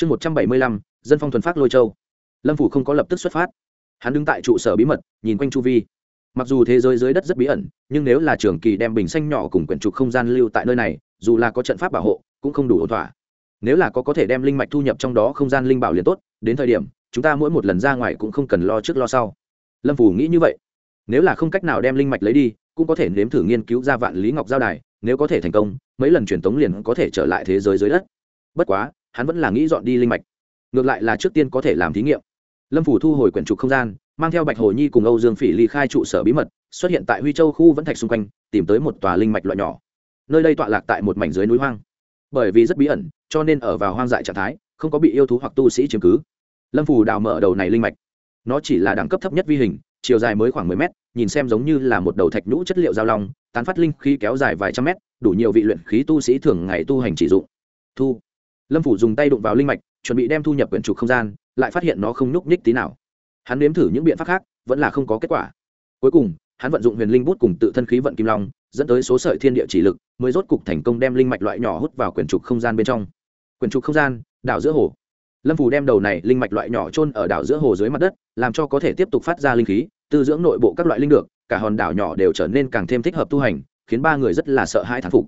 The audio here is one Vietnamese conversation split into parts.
chương một trăm bảy mươi lăm, dân phong thuần phát lôi châu. Lâm phủ không có lập tức xuất phát. Hắn đứng tại trụ sở bí mật, nhìn quanh chu vi. Mặc dù thế giới dưới đất rất bí ẩn, nhưng nếu là trường kỳ đem bình xanh nhỏ cùng quyển trục không gian lưu tại nơi này, dù là có trận pháp bảo hộ, cũng không đủ ổn thỏa. Nếu là có có thể đem linh mạch thu nhập trong đó không gian linh bảo liền tốt, đến thời điểm, chúng ta mỗi một lần ra ngoài cũng không cần lo trước lo sau. Lâm phủ nghĩ như vậy. Nếu là không cách nào đem linh mạch lấy đi, cũng có thể nếm thử nghiên cứu ra vạn lý ngọc giao đài, nếu có thể thành công, mấy lần truyền tống liền có thể trở lại thế giới dưới đất. Bất quá hắn vẫn là nghĩ dọn đi linh mạch. Ngược lại là trước tiên có thể làm thí nghiệm. Lâm phủ thu hồi quyển trục không gian, mang theo bạch hồ nhi cùng âu dương phỉ ly khai trụ sở bí mật, xuất hiện tại huy châu khu vẫn thạch xung quanh, tìm tới một tòa linh mạch loại nhỏ. Nơi đây tọa lạc tại một mảnh dưới núi hoang. Bởi vì rất bí ẩn, cho nên ở vào hoang dại trạng thái, không có bị yêu thú hoặc tu sĩ chiếm cứ. Lâm phủ đào mở đầu này linh mạch. Nó chỉ là đẳng cấp thấp nhất vi hình, chiều dài mới khoảng mười mét, nhìn xem giống như là một đầu thạch nhũ chất liệu giao long, tán phát linh khí kéo dài vài trăm mét, đủ nhiều vị luyện khí tu sĩ thường ngày tu hành chỉ dụng. Thu lâm phủ dùng tay đụng vào linh mạch, chuẩn bị đem thu nhập quyển trục không gian, lại phát hiện nó không nhúc nhích tí nào. Hắn nếm thử những biện pháp khác, vẫn là không có kết quả. Cuối cùng, hắn vận dụng huyền linh bút cùng tự thân khí vận kim long, dẫn tới số sợi thiên địa chỉ lực, mới rốt cục thành công đem linh mạch loại nhỏ hút vào quyển trục không gian bên trong. Quyển trục không gian, đảo giữa hồ. Lâm phủ đem đầu này linh mạch loại nhỏ trôn ở đảo giữa hồ dưới mặt đất, làm cho có thể tiếp tục phát ra linh khí, tư dưỡng nội bộ các loại linh được, cả hòn đảo nhỏ đều trở nên càng thêm thích hợp tu hành, khiến ba người rất là sợ hãi thán phục.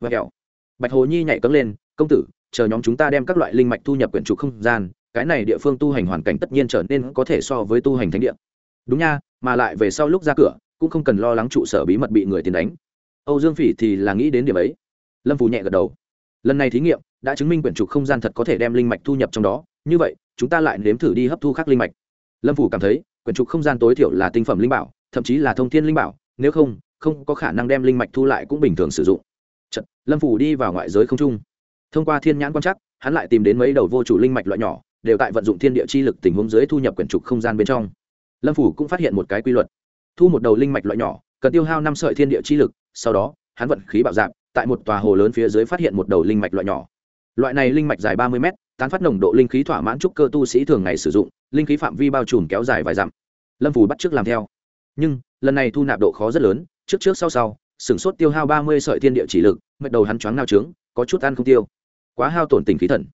Và kẹo bạch hồ nhi nhảy cấm lên, công tử chờ nhóm chúng ta đem các loại linh mạch thu nhập quyển trục không gian cái này địa phương tu hành hoàn cảnh tất nhiên trở nên có thể so với tu hành thánh địa. Đúng nha mà lại về sau lúc ra cửa cũng không cần lo lắng trụ sở bí mật bị người tiền đánh. Âu dương phỉ thì là nghĩ đến điểm ấy. Lâm phù nhẹ gật đầu. Lần này thí nghiệm đã chứng minh quyển trục không gian thật có thể đem linh mạch thu nhập trong đó. Như vậy chúng ta lại nếm thử đi hấp thu khác linh mạch. Lâm phủ cảm thấy quyển trục không gian tối thiểu là tinh phẩm linh bảo thậm chí là thông thiên linh bảo nếu không không có khả năng đem linh mạch thu lại cũng bình thường sử dụng. Chật, lâm phủ đi vào ngoại giới không trung thông qua thiên nhãn quan chắc hắn lại tìm đến mấy đầu vô chủ linh mạch loại nhỏ, đều tại vận dụng thiên địa chi lực tình huống dưới thu nhập quyển trục không gian bên trong. Lâm phủ cũng phát hiện một cái quy luật. Thu một đầu linh mạch loại nhỏ, cần tiêu hao năm sợi thiên địa chi lực, sau đó, hắn vận khí bạo dạp tại một tòa hồ lớn phía dưới phát hiện một đầu linh mạch loại nhỏ. Loại này linh mạch dài ba mươi m tán phát nồng độ linh khí thỏa mãn trúc cơ tu sĩ thường ngày sử dụng, linh khí phạm vi bao trùm kéo dài vài dặm. Lâm phủ bắt t r ư ớ c làm theo. Nhưng, lần này thu nạp độ khó rất lớn, trước trước sau sau, sửng sốt tiêu hao ba mươi sợi thiên địa chỉ lực, mệt đầu hắn choáng nao trướng, có chút ăn không tiêu quá hao tổn tình khí thần.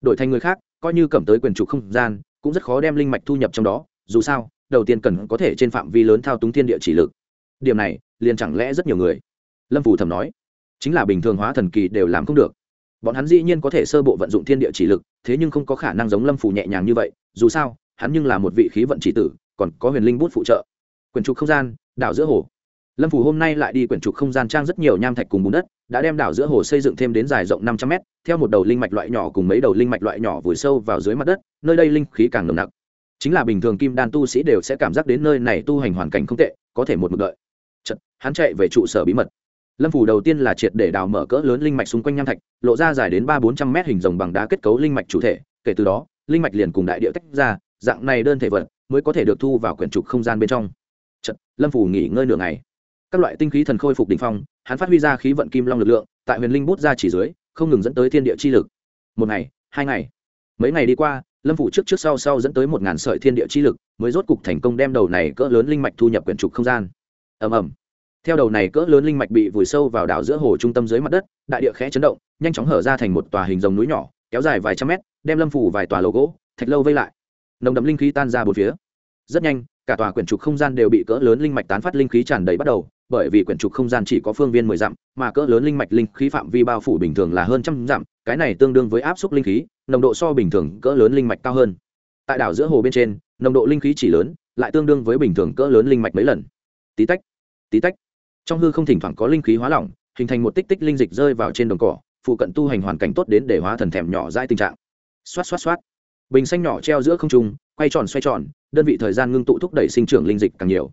Đổi thành người khác, coi như cầm tới quyền trục không gian, cũng rất khó đem linh mạch thu nhập trong đó, dù sao, đầu tiên cần có thể trên phạm vi lớn thao túng thiên địa chỉ lực. Điểm này, liền chẳng lẽ rất nhiều người? Lâm phủ thầm nói, chính là bình thường hóa thần kỳ đều làm không được. Bọn hắn dĩ nhiên có thể sơ bộ vận dụng thiên địa chỉ lực, thế nhưng không có khả năng giống lâm phủ nhẹ nhàng như vậy, dù sao, hắn nhưng là một vị khí vận chỉ tử, còn có huyền linh bút phụ trợ. Quyền trục không gian đảo giữa hồ lâm phủ hôm nay lại đi quyển trục không gian trang rất nhiều nham thạch cùng bùn đất đã đem đảo giữa hồ xây dựng thêm đến dài rộng năm trăm mét theo một đầu linh mạch loại nhỏ cùng mấy đầu linh mạch loại nhỏ vùi sâu vào dưới mặt đất nơi đây linh khí càng nồng nặc. Chính là bình thường kim đan tu sĩ đều sẽ cảm giác đến nơi này tu hành hoàn cảnh không tệ có thể một mực đợi. Chật, hắn chạy về trụ sở bí mật. Lâm phủ đầu tiên là triệt để đào mở cỡ lớn linh mạch xung quanh nham thạch lộ ra dài đến ba bốn trăm mét hình rồng bằng đá kết cấu linh mạch chủ thể kể từ đó linh mạch liền cùng đại địa tách ra dạng này đơn thể vật mới có thể được thu vào quyển trục không gian bên trong. Chật, lâm phủ nghỉ ngơi nửa ngày các loại tinh khí thần khôi phục đỉnh phong, hắn phát huy ra khí vận kim long lực lượng, tại huyền linh bút ra chỉ dưới, không ngừng dẫn tới thiên địa chi lực. Một ngày, hai ngày, mấy ngày đi qua, lâm phủ trước trước sau sau dẫn tới một ngàn sợi thiên địa chi lực, mới rốt cục thành công đem đầu này cỡ lớn linh mạch thu nhập quyển trục không gian. Ầm ầm. Theo đầu này cỡ lớn linh mạch bị vùi sâu vào đảo giữa hồ trung tâm dưới mặt đất, đại địa khẽ chấn động, nhanh chóng hở ra thành một tòa hình rồng núi nhỏ, kéo dài vài trăm mét, đem lâm phủ vài tòa lầu gỗ, thạch lâu vây lại. Nồng đậm linh khí tan ra bốn phía. Rất nhanh, cả tòa quyển trục không gian đều bị cỡ lớn linh mạch tán phát linh khí tràn đầy bắt đầu bởi vì quyển trục không gian chỉ có phương viên mười dặm, mà cỡ lớn linh mạch linh khí phạm vi bao phủ bình thường là hơn trăm dặm, cái này tương đương với áp suất linh khí, nồng độ so bình thường cỡ lớn linh mạch cao hơn. Tại đảo giữa hồ bên trên, nồng độ linh khí chỉ lớn, lại tương đương với bình thường cỡ lớn linh mạch mấy lần. Tí tách tí tách. Trong hư không thỉnh thoảng có linh khí hóa lỏng, hình thành một tích tích linh dịch rơi vào trên đồng cỏ, phụ cận tu hành hoàn cảnh tốt đến để hóa thần thèm nhỏ dãi tình trạng. Xoát xoát xoát. Bình xanh nhỏ treo giữa không trung, quay tròn xoay tròn, đơn vị thời gian ngưng tụ thúc đẩy sinh trưởng linh dịch càng nhiều.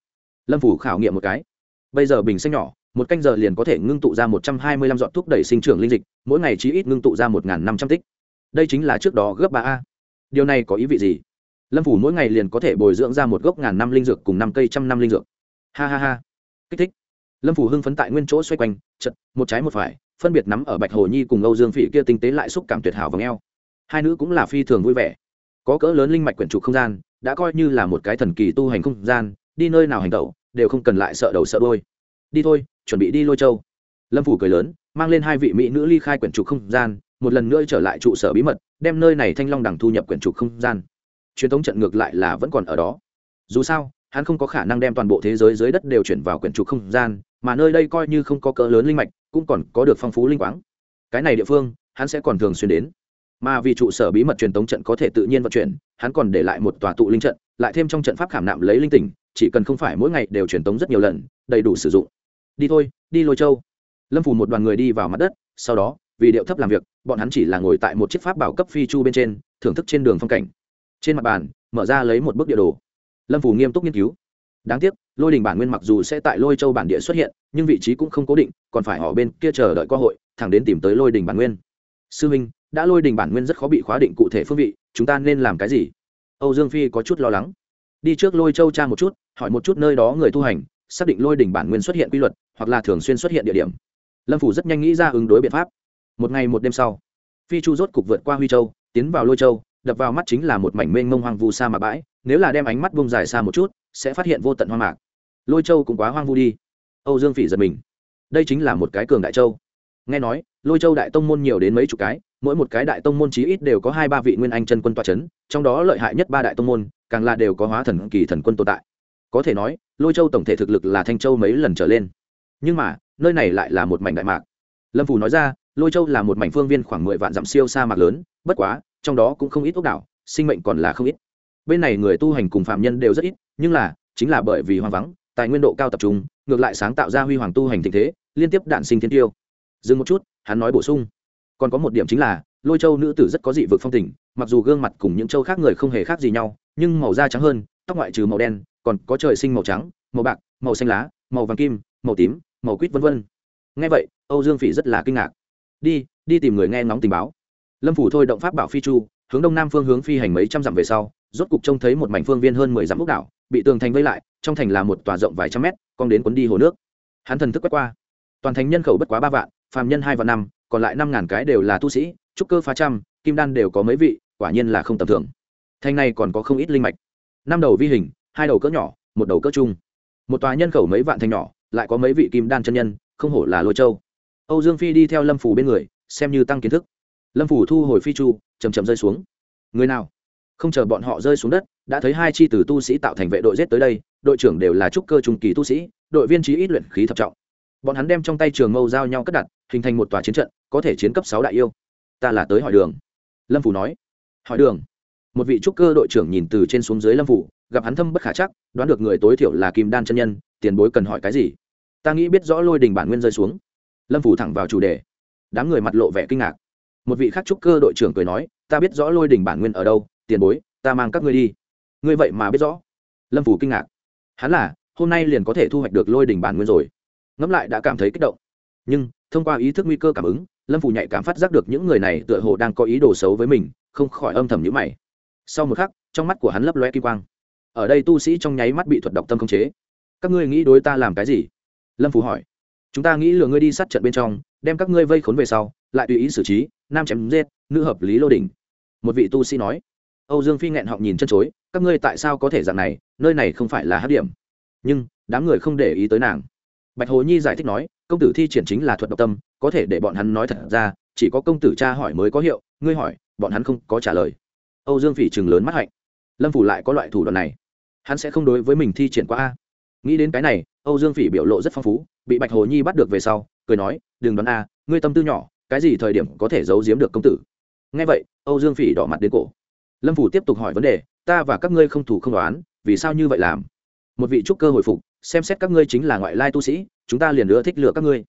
Lâm phủ khảo nghiệm một cái bây giờ bình xanh nhỏ, một canh giờ liền có thể ngưng tụ ra một trăm hai mươi lăm dọn thuốc đẩy sinh trưởng linh dịch, mỗi ngày chí ít ngưng tụ ra một năm trăm tích. Đây chính là trước đó gấp ba a. Điều này có ý vị gì? Lâm phủ mỗi ngày liền có thể bồi dưỡng ra một gốc ngàn năm linh dược cùng năm cây trăm năm linh dược. Ha ha ha. Kích thích. Lâm phủ hưng phấn tại nguyên chỗ xoay quanh chật một trái một phải, phân biệt nắm ở bạch hồ nhi cùng âu dương phỉ kia tinh tế lại xúc cảm tuyệt hảo và ngheo hai nữ cũng là phi thường vui vẻ. Có cỡ lớn linh mạch quyển trục không gian, đã coi như là một cái thần kỳ tu hành không gian, đi nơi nào hành tẩu đều không cần lại sợ đầu sợ đôi. Đi thôi, chuẩn bị đi lôi châu. Lâm phủ cười lớn, mang lên hai vị mỹ nữ ly khai quyển trục không gian, một lần nữa trở lại trụ sở bí mật, đem nơi này thanh long đằng thu nhập quyển trục không gian. Truyền thống trận ngược lại là vẫn còn ở đó. Dù sao, hắn không có khả năng đem toàn bộ thế giới dưới đất đều chuyển vào quyển trục không gian, mà nơi đây coi như không có cỡ lớn linh mạch, cũng còn có được phong phú linh quáng. Cái này địa phương, hắn sẽ còn thường xuyên đến. Mà vì trụ sở bí mật truyền tống trận có thể tự nhiên vận chuyển, hắn còn để lại một tòa tụ linh trận, lại thêm trong trận pháp khảm nạm lấy linh tỉnh chỉ cần không phải mỗi ngày đều truyền tống rất nhiều lần, đầy đủ sử dụng. Đi thôi, đi lôi châu. Lâm phủ một đoàn người đi vào mặt đất, sau đó, vì điệu thấp làm việc, bọn hắn chỉ là ngồi tại một chiếc pháp bảo cấp phi chu bên trên, thưởng thức trên đường phong cảnh. Trên mặt bàn, mở ra lấy một bức địa đồ. Lâm phủ nghiêm túc nghiên cứu. Đáng tiếc, lôi đình bản nguyên mặc dù sẽ tại lôi châu bản địa xuất hiện, nhưng vị trí cũng không cố định, còn phải họ bên kia chờ đợi cơ hội, thẳng đến tìm tới lôi đình bản nguyên. Sư minh, đã lôi đình bản nguyên rất khó bị khóa định cụ thể phương vị, chúng ta nên làm cái gì? Âu dương phi có chút lo lắng đi trước lôi châu tra một chút, hỏi một chút nơi đó người tu hành, xác định lôi đỉnh bản nguyên xuất hiện quy luật, hoặc là thường xuyên xuất hiện địa điểm. Lâm phủ rất nhanh nghĩ ra ứng đối biện pháp. Một ngày một đêm sau, phi chu rốt cục vượt qua huy châu, tiến vào lôi châu, đập vào mắt chính là một mảnh mênh mông hoang vu sa mạc bãi, nếu là đem ánh mắt vông dài xa một chút, sẽ phát hiện vô tận hoang mạc. Lôi châu cũng quá hoang vu đi. Âu dương phỉ giật mình. Đây chính là một cái cường đại châu. Nghe nói, lôi châu đại tông môn nhiều đến mấy chục cái, mỗi một cái đại tông môn chí ít đều có hai ba vị nguyên anh chân quân toa c h ấ n trong đó lợi hại nhất ba đại tông môn càng là đều có hóa thần kỳ thần quân tồn tại. Có thể nói, lôi châu tổng thể thực lực là thanh châu mấy lần trở lên. Nhưng mà, nơi này lại là một mảnh đại mạc. Lâm Phù nói ra, lôi châu là một mảnh phương viên khoảng mười vạn dặm siêu sa mạc lớn, bất quá, trong đó cũng không ít ốc đảo, sinh mệnh còn là không ít. Bên này người tu hành cùng phạm nhân đều rất ít, nhưng là, chính là bởi vì hoang vắng, tài nguyên độ cao tập trung, ngược lại sáng tạo ra huy hoàng tu hành tình thế, liên tiếp đạn sinh thiên tiêu. Dừng một chút, hắn nói bổ sung. Còn có một điểm chính là lôi châu nữ tử rất có dị vực phong tình, mặc dù gương mặt cùng những châu khác người không hề khác gì nhau, nhưng màu da trắng hơn, tóc ngoại trừ màu đen, còn có trời sinh màu trắng, màu bạc, màu xanh lá, màu vàng kim, màu tím, màu quýt v v ngay vậy, âu dương phỉ rất là kinh ngạc. Đi đi tìm người nghe ngóng tình báo. Lâm phủ thôi động pháp bảo phi chu, hướng đông nam phương hướng phi hành mấy trăm dặm về sau, rốt cục trông thấy một mảnh phương viên hơn mười dặm ốc đảo, bị tường thành vây lại, trong thành là một tòa rộng vài trăm mét cong đến cuốn đi hồ nước. Hắn thần thức quét qua. Toàn thành nhân khẩu bất quá ba vạn, phàm nhân hai vạn năm, còn lại năm ngàn cái đều là tu sĩ trúc cơ phá trăm, kim đan đều có mấy vị, quả nhiên là không tầm thường. Thanh này còn có không ít linh mạch. Năm đầu vi hình, hai đầu cỡ nhỏ, một đầu cỡ chung một tòa nhân khẩu mấy vạn thành nhỏ, lại có mấy vị kim đan chân nhân, không hổ là lôi châu. Âu dương phi đi theo lâm phủ bên người, xem như tăng kiến thức. Lâm phủ thu hồi phi chu chầm chậm rơi xuống. Người nào? Không chờ bọn họ rơi xuống đất, đã thấy hai chi từ tu sĩ tạo thành vệ đội giết tới đây, đội trưởng đều là trúc cơ trung kỳ tu sĩ, đội viên trí ít luyện khí thập trọng. Bọn hắn đem trong tay trường mâu giao nhau cất đặt, hình thành một tòa chiến trận, có thể chiến cấp sáu đại yêu ta là tới hỏi đường. Lâm phủ nói. Hỏi đường. Một vị trúc cơ đội trưởng nhìn từ trên xuống dưới lâm phủ gặp hắn thâm bất khả chắc, đoán được người tối thiểu là kim đan chân nhân, tiền bối cần hỏi cái gì? Ta nghĩ biết rõ lôi đình bản nguyên rơi xuống. Lâm phủ thẳng vào chủ đề. Đám người mặt lộ vẻ kinh ngạc. Một vị khác trúc cơ đội trưởng cười nói, ta biết rõ lôi đình bản nguyên ở đâu, tiền bối, ta mang các ngươi đi. Ngươi vậy mà biết rõ. Lâm phủ kinh ngạc. Hắn là, hôm nay liền có thể thu hoạch được lôi đình bản nguyên rồi. Ngẫm lại đã cảm thấy kích động. Nhưng, thông qua ý thức nguy cơ cảm ứng lâm phủ nhạy cảm phát giác được những người này tựa hồ đang có ý đồ xấu với mình, không khỏi âm thầm nhữ mày. Sau một khắc, trong mắt của hắn lấp loe kim quang. Ở đây tu sĩ trong nháy mắt bị thuật độc tâm khống chế. Các ngươi nghĩ đối ta làm cái gì? Lâm phủ hỏi. Chúng ta nghĩ lừa ngươi đi sát trận bên trong, đem các ngươi vây khốn về sau, lại tùy ý xử trí, nam chém giết, nữ hợp lý lô đình một vị tu sĩ nói. Âu dương phi nghẹn họng nhìn chân chối, các ngươi tại sao có thể dạng này, nơi này không phải là hát điểm. Nhưng, đám người không để ý tới nàng. Bạch hồ nhi giải thích nói công tử thi triển chính là thuật độc tâm, có thể để bọn hắn nói thật ra, chỉ có công tử cha hỏi mới có hiệu, ngươi hỏi, bọn hắn không có trả lời. Âu dương phỉ chừng lớn mắt hạnh. Lâm phủ lại có loại thủ đoạn này. Hắn sẽ không đối với mình thi triển qua a. Nghĩ đến cái này, âu dương phỉ biểu lộ rất phong phú, bị bạch hồ nhi bắt được về sau, cười nói, đừng đoán a, ngươi tâm tư nhỏ, cái gì thời điểm có thể giấu giếm được công tử? Nghe vậy, âu dương phỉ đỏ mặt đến cổ. Lâm phủ tiếp tục hỏi vấn đề, ta và các ngươi không thủ không đoán, vì sao như vậy làm? Một vị trúc cơ hồi phục xem xét các ngươi chính là ngoại lai tu sĩ, chúng ta liền nữa thích lựa các ngươi.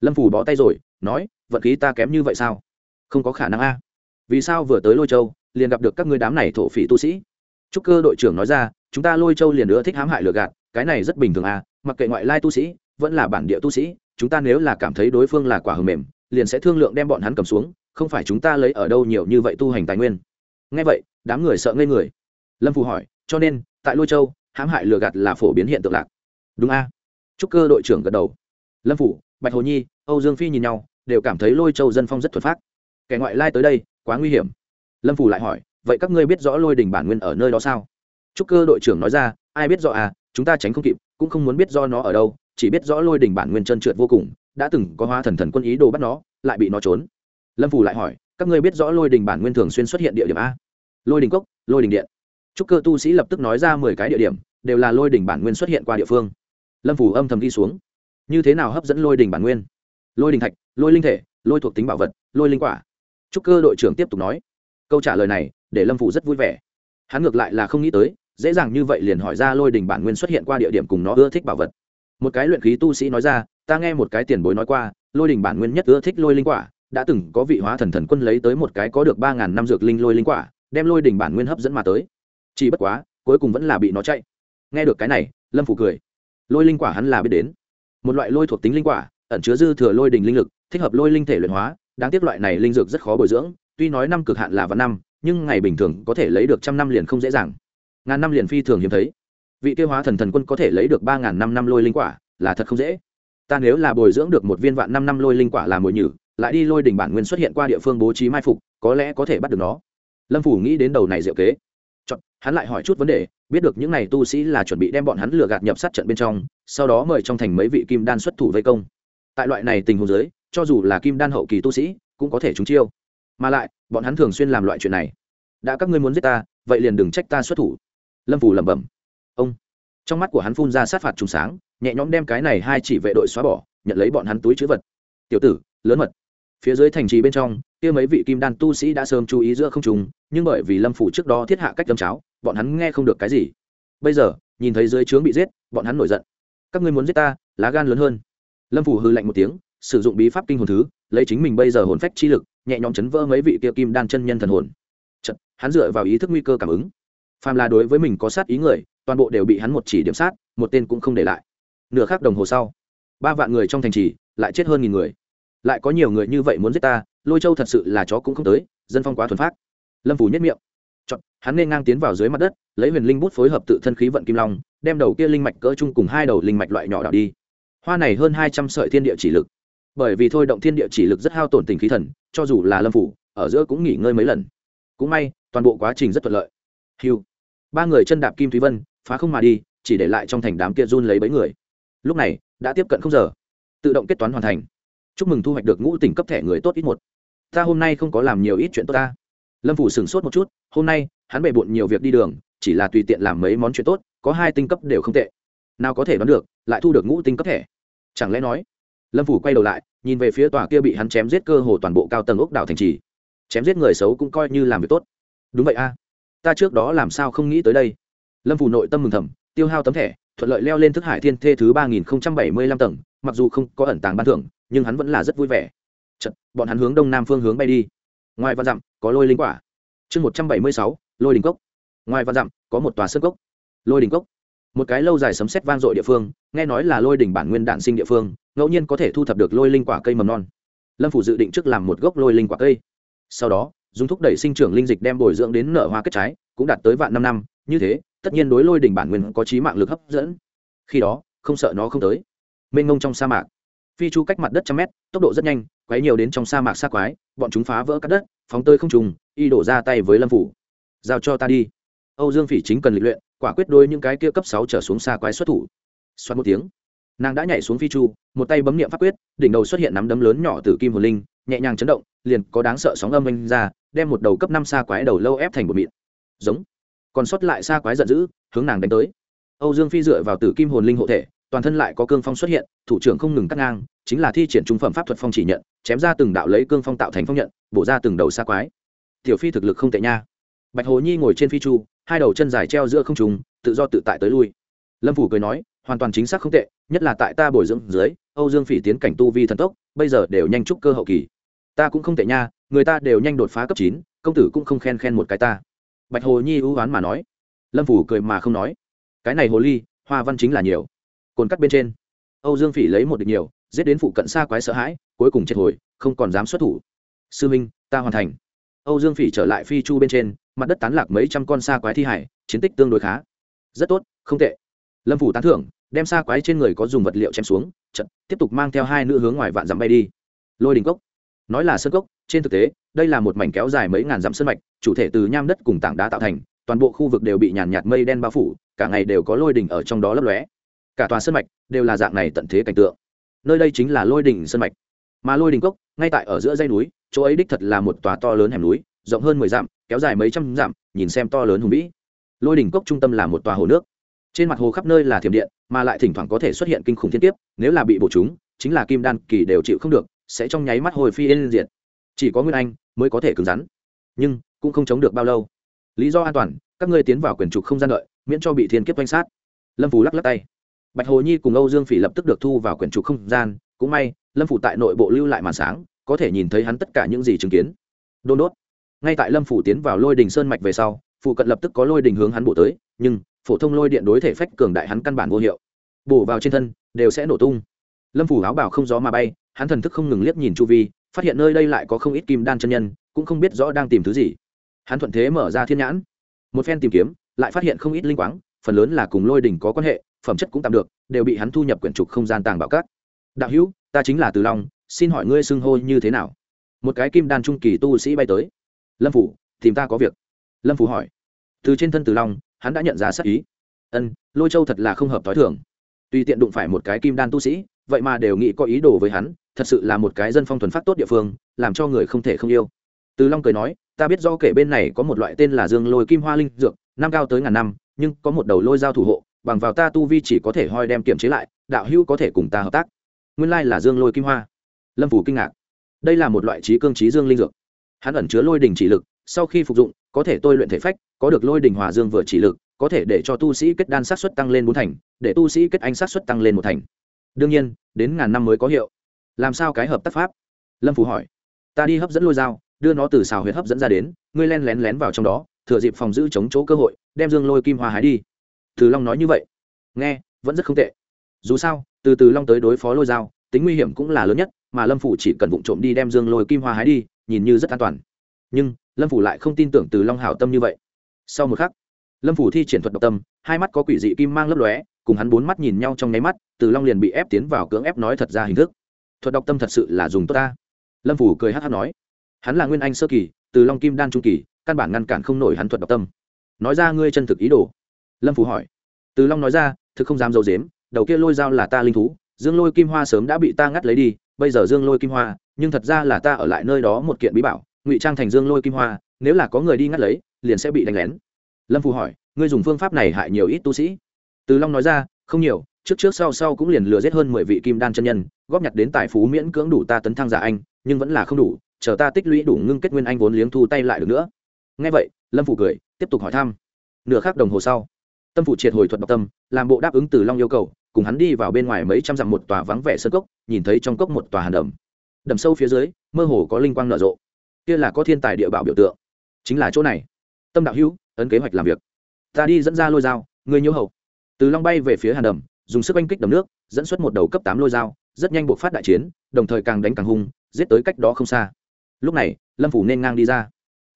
Lâm phủ bó tay rồi, nói, vận khí ta kém như vậy sao? Không có khả năng a. Vì sao vừa tới lôi châu, liền gặp được các ngươi đám này thổ phỉ tu sĩ? Trúc cơ đội trưởng nói ra, chúng ta lôi châu liền nữa thích hãm hại lừa gạt, cái này rất bình thường a, mặc kệ ngoại lai tu sĩ, vẫn là bản địa tu sĩ, chúng ta nếu là cảm thấy đối phương là quả hầm mềm, liền sẽ thương lượng đem bọn hắn cầm xuống, không phải chúng ta lấy ở đâu nhiều như vậy tu hành tài nguyên. Ngay vậy, đám người sợ ngây người. Lâm phù hỏi, cho nên, tại lôi châu, hãm hại lừa gạt là phổ biến hiện tượng lạc đúng a. Trúc cơ đội trưởng gật đầu. Lâm phủ, bạch hồ nhi, âu dương phi nhìn nhau, đều cảm thấy lôi châu dân phong rất thuật phát kẻ ngoại lai tới đây, quá nguy hiểm. Lâm phủ lại hỏi, vậy các ngươi biết rõ lôi đình bản nguyên ở nơi đó sao? Trúc cơ đội trưởng nói ra, ai biết rõ à chúng ta tránh không kịp, cũng không muốn biết do nó ở đâu, chỉ biết rõ lôi đình bản nguyên chân trượt vô cùng, đã từng có hoa thần thần quân ý đồ bắt nó, lại bị nó trốn. Lâm phủ lại hỏi, các ngươi biết rõ lôi đình bản nguyên thường xuyên xuất hiện địa điểm a? Lôi đình cốc, lôi đình điện. Trúc cơ tu sĩ lập tức nói ra mười cái địa điểm, đều là lôi đình bản nguyên xuất hiện qua địa phương lâm phủ âm thầm đi xuống. Như thế nào hấp dẫn lôi đình bản nguyên? Lôi đình thạch, lôi linh thể, lôi thuộc tính bảo vật, lôi linh quả. Trúc cơ đội trưởng tiếp tục nói. Câu trả lời này, để lâm phủ rất vui vẻ. Hắn ngược lại là không nghĩ tới, dễ dàng như vậy liền hỏi ra lôi đình bản nguyên xuất hiện qua địa điểm cùng nó ưa thích bảo vật. Một cái luyện khí tu sĩ nói ra, ta nghe một cái tiền bối nói qua, lôi đình bản nguyên nhất ưa thích lôi linh quả, đã từng có vị hóa thần thần quân lấy tới một cái có được ba ngàn năm dược linh lôi linh quả, đem lôi đình bản nguyên hấp dẫn mà tới. Chỉ bất quá, cuối cùng vẫn là bị nó chạy. Nghe được cái này, lâm phủ cười lôi linh quả hắn là biết đến. Một loại lôi thuộc tính linh quả, ẩn chứa dư thừa lôi đình linh lực, thích hợp lôi linh thể luyện hóa, đáng tiếc loại này linh dược rất khó bồi dưỡng, tuy nói năm cực hạn là vạn năm, nhưng ngày bình thường có thể lấy được trăm năm liền không dễ dàng. Ngàn năm liền phi thường hiếm thấy. Vị tiêu hóa thần thần quân có thể lấy được ba ngàn năm năm lôi linh quả, là thật không dễ. Ta nếu là bồi dưỡng được một viên vạn năm năm lôi linh quả làm mồi nhử, lại đi lôi đỉnh bản nguyên xuất hiện qua địa phương bố trí mai phục, có lẽ có thể bắt được nó. Lâm phủ nghĩ đến đầu này diệu kế hắn lại hỏi chút vấn đề, biết được những n à y tu sĩ là chuẩn bị đem bọn hắn lừa gạt nhập sát trận bên trong, sau đó mời trong thành mấy vị kim đan xuất thủ vây công. Tại loại này tình huống giới cho dù là kim đan hậu kỳ tu sĩ, cũng có thể trúng chiêu. Mà lại, bọn hắn thường xuyên làm loại chuyện này. Đã các ngươi muốn giết ta, vậy liền đừng trách ta xuất thủ. Lâm phủ lẩm bẩm. Ông. Trong mắt của hắn phun ra sát phạt trùng sáng, nhẹ nhõm đem cái này hai chỉ vệ đội xóa bỏ, nhận lấy bọn hắn túi chữ vật. Tiểu tử, lớn mật. Phía dưới thành trì bên trong kia mấy vị kim đan tu sĩ đã sớm chú ý giữa không trùng nhưng bởi vì lâm phủ trước đó thiết hạ cách đâm cháo bọn hắn nghe không được cái gì. Bây giờ nhìn thấy dưới trướng bị giết bọn hắn nổi giận. Các ngươi muốn giết ta lá gan lớn hơn. Lâm phủ hư lạnh một tiếng sử dụng bí pháp kinh hồn thứ lấy chính mình bây giờ hồn phách chi lực nhẹ nhõm chấn vỡ mấy vị kia kim đan chân nhân thần hồn. Chật, hắn dựa vào ý thức nguy cơ cảm ứng. Phàm là đối với mình có sát ý người toàn bộ đều bị hắn một chỉ điểm sát một tên cũng không để lại. Nửa khắc đồng hồ sau ba vạn người trong thành trì lại chết hơn nghìn người. Lại có nhiều người như vậy muốn giết ta lôi châu thật sự là chó cũng không tới dân phong quá thuần phát lâm phủ nhất miệng. Chọn, hắn nên ngang tiến vào dưới mặt đất lấy huyền linh bút phối hợp tự thân khí vận kim long đem đầu kia linh mạch cỡ chung cùng hai đầu linh mạch loại nhỏ đảo đi. Hoa này hơn hai trăm sợi thiên địa chỉ lực. Bởi vì thôi động thiên địa chỉ lực rất hao tổn tình khí thần cho dù là lâm phủ ở giữa cũng nghỉ ngơi mấy lần. Cũng may toàn bộ quá trình rất thuận lợi. Hiu ba người chân đạp kim thúy vân phá không mà đi chỉ để lại trong thành đám kia run lấy bấy người. Lúc này đã tiếp cận không giờ. Tự động kết toán hoàn thành. Chúc mừng thu hoạch được ngũ tỉnh cấp thẻ người tốt ít một ta hôm nay không có làm nhiều ít chuyện tốt ta. Lâm phủ sửng sốt một chút, hôm nay, hắn bề bộn nhiều việc đi đường, chỉ là tùy tiện làm mấy món chuyện tốt, có hai tinh cấp đều không tệ. Nào có thể đoán được, lại thu được ngũ tinh cấp thẻ. Chẳng lẽ nói? Lâm phủ quay đầu lại, nhìn về phía tòa kia bị hắn chém giết cơ hồ toàn bộ cao tầng ốc đảo thành trì. Chém giết người xấu cũng coi như làm việc tốt. Đúng vậy a. Ta trước đó làm sao không nghĩ tới đây? Lâm phủ nội tâm mừng thầm, tiêu hao tấm thẻ, thuận lợi leo lên thức hải thiên thê thứ ba nghìn bảy mươi lăm tầng, mặc dù không có ẩn tàng ban thưởng, nhưng hắn vẫn là rất vui vẻ. Chật, bọn hắn hướng đông nam phương hướng bay đi. Ngoài văn dặm có lôi linh quả. Chương một trăm bảy mươi sáu lôi đỉnh cốc. Ngoài văn dặm có một tòa sơn cốc. Lôi đỉnh cốc. Một cái lâu dài sấm sét vang dội địa phương nghe nói là lôi đỉnh bản nguyên đạn sinh địa phương ngẫu nhiên có thể thu thập được lôi linh quả cây mầm non. Lâm phủ dự định trước làm một gốc lôi linh quả cây. Sau đó dùng thúc đẩy sinh trưởng linh dịch đem bồi dưỡng đến nở hoa kết trái cũng đạt tới vạn năm năm. Như thế tất nhiên đối lôi đỉnh bản nguyên có trí mạng lực hấp dẫn. Khi đó không sợ nó không tới. Mênh ngông trong sa mạc phi chu cách mặt đất trăm mét, tốc độ rất nhanh, quấy nhiều đến trong sa mạc xa quái, bọn chúng phá vỡ cắt đất, phóng tơi không trùng y đổ ra tay với lâm phủ. Giao cho ta đi. Âu dương phỉ chính cần lịch luyện, quả quyết đôi những cái kia cấp sáu trở xuống xa quái xuất thủ. Xoát một tiếng, nàng đã nhảy xuống phi chu, một tay bấm niệm pháp quyết, đỉnh đầu xuất hiện nắm đấm lớn nhỏ từ kim hồ linh, nhẹ nhàng chấn động, liền có đáng sợ sóng âm anh ra, đem một đầu cấp năm xa quái đầu lâu ép thành một mịn. Giống. Còn sót lại xa quái giận dữ, hướng nàng đánh tới. Âu dương phi dựa vào tử kim hồn linh hộ thể toàn thân lại có cương phong xuất hiện, thủ trưởng không ngừng cắt ngang, chính là thi triển trung phẩm pháp thuật phong chỉ nhận, chém ra từng đạo lấy cương phong tạo thành phong nhận, bổ ra từng đầu xa quái. Tiểu phi thực lực không tệ nha. Bạch hồ nhi ngồi trên phi chu, hai đầu chân dài treo giữa không trùng tự do tự tại tới lui. Lâm phủ cười nói, hoàn toàn chính xác không tệ, nhất là tại ta bồi dưỡng dưới, âu dương phỉ tiến cảnh tu vi thần tốc, bây giờ đều nhanh chúc cơ hậu kỳ. Ta cũng không tệ nha, người ta đều nhanh đột phá cấp chín, công tử cũng không khen khen một cái ta. Bạch hồ nhi ưu oán mà nói. Lâm phủ cười mà không nói. Cái này hồ ly, hoa văn chính là nhiều cồn cắt bên trên. Âu dương phỉ lấy một địch nhiều, giết đến phụ cận xa quái sợ hãi, cuối cùng chết hồi, không còn dám xuất thủ. Sư minh, ta hoàn thành. Âu dương phỉ trở lại phi chu bên trên, mặt đất tán lạc mấy trăm con xa quái thi hải, chiến tích tương đối khá. Rất tốt, không tệ. Lâm phủ tán thưởng, đem xa quái trên người có dùng vật liệu chém xuống trận tiếp tục mang theo hai nữ hướng ngoài vạn dặm bay đi. Lôi đình cốc. Nói là sơn cốc, trên thực tế, đây là một mảnh kéo dài mấy ngàn dặm sơn mạch, chủ thể từ nham đất cùng tảng đá tạo thành, toàn bộ khu vực đều bị nhàn nhạt mây đen bao phủ, cả ngày đều có lôi đỉnh ở trong đó lấp lóe cả tòa sơn mạch đều là dạng này tận thế cảnh tượng. Nơi đây chính là lôi đỉnh sơn mạch. Mà lôi đỉnh cốc, ngay tại ở giữa dây núi, chỗ ấy đích thật là một tòa to lớn hẻm núi, rộng hơn mười dặm, kéo dài mấy trăm dặm, nhìn xem to lớn hùng vĩ. Lôi đỉnh cốc trung tâm là một tòa hồ nước. Trên mặt hồ khắp nơi là thiểm điện, mà lại thỉnh thoảng có thể xuất hiện kinh khủng thiên tiếp nếu là bị bổ chúng, chính là kim đan kỳ đều chịu không được, sẽ trong nháy mắt hồi phi lên diện. chỉ có nguyên anh mới có thể cứng rắn, nhưng cũng không chống được bao lâu. Lý do an toàn, các ngươi tiến vào quyền trục không gian đợi, miễn cho bị thiên kiếp quanh sát. Lâm phù lắc lắc tay bạch hồ nhi cùng âu dương phỉ lập tức được thu vào quyển trục không gian. Cũng may, lâm phủ tại nội bộ lưu lại màn sáng, có thể nhìn thấy hắn tất cả những gì chứng kiến. Đôn đốt. Ngay tại lâm phủ tiến vào lôi đình sơn mạch về sau, phụ cận lập tức có lôi đình hướng hắn bổ tới, nhưng phổ thông lôi điện đối thể phách cường đại hắn căn bản vô hiệu. Bổ vào trên thân, đều sẽ nổ tung. Lâm phủ áo bảo không gió mà bay, hắn thần thức không ngừng liếc nhìn chu vi, phát hiện nơi đây lại có không ít kim đan chân nhân, cũng không biết rõ đang tìm thứ gì. Hắn thuận thế mở ra thiên nhãn, một phen tìm kiếm, lại phát hiện không ít linh quáng, phần lớn là cùng lôi đình có quan hệ phẩm chất cũng tạm được, đều bị hắn thu nhập quyển trục không gian tàng bảo các. Đạo hữu, ta chính là từ long, xin hỏi ngươi xưng hô như thế nào? Một cái kim đan trung kỳ tu sĩ bay tới. Lâm phủ, tìm ta có việc. Lâm phủ hỏi. Từ trên thân từ long, hắn đã nhận ra sắc ý. Ân, lôi châu thật là không hợp t h o i thường. Tùy tiện đụng phải một cái kim đan tu sĩ, vậy mà đều nghĩ có ý đồ với hắn, thật sự là một cái dân phong thuần phát tốt địa phương, làm cho người không thể không yêu. Từ long cười nói, ta biết do kể bên này có một loại tên là dương lôi kim hoa linh dược, năm cao tới ngàn năm, nhưng có một đầu lôi dao thủ hộ bằng vào ta tu vi chỉ có thể hoi đem kiểm chế lại, đạo hữu có thể cùng ta hợp tác. Nguyên lai là dương lôi kim hoa. Lâm phủ kinh ngạc. Đây là một loại trí cương trí dương linh dược. Hắn ẩn chứa lôi đình chỉ lực, sau khi phục dụng, có thể tôi luyện thể phách, có được lôi đình hòa dương vừa chỉ lực, có thể để cho tu sĩ kết đan sát xuất tăng lên bốn thành, để tu sĩ kết anh sát xuất tăng lên một thành. Đương nhiên, đến ngàn năm mới có hiệu. Làm sao cái hợp tác pháp? Lâm phủ hỏi. Ta đi hấp dẫn lôi dao, đưa nó từ xào huyệt hấp dẫn ra đến, ngươi len lén lén vào trong đó, thừa dịp phòng giữ chống chỗ cơ hội, đem dương lôi kim hoa hái đi từ long nói như vậy. Nghe, vẫn rất không tệ. Dù sao, từ từ long tới đối phó lôi dao tính nguy hiểm cũng là lớn nhất, mà lâm phủ chỉ cần vụng trộm đi đem dương lôi kim hoa hái đi, nhìn như rất an toàn. Nhưng, lâm phủ lại không tin tưởng từ long hảo tâm như vậy. Sau một khắc, lâm phủ thi triển thuật độc tâm, hai mắt có quỷ dị kim mang lấp lóe, cùng hắn bốn mắt nhìn nhau trong nháy mắt, từ long liền bị ép tiến vào cưỡng ép nói thật ra hình thức. Thuật độc tâm thật sự là dùng tốt ta. Lâm phủ cười hát hát nói. Hắn là nguyên anh sơ kỳ, từ long kim đan trung kỳ, căn bản ngăn cản không nổi hắn thuật độc tâm. Nói ra ngươi chân thực ý đồ lâm phủ hỏi. Từ long nói ra, thực không dám d i ấ u dếm đầu kia lôi dao là ta linh thú, dương lôi kim hoa sớm đã bị ta ngắt lấy đi, bây giờ dương lôi kim hoa, nhưng thật ra là ta ở lại nơi đó một kiện bí bảo, ngụy trang thành dương lôi kim hoa, nếu là có người đi ngắt lấy, liền sẽ bị đánh lén. Lâm phù hỏi, ngươi dùng phương pháp này hại nhiều ít tu sĩ? Từ long nói ra, không nhiều, trước trước sau sau cũng liền lừa giết hơn mười vị kim đan chân nhân, góp nhặt đến tài phú miễn cưỡng đủ ta tấn thăng giả anh, nhưng vẫn là không đủ, chờ ta tích lũy đủ ngưng kết nguyên anh vốn liếng thu tay lại được nữa. Ngay vậy, lâm phủ cười, tiếp tục hỏi thăm. Nửa khắc đồng hồ sau tâm phụ triệt hồi thuật độc tâm, làm bộ đáp ứng từ long yêu cầu, cùng hắn đi vào bên ngoài mấy trăm dặm một tòa vắng vẻ sơ cốc, nhìn thấy trong cốc một tòa hàn đầm. Đầm sâu phía dưới, mơ hồ có linh quang nở rộ. Kia là có thiên tài địa bảo biểu tượng. Chính là chỗ này. Tâm đạo hữu, ấn kế hoạch làm việc. Ta đi dẫn ra lôi dao người nhiễu hậu. Từ long bay về phía hàn đầm, dùng sức oanh kích đầm nước, dẫn xuất một đầu cấp tám lôi dao, rất nhanh buộc phát đại chiến, đồng thời càng đánh càng hung, giết tới cách đó không xa. Lúc này, lâm phủ nên ngang đi ra.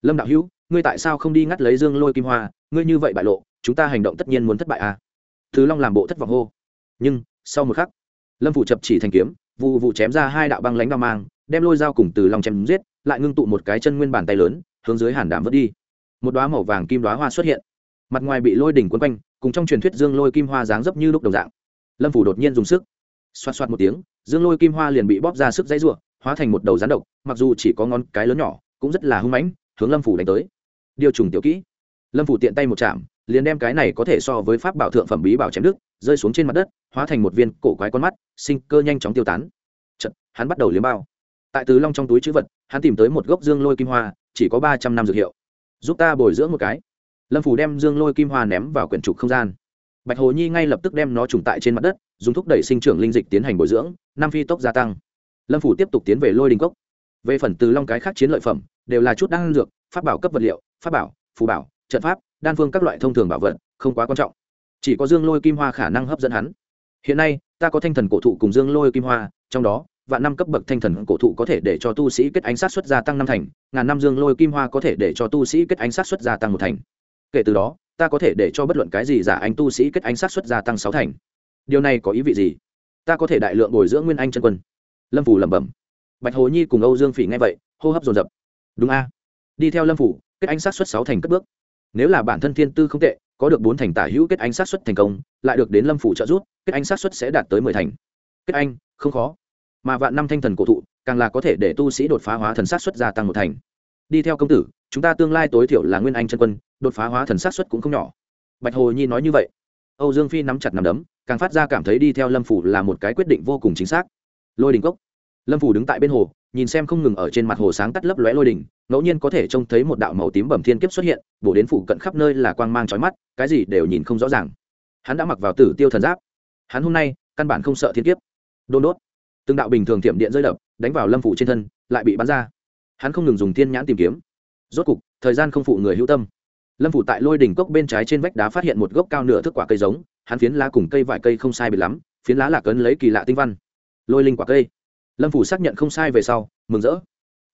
Lâm đạo hữu ngươi tại sao không đi ngắt lấy dương lôi kim hoa, ngươi như vậy bại lộ, chúng ta hành động tất nhiên muốn thất bại à? Thứ long làm bộ thất vọng hô. Nhưng, sau một khắc, lâm phủ chập chỉ thành kiếm vụ vụ chém ra hai đạo băng lánh đao mang, đem lôi dao cùng từ long chém giết, lại ngưng tụ một cái chân nguyên bàn tay lớn, hướng dưới hàn đảm vớt đi. Một đoá màu vàng kim đoá hoa xuất hiện. Mặt ngoài bị lôi đỉnh quấn quanh, cùng trong truyền thuyết dương lôi kim hoa dáng dấp như lúc đồng dạng. Lâm phủ đột nhiên dùng sức. Xoát xoát một tiếng, dương lôi kim hoa liền bị bóp ra sức dãy ruộng hóa thành một đầu rán độc, mặc dù chỉ có ngón cái lớn nhỏ, cũng rất là hung mãnh, hướng lâm phủ đánh tới điều trùng tiểu kỹ. Lâm phủ tiện tay một chạm liền đem cái này có thể so với pháp bảo thượng phẩm bí bảo chém đức rơi xuống trên mặt đất hóa thành một viên cổ quái con mắt sinh cơ nhanh chóng tiêu tán. Chật, hắn bắt đầu liếm bao. Tại từ long trong túi chữ vật hắn tìm tới một gốc dương lôi kim hoa chỉ có ba trăm năm dược hiệu. Giúp ta bồi dưỡng một cái. Lâm phủ đem dương lôi kim hoa ném vào quyển trục không gian. Bạch hồ nhi ngay lập tức đem nó trùng tại trên mặt đất dùng thúc đẩy sinh trưởng linh dịch tiến hành bồi dưỡng năm phi tốc gia tăng. Lâm phủ tiếp tục tiến về lôi đình cốc. Về phần từ long cái khác chiến lợi phẩm đều là chút đan dược pháp bảo cấp vật liệu pháp bảo, phù bảo, trận pháp, đan phương các loại thông thường bảo vật, không quá quan trọng. Chỉ có dương lôi kim hoa khả năng hấp dẫn hắn. Hiện nay, ta có thanh thần cổ thụ cùng dương lôi kim hoa, trong đó, vạn năm cấp bậc thanh thần cổ thụ có thể để cho tu sĩ kết ánh sát xuất gia tăng năm thành, ngàn năm dương lôi kim hoa có thể để cho tu sĩ kết ánh sát xuất gia tăng một thành. Kể từ đó, ta có thể để cho bất luận cái gì giả anh tu sĩ kết ánh sát xuất gia tăng sáu thành. Điều này có ý vị gì? Ta có thể đại lượng bồi dưỡng nguyên anh chân quân. Lâm phủ lẩm bẩm. Bạch hồ nhi cùng âu dương phỉ nghe vậy, hô hấp dồn dập. Đúng a. Đi theo lâm phủ kết anh sát xuất sáu thành cất bước. Nếu là bản thân thiên tư không tệ, có được bốn thành tả hữu kết anh sát xuất thành công, lại được đến lâm phủ trợ giúp, kết anh sát xuất sẽ đạt tới mười thành. Kết anh, không khó. Mà vạn năm thanh thần cổ thụ, càng là có thể để tu sĩ đột phá hóa thần sát xuất gia tăng một thành. Đi theo công tử, chúng ta tương lai tối thiểu là nguyên anh chân quân, đột phá hóa thần sát xuất cũng không nhỏ. Bạch hồ nhi nói như vậy. Âu dương phi nắm chặt nắm đấm, càng phát ra cảm thấy đi theo lâm phủ là một cái quyết định vô cùng chính xác. Lôi đình cốc. Lâm phủ đứng tại bên hồ, nhìn xem không ngừng ở trên mặt hồ sáng tắt lấp lóe lôi đình ngẫu nhiên có thể trông thấy một đạo màu tím bẩm thiên kiếp xuất hiện, bổ đến phủ cận khắp nơi là quang mang trói mắt, cái gì đều nhìn không rõ ràng. Hắn đã mặc vào tử tiêu thần giáp. Hắn hôm nay, căn bản không sợ thiên kiếp. Đôn đốt. Từng đạo bình thường tiệm điện rơi đập, đánh vào lâm phủ trên thân, lại bị bắn ra. Hắn không ngừng dùng thiên nhãn tìm kiếm. Rốt cục, thời gian không phụ người hữu tâm. Lâm phủ tại lôi đỉnh cốc bên trái trên vách đá phát hiện một gốc cao nửa thước quả cây giống, hắn phiến lá cùng cây vài cây không sai bị lắm, phiến lá là cấn lấy kỳ lạ tinh văn. Lôi linh quả cây. Lâm phủ xác nhận không sai về sau, mừng rỡ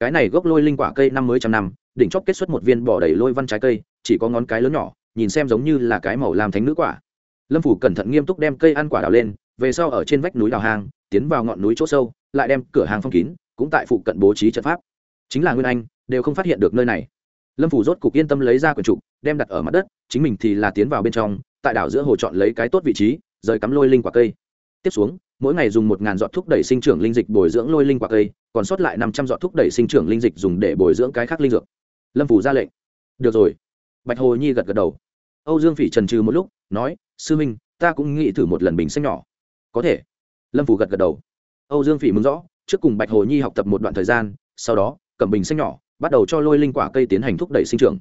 cái này gốc lôi linh quả cây năm mới trăm năm, đỉnh chóp kết xuất một viên bỏ đầy lôi văn trái cây, chỉ có ngón cái lớn nhỏ, nhìn xem giống như là cái màu làm thánh nữ quả. Lâm phủ cẩn thận nghiêm túc đem cây ăn quả đào lên, về sau ở trên vách núi đào hang, tiến vào ngọn núi chỗ sâu, lại đem cửa hàng phong kín, cũng tại phụ cận bố trí trận pháp. Chính là nguyên anh, đều không phát hiện được nơi này. Lâm phủ rốt cục yên tâm lấy ra quyển trục, đem đặt ở mặt đất, chính mình thì là tiến vào bên trong, tại đảo giữa hồ chọn lấy cái tốt vị trí, rời cắm lôi linh quả cây. Tiếp xuống mỗi ngày dùng một ngàn giọt thuốc đẩy sinh trưởng linh dịch bồi dưỡng lôi linh quả cây, còn sót lại năm trăm giọt thuốc đẩy sinh trưởng linh dịch dùng để bồi dưỡng cái khác linh dược. Lâm phủ ra lệnh. Được rồi. Bạch hồ nhi gật gật đầu. Âu dương phỉ trần trừ một lúc, nói, sư minh, ta cũng nghĩ thử một lần bình xanh nhỏ. Có thể. Lâm phủ gật gật đầu. Âu dương phỉ mừng rõ, trước cùng bạch hồ nhi học tập một đoạn thời gian, sau đó, cầm bình xanh nhỏ, bắt đầu cho lôi linh quả cây tiến hành thúc đẩy sinh trưởng.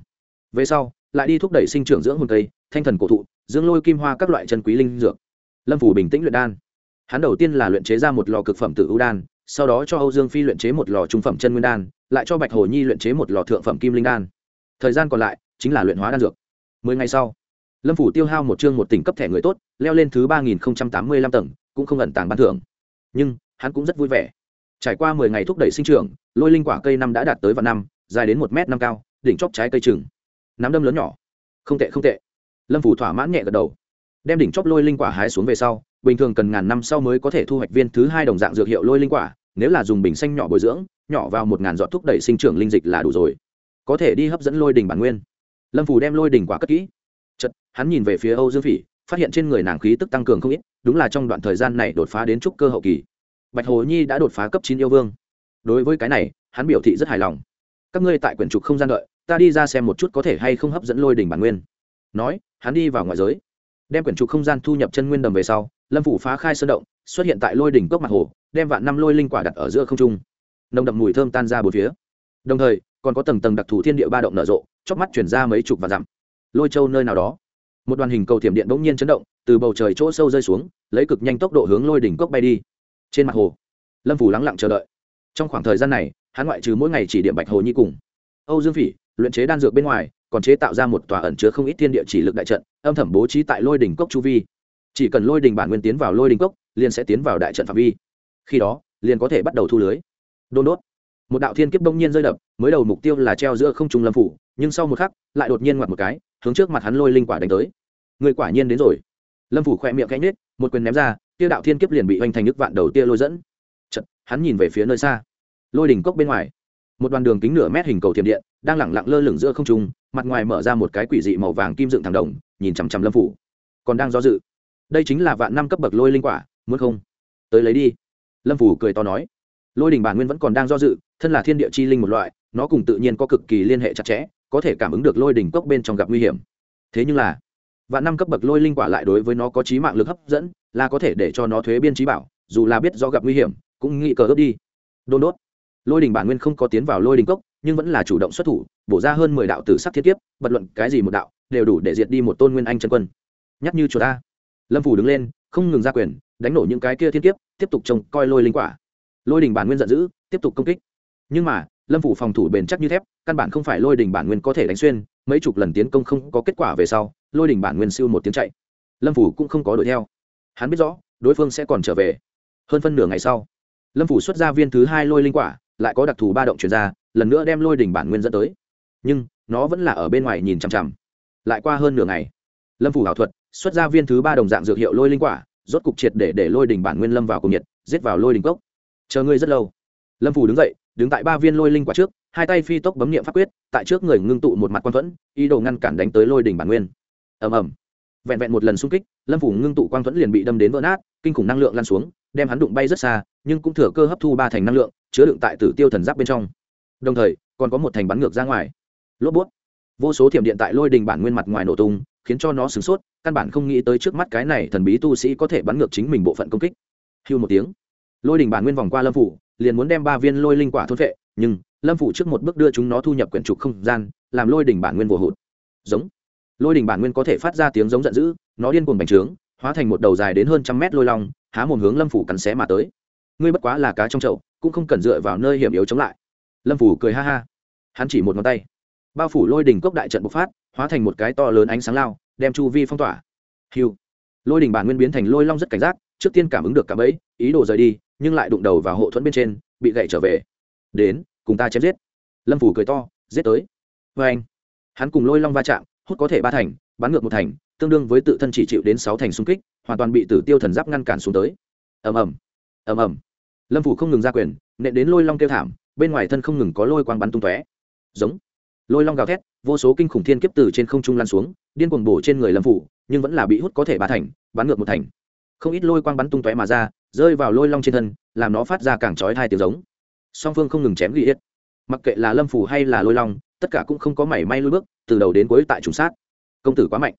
Về sau, lại đi thúc đẩy sinh trưởng dưỡng hồn cây, thanh thần cổ thụ, dưỡng lôi kim hoa các loại chân quý linh dược. Lâm phủ bình tĩnh luyện đan hắn đầu tiên là luyện chế ra một lò cực phẩm tử ưu đan, sau đó cho âu dương phi luyện chế một lò trung phẩm chân nguyên đan, lại cho bạch hồ nhi luyện chế một lò thượng phẩm kim linh đan. Thời gian còn lại chính là luyện hóa đan dược. Mười ngày sau, lâm phủ tiêu hao một chương một tỉnh cấp thẻ người tốt, leo lên thứ ba nghìn tám mươi lăm tầng, cũng không ẩn tàng ban thưởng. Nhưng, hắn cũng rất vui vẻ. Trải qua mười ngày thúc đẩy sinh trưởng, lôi linh quả cây năm đã đạt tới vạn năm, dài đến một m năm cao, đỉnh chóp trái cây trừng. Nắm đâm lớn nhỏ. Không tệ không tệ. Lâm phủ thỏa mãn nhẹ gật đầu. Đem đỉnh chóp lôi linh quả hái xuống về sau bình thường cần ngàn năm sau mới có thể thu hoạch viên thứ hai đồng dạng dược hiệu lôi linh quả, nếu là dùng bình xanh nhỏ bồi dưỡng, nhỏ vào một ngàn giọt thúc đẩy sinh trưởng linh dịch là đủ rồi. Có thể đi hấp dẫn lôi đỉnh bản nguyên. Lâm Phù đem lôi đỉnh quả cất kỹ. Chật hắn nhìn về phía âu dương phỉ, phát hiện trên người nàng khí tức tăng cường không ít, đúng là trong đoạn thời gian này đột phá đến trúc cơ hậu kỳ. Bạch hồ nhi đã đột phá cấp chín yêu vương. Đối với cái này, hắn biểu thị rất hài lòng. Các ngươi tại quyển trục không gian đợi, ta đi ra xem một chút có thể hay không hấp dẫn lôi đỉnh bản nguyên. Nói, hắn đi vào ngoại giới. Đem quyển trục không gian thu nhập chân nguyên đầm về sau lâm phủ phá khai sơn động, xuất hiện tại lôi đỉnh cốc mặt hồ, đem vạn năm lôi linh quả đặt ở giữa không trung. Nồng đậm mùi thơm tan ra bốn phía. Đồng thời, còn có tầng tầng đặc thù thiên địa ba động nở rộ chóc mắt chuyển ra mấy chục và dặm. Lôi châu nơi nào đó. Một đoàn hình cầu thiểm điện bỗng nhiên chấn động, từ bầu trời chỗ sâu rơi xuống, lấy cực nhanh tốc độ hướng lôi đỉnh cốc bay đi. Trên mặt hồ, lâm phủ lắng lặng chờ đợi. Trong khoảng thời gian này, hắn ngoại trừ mỗi ngày chỉ điểm bạch hồ nhi cùng. Âu dương phỉ, luyện chế đan dược bên ngoài, còn chế tạo ra một tòa ẩn chứa không ít thiên địa chỉ lực đại trận, âm thầm bố trí tại lôi đỉnh cốc chu vi chỉ cần lôi đỉnh bản nguyên tiến vào lôi đỉnh cốc liền sẽ tiến vào đại trận phạm vi. Khi đó liền có thể bắt đầu thu lưới. Đôn đốt. Một đạo thiên kiếp đông nhiên rơi đập mới đầu mục tiêu là treo giữa không trung lâm phủ nhưng sau một khắc lại đột nhiên ngoặt một cái hướng trước mặt hắn lôi linh quả đánh tới. Người quả nhiên đến rồi. Lâm phủ khỏe miệng cánh nết một quyền ném ra tiêu đạo thiên kiếp liền bị hoành thành nước vạn đầu tia lôi dẫn. Chật, hắn nhìn về phía nơi xa. Lôi đỉnh cốc bên ngoài. Một đoàn đường kính nửa mét hình cầu thiểm điện đang lẳng lặng lơ lửng giữa không trung mặt ngoài mở ra một cái quỷ dị màu vàng kim dựng thẳng đồng nhìn chằm chằm lâm phủ. Còn đang do dự đây chính là vạn năm cấp bậc lôi linh quả, muốn không? Tới lấy đi. Lâm phủ cười to nói. Lôi đình bản nguyên vẫn còn đang do dự, thân là thiên địa chi linh một loại, nó cùng tự nhiên có cực kỳ liên hệ chặt chẽ, có thể cảm ứng được lôi đỉnh cốc bên trong gặp nguy hiểm. Thế nhưng là, vạn năm cấp bậc lôi linh quả lại đối với nó có trí mạng lực hấp dẫn, là có thể để cho nó thuế biên trí bảo, dù là biết do gặp nguy hiểm, cũng nghĩ cờ ướp đi. Đôn đốt. Lôi đình bản nguyên không có tiến vào lôi đình cốc, nhưng vẫn là chủ động xuất thủ, bổ ra hơn mười đạo tử sắc thiết kiếp bật luận cái gì một đạo, đều đủ để diệt đi một tôn nguyên anh chân quân. Nhắc như chùa ta lâm phủ đứng lên, không ngừng ra quyền, đánh nổ những cái kia thiên kiếp, tiếp tục trông coi lôi linh quả. Lôi đình bản nguyên giận dữ, tiếp tục công kích. Nhưng mà, lâm phủ phòng thủ bền chắc như thép, căn bản không phải lôi đình bản nguyên có thể đánh xuyên, mấy chục lần tiến công không có kết quả về sau, lôi đình bản nguyên siêu một tiếng chạy. Lâm phủ cũng không có đuổi theo. Hắn biết rõ, đối phương sẽ còn trở về. Hơn phân nửa ngày sau, lâm phủ xuất ra viên thứ hai lôi linh quả, lại có đặc thù ba động chuyển ra, lần nữa đem lôi đình bản nguyên dẫn tới. Nhưng, nó vẫn là ở bên ngoài nhìn chằm chằm. Lại qua hơn nửa ngày, lâm phủ ảo thuật xuất ra viên thứ ba đồng dạng dược hiệu lôi linh quả, rốt cục triệt để để lôi đình bản nguyên lâm vào cùng nhiệt, giết vào lôi đình cốc. Chờ ngươi rất lâu. Lâm phủ đứng dậy, đứng tại ba viên lôi linh quả trước, hai tay phi tốc bấm nghiệm pháp quyết, tại trước người ngưng tụ một mặt quan thuẫn, ý đồ ngăn cản đánh tới lôi đình bản nguyên. Ầm ầm. Vẹn vẹn một lần xung kích, lâm phủ ngưng tụ quang thuẫn liền bị đâm đến vỡ nát, kinh khủng năng lượng lan xuống, đem hắn đụng bay rất xa, nhưng cũng thừa cơ hấp thu ba thành năng lượng, chứa đựng tại tử tiêu thần giáp bên trong. Đồng thời, còn có một thành bắn ngược ra ngoài. Lốp bút. Vô số thiểm điện tại lôi đình bản nguyên mặt ngoài nổ tung khiến cho nó sửng sốt, căn bản không nghĩ tới trước mắt cái này thần bí tu sĩ có thể bắn ngược chính mình bộ phận công kích. Hưu một tiếng. Lôi đình bản nguyên vòng qua lâm phủ, liền muốn đem ba viên lôi linh quả thôn vệ nhưng lâm phủ trước một bước đưa chúng nó thu nhập quyển trục không gian, làm lôi đình bản nguyên vồ hụt. Giống. Lôi đình bản nguyên có thể phát ra tiếng giống giận dữ, nó điên cuồng bành trướng, hóa thành một đầu dài đến hơn trăm mét lôi long, há một hướng lâm phủ cắn xé mà tới. Ngươi bất quá là cá trong chậu, cũng không cần dựa vào nơi hiểm yếu chống lại. Lâm phủ cười ha ha. Hắn chỉ một ngón tay bao phủ lôi đỉnh cốc đại trận bộc phát, hóa thành một cái to lớn ánh sáng lao, đem chu vi phong tỏa. Hiu. Lôi đỉnh bản nguyên biến thành lôi long rất cảnh giác, trước tiên cảm ứng được cả bẫy, ý đồ rời đi, nhưng lại đụng đầu vào hộ thuẫn bên trên, bị gậy trở về. Đến, cùng ta chém giết. Lâm phủ cười to, giết tới. Vê anh. Hắn cùng lôi long va chạm, hút có thể ba thành, bắn ngược một thành, tương đương với tự thân chỉ chịu đến sáu thành xung kích, hoàn toàn bị tử tiêu thần giáp ngăn cản xuống tới. Ầm ầm. Ầm ầm. Lâm phủ không ngừng ra quyền, nện đến lôi long kêu thảm, bên ngoài thân không ngừng có lôi quang bắn tung tóe. Giống lôi long gào thét, vô số kinh khủng thiên kiếp từ trên không trung lan xuống, điên cuồng bổ trên người lâm phủ, nhưng vẫn là bị hút có thể ba thành, bắn ngược một thành. Không ít lôi quang bắn tung tóe mà ra, rơi vào lôi long trên thân, làm nó phát ra càng chói hai tiếng giống. Song phương không ngừng chém ghi ít mặc kệ là lâm phủ hay là lôi long, tất cả cũng không có mảy may lui bước, từ đầu đến cuối tại trùng sát. Công tử quá mạnh.